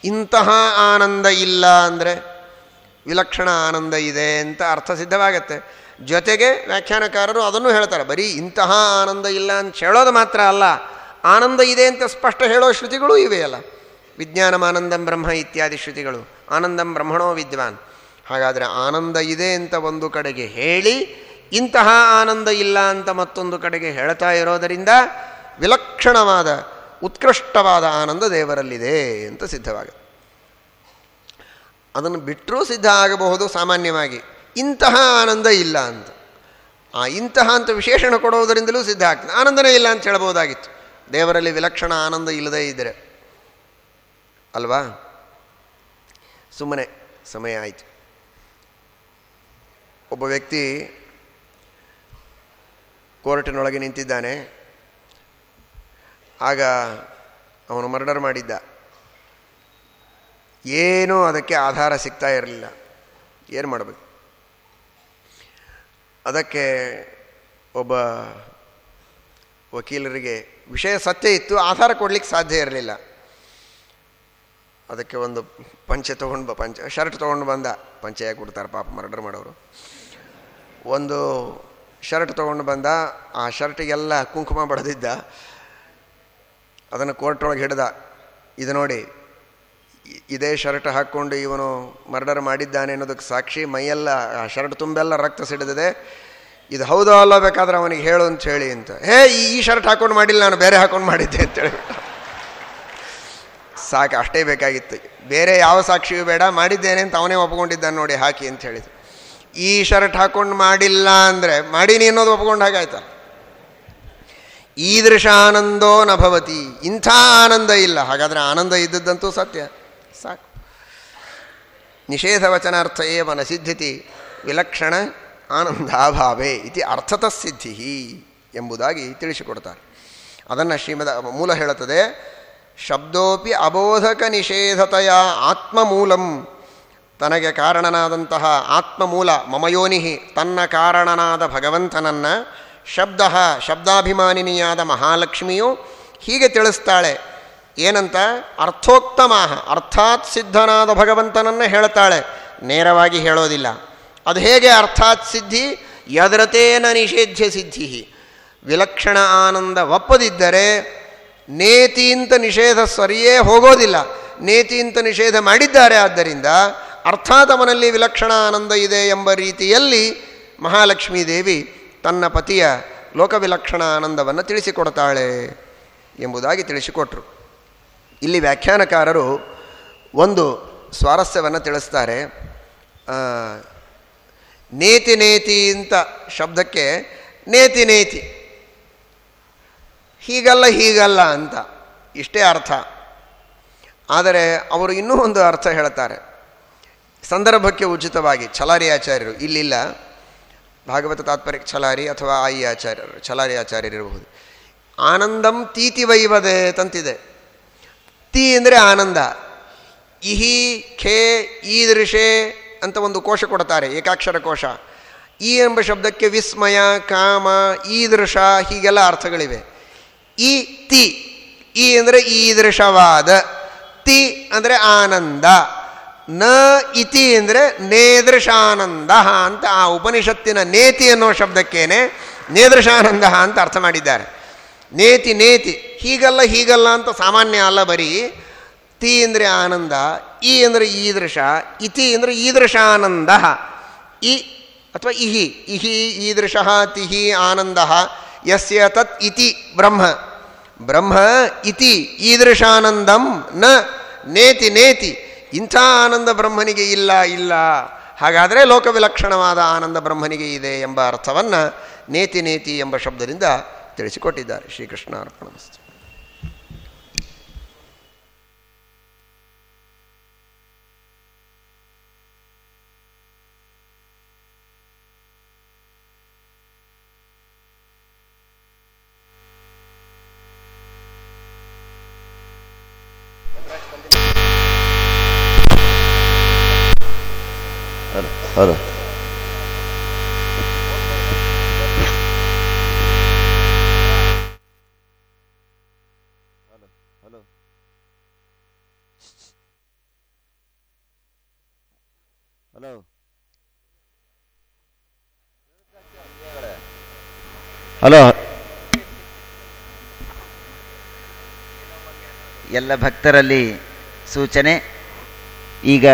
[SPEAKER 1] ಇಂತಹ ಆನಂದ ಇಲ್ಲ ಅಂದರೆ ವಿಲಕ್ಷಣ ಆನಂದ ಇದೆ ಅಂತ ಅರ್ಥ ಸಿದ್ಧವಾಗತ್ತೆ. ಜೊತೆಗೆ ವ್ಯಾಖ್ಯಾನಕಾರರು ಅದನ್ನು ಹೇಳ್ತಾರೆ. ಬರೀ ಇಂತಹ ಆನಂದ ಇಲ್ಲ ಅಂತ ಹೇಳೋದು ಮಾತ್ರ ಅಲ್ಲ. ಆನಂದ ಇದೆ ಅಂತ ಸ್ಪಷ್ಟ ಹೇಳೋ ಶ್ರುತಿಗಳೂ ಇವೆಯಲ್ಲ ವಿಜ್ಞಾನಮಾನಂದಂ ಬ್ರಹ್ಮ ಇತ್ಯಾದಿ ಶ್ರುತಿಗಳು. ಆನಂದಂ ಬ್ರಹ್ಮಣೋ ವಿದ್ವಾನ್. ಹಾಗಾದರೆ ಆನಂದ ಇದೆ ಅಂತ ಒಂದು ಕಡೆಗೆ ಹೇಳಿ, ಇಂತಹ ಆನಂದ ಇಲ್ಲ ಅಂತ ಮತ್ತೊಂದು ಕಡೆಗೆ ಹೇಳ್ತಾ ಇರೋದರಿಂದ ವಿಲಕ್ಷಣವಾದ, ಉತ್ಕೃಷ್ಟವಾದ ಆನಂದ ದೇವರಲ್ಲಿದೆ ಅಂತ ಸಿದ್ಧವಾಗುತ್ತೆ. ಅದನ್ನು ಬಿಟ್ಟರೂ ಸಿದ್ಧ ಆಗಬಹುದು ಸಾಮಾನ್ಯವಾಗಿ. ಇಂತಹ ಆನಂದ ಇಲ್ಲ ಅಂತ. ಆ ಇಂತಹ ಅಂತ ವಿಶೇಷಣ ಕೊಡೋದರಿಂದಲೂ ಸಿದ್ಧ ಆಗ್ತದೆ. ಆನಂದನೇ ಇಲ್ಲ ಅಂತ ಹೇಳ್ಬೋದಾಗಿತ್ತು. ದೇವರಲ್ಲಿ ವಿಲಕ್ಷಣ ಆನಂದ ಇಲ್ಲದೇ ಇದ್ದರೆ ಅಲ್ವಾ? ಸುಮ್ಮನೆ ಸಮಯ ಆಯಿತು. ಒಬ್ಬ ವ್ಯಕ್ತಿ ಕೋರ್ಟಿನೊಳಗೆ ನಿಂತಿದ್ದಾನೆ. ಆಗ ಅವನು ಮರ್ಡರ್ ಮಾಡಿದ್ದ. ಏನೂ ಅದಕ್ಕೆ ಆಧಾರ ಸಿಗ್ತಾ ಇರಲಿಲ್ಲ. ಏನು ಮಾಡಬೇಕು? ಅದಕ್ಕೆ ಒಬ್ಬ ವಕೀಲರಿಗೆ ವಿಷಯ ಸತ್ಯ ಇತ್ತು, ಆಧಾರ ಕೊಡಲಿಕ್ಕೆ ಸಾಧ್ಯ ಇರಲಿಲ್ಲ. ಅದಕ್ಕೆ ಒಂದು ಪಂಚೆ ತೊಗೊಂಡು ಬ, ಪಂಚ, ಶರ್ಟ್ ತೊಗೊಂಡು ಬಂದ. ಪಂಚೆ ಯಾಕೆ ಕೊಡ್ತಾರೆ, ಪಾಪ ಮರ್ಡರ್ ಮಾಡೋರು. ಒಂದು ಶರ್ಟ್ ತೊಗೊಂಡು ಬಂದ, ಆ ಶರ್ಟಿಗೆಲ್ಲ ಕುಂಕುಮ ಬಡದಿದ್ದ. ಅದನ್ನು ಕೋರ್ಟೊಳಗೆ ಹಿಡ್ದ. ಇದು ನೋಡಿ, ಇದೇ ಶರ್ಟ್ ಹಾಕ್ಕೊಂಡು ಇವನು ಮರ್ಡರ್ ಮಾಡಿದ್ದಾನೆ ಅನ್ನೋದಕ್ಕೆ ಸಾಕ್ಷಿ, ಮೈಯೆಲ್ಲ, ಆ ಶರ್ಟ್ ತುಂಬೆಲ್ಲ ರಕ್ತ ಸಿಡಿದಿದೆ. ಇದು ಹೌದೋ ಅಲ್ಲೋ ಬೇಕಾದ್ರೆ ಅವನಿಗೆ ಹೇಳು ಅಂತ ಹೇಳಿ ಅಂತ. ಹೇ, ಈ ಶರ್ಟ್ ಹಾಕೊಂಡು ಮಾಡಿಲ್ಲ, ನಾನು ಬೇರೆ ಹಾಕೊಂಡು ಮಾಡಿದ್ದೆ ಅಂತೇಳಿ ಸಾಕು, ಅಷ್ಟೇ ಬೇಕಾಗಿತ್ತು. ಬೇರೆ ಯಾವ ಸಾಕ್ಷಿಯೂ ಬೇಡ, ಮಾಡಿದ್ದೇನೆ ಅಂತ ಅವನೇ ಒಪ್ಕೊಂಡಿದ್ದಾನೆ ನೋಡಿ, ಹಾಕಿ ಅಂತ ಹೇಳಿದ್ರು. ಈ ಶರ್ಟ್ ಹಾಕೊಂಡು ಮಾಡಿಲ್ಲ ಅಂದರೆ, ಮಾಡೀನಿ ಅನ್ನೋದು ಒಪ್ಕೊಂಡು ಹಾಗಾಯ್ತ ಈದೃಶ ಆನಂದೋ ನಭವತಿ ಇಂಥ ಆನಂದ ಇಲ್ಲ. ಹಾಗಾದರೆ ಆನಂದ ಇದ್ದದ್ದಂತೂ ಸತ್ಯ. ಸಾಕು. ನಿಷೇಧ ವಚನಾರ್ಥ ಏ ನ ಸಿದ್ಧತಿ, ವಿಲಕ್ಷಣ ಆನಂದಾಭಾವೇ ಇತಿ ಅರ್ಥತ ಸಿದ್ಧಿ ಎಂಬುದಾಗಿ ತಿಳಿಸಿಕೊಡ್ತಾರೆ. ಅದನ್ನು ಶ್ರೀಮದ ಮೂಲ ಹೇಳುತ್ತದೆ, ಶಬ್ದೋಪಿ ಅಬೋಧಕ ನಿಷೇಧತೆಯ ಆತ್ಮಮೂಲಂ. ತನಗೆ ಕಾರಣನಾದಂತಹ ಆತ್ಮಮೂಲ ಮಮಯೋನಿಹಿ, ತನ್ನ ಕಾರಣನಾದ ಭಗವಂತನನ್ನು ಶಬ್ದ ಶಬ್ದಾಭಿಮಾನಿನಿಯಾದ ಮಹಾಲಕ್ಷ್ಮಿಯು ಹೀಗೆ ತಿಳಿಸ್ತಾಳೆ, ಏನಂತ? ಅರ್ಥೋಕ್ತಮಾಹ, ಅರ್ಥಾತ್ ಸಿದ್ಧನಾದ ಭಗವಂತನನ್ನು ಹೇಳ್ತಾಳೆ, ನೇರವಾಗಿ ಹೇಳೋದಿಲ್ಲ. ಅದು ಹೇಗೆ ಅರ್ಥಾತ್ ಸಿದ್ಧಿ? ಯದರತೇನ ನಿಷೇಧ್ಯ ಸಿದ್ಧಿ. ವಿಲಕ್ಷಣ ಆನಂದ ಒಪ್ಪದಿದ್ದರೆ ನೇತಿ ಅಂತ ನಿಷೇಧ ಸರಿಯೇ ಹೋಗೋದಿಲ್ಲ. ನೇತಿ ಅಂತ ನಿಷೇಧ ಮಾಡಿದ್ದಾರೆ ಆದ್ದರಿಂದ ಅರ್ಥಾತ್ ಅವನಲ್ಲಿ ವಿಲಕ್ಷಣ ಆನಂದ ಇದೆ ಎಂಬ ರೀತಿಯಲ್ಲಿ ಮಹಾಲಕ್ಷ್ಮೀ ದೇವಿ ತನ್ನ ಪತಿಯ ಲೋಕವಿಲಕ್ಷಣ ಆನಂದವನ್ನು ತಿಳಿಸಿಕೊಡ್ತಾಳೆ ಎಂಬುದಾಗಿ ತಿಳಿಸಿಕೊಟ್ರು. ಇಲ್ಲಿ ವ್ಯಾಖ್ಯಾನಕಾರರು ಒಂದು ಸ್ವಾರಸ್ಯವನ್ನು ತಿಳಿಸ್ತಾರೆ. ನೇತಿ ನೇತಿ ಅಂತ ಶಬ್ದಕ್ಕೆ ನೇತಿ ನೇತಿ. ಹೀಗಲ್ಲ ಹೀಗಲ್ಲ ಅಂತ. ಇಷ್ಟೇ ಅರ್ಥ. ಆದರೆ ಅವರು ಇನ್ನೂ ಒಂದು ಅರ್ಥ ಹೇಳ್ತಾರೆ. ಸಂದರ್ಭಕ್ಕೆ ಉಚಿತವಾಗಿ ಛಲಾರಿ ಆಚಾರ್ಯರು ಇಲ್ಲಿಲ್ಲ. ಭಾಗವತ ತಾತ್ಪರ್ಯ ಛಲಾರಿ ಅಥವಾ ಆಯಿ ಆಚಾರ್ಯರು, ಛಲಾರಿ ಆಚಾರ್ಯರಿರಬಹುದು ಆನಂದಂ ತೀತಿ ವೈವದೆ ತಂತಿದೆ. ತಿ ಅಂದರೆ ಆನಂದ. ಇಹಿ ಖೇ ಈದೃಶೆ ಅಂತ ಒಂದು ಕೋಶ ಕೊಡ್ತಾರೆ, ಏಕಾಕ್ಷರ ಕೋಶ. ಈ ಎಂಬ ಶಬ್ದಕ್ಕೆ ವಿಸ್ಮಯ, ಕಾಮ, ಈದೃಶ ಹೀಗೆಲ್ಲ ಅರ್ಥಗಳಿವೆ. ಈ ತಿ, ಈ ಅಂದರೆ ಈದೃಶವಾದ, ತಿ ಅಂದರೆ ಆನಂದ, ನ ಇತಿ ಅಂದರೆ ನೇದೃಶಾನಂದ ಅಂತ ಆ ಉಪನಿಷತ್ತಿನ ನೇತಿ ಅನ್ನೋ ಶಬ್ದಕ್ಕೇನೆ ನೇದೃಶಾನಂದ ಅಂತ ಅರ್ಥ ಮಾಡಿದ್ದಾರೆ. ನೇತಿ ನೇತಿ, ಹೀಗಲ್ಲ ಹೀಗಲ್ಲ ಅಂತ ಸಾಮಾನ್ಯ ಅಲ್ಲ ಬರೀ. ತಿ ಅಂದರೆ ಆನಂದ ಈ ಅಂದರೆ ಈದೃಶ, ಇತಿ ಅಂದರೆ ಈದೃಶಾನಂದ. ಇ ಅಥವಾ ಇಹಿ ಇಹಿ ಈದೃಶಃ, ತಿಹಿ ಆನಂದ. ಯಸ್ಯ ತತ್ ಇತಿ ಬ್ರಹ್ಮ. ಬ್ರಹ್ಮ ಇತಿ ಈದೃಶಾನಂದಂ ನ ನೇತಿ ನೇತಿ. ಇಂಥ ಆನಂದ ಬ್ರಹ್ಮನಿಗೆ ಇಲ್ಲ ಇಲ್ಲ. ಹಾಗಾದರೆ ಲೋಕವಿಲಕ್ಷಣವಾದ ಆನಂದ ಬ್ರಹ್ಮನಿಗೆ ಇದೆ ಎಂಬ ಅರ್ಥವನ್ನು ನೇತಿ ನೇತಿ ಎಂಬ ಶಬ್ದದಿಂದ ತಿಳಿಸಿಕೊಟ್ಟಿದ್ದಾರೆ ಶ್ರೀಕೃಷ್ಣ ಅರ್ಪಣಮಸ್ತು
[SPEAKER 2] ಹಲೋ ಹಲೋ. ಹಲೋ. ಎಲ್ಲ ಭಕ್ತರಲ್ಲಿ ಸೂಚನೆ. ಈಗ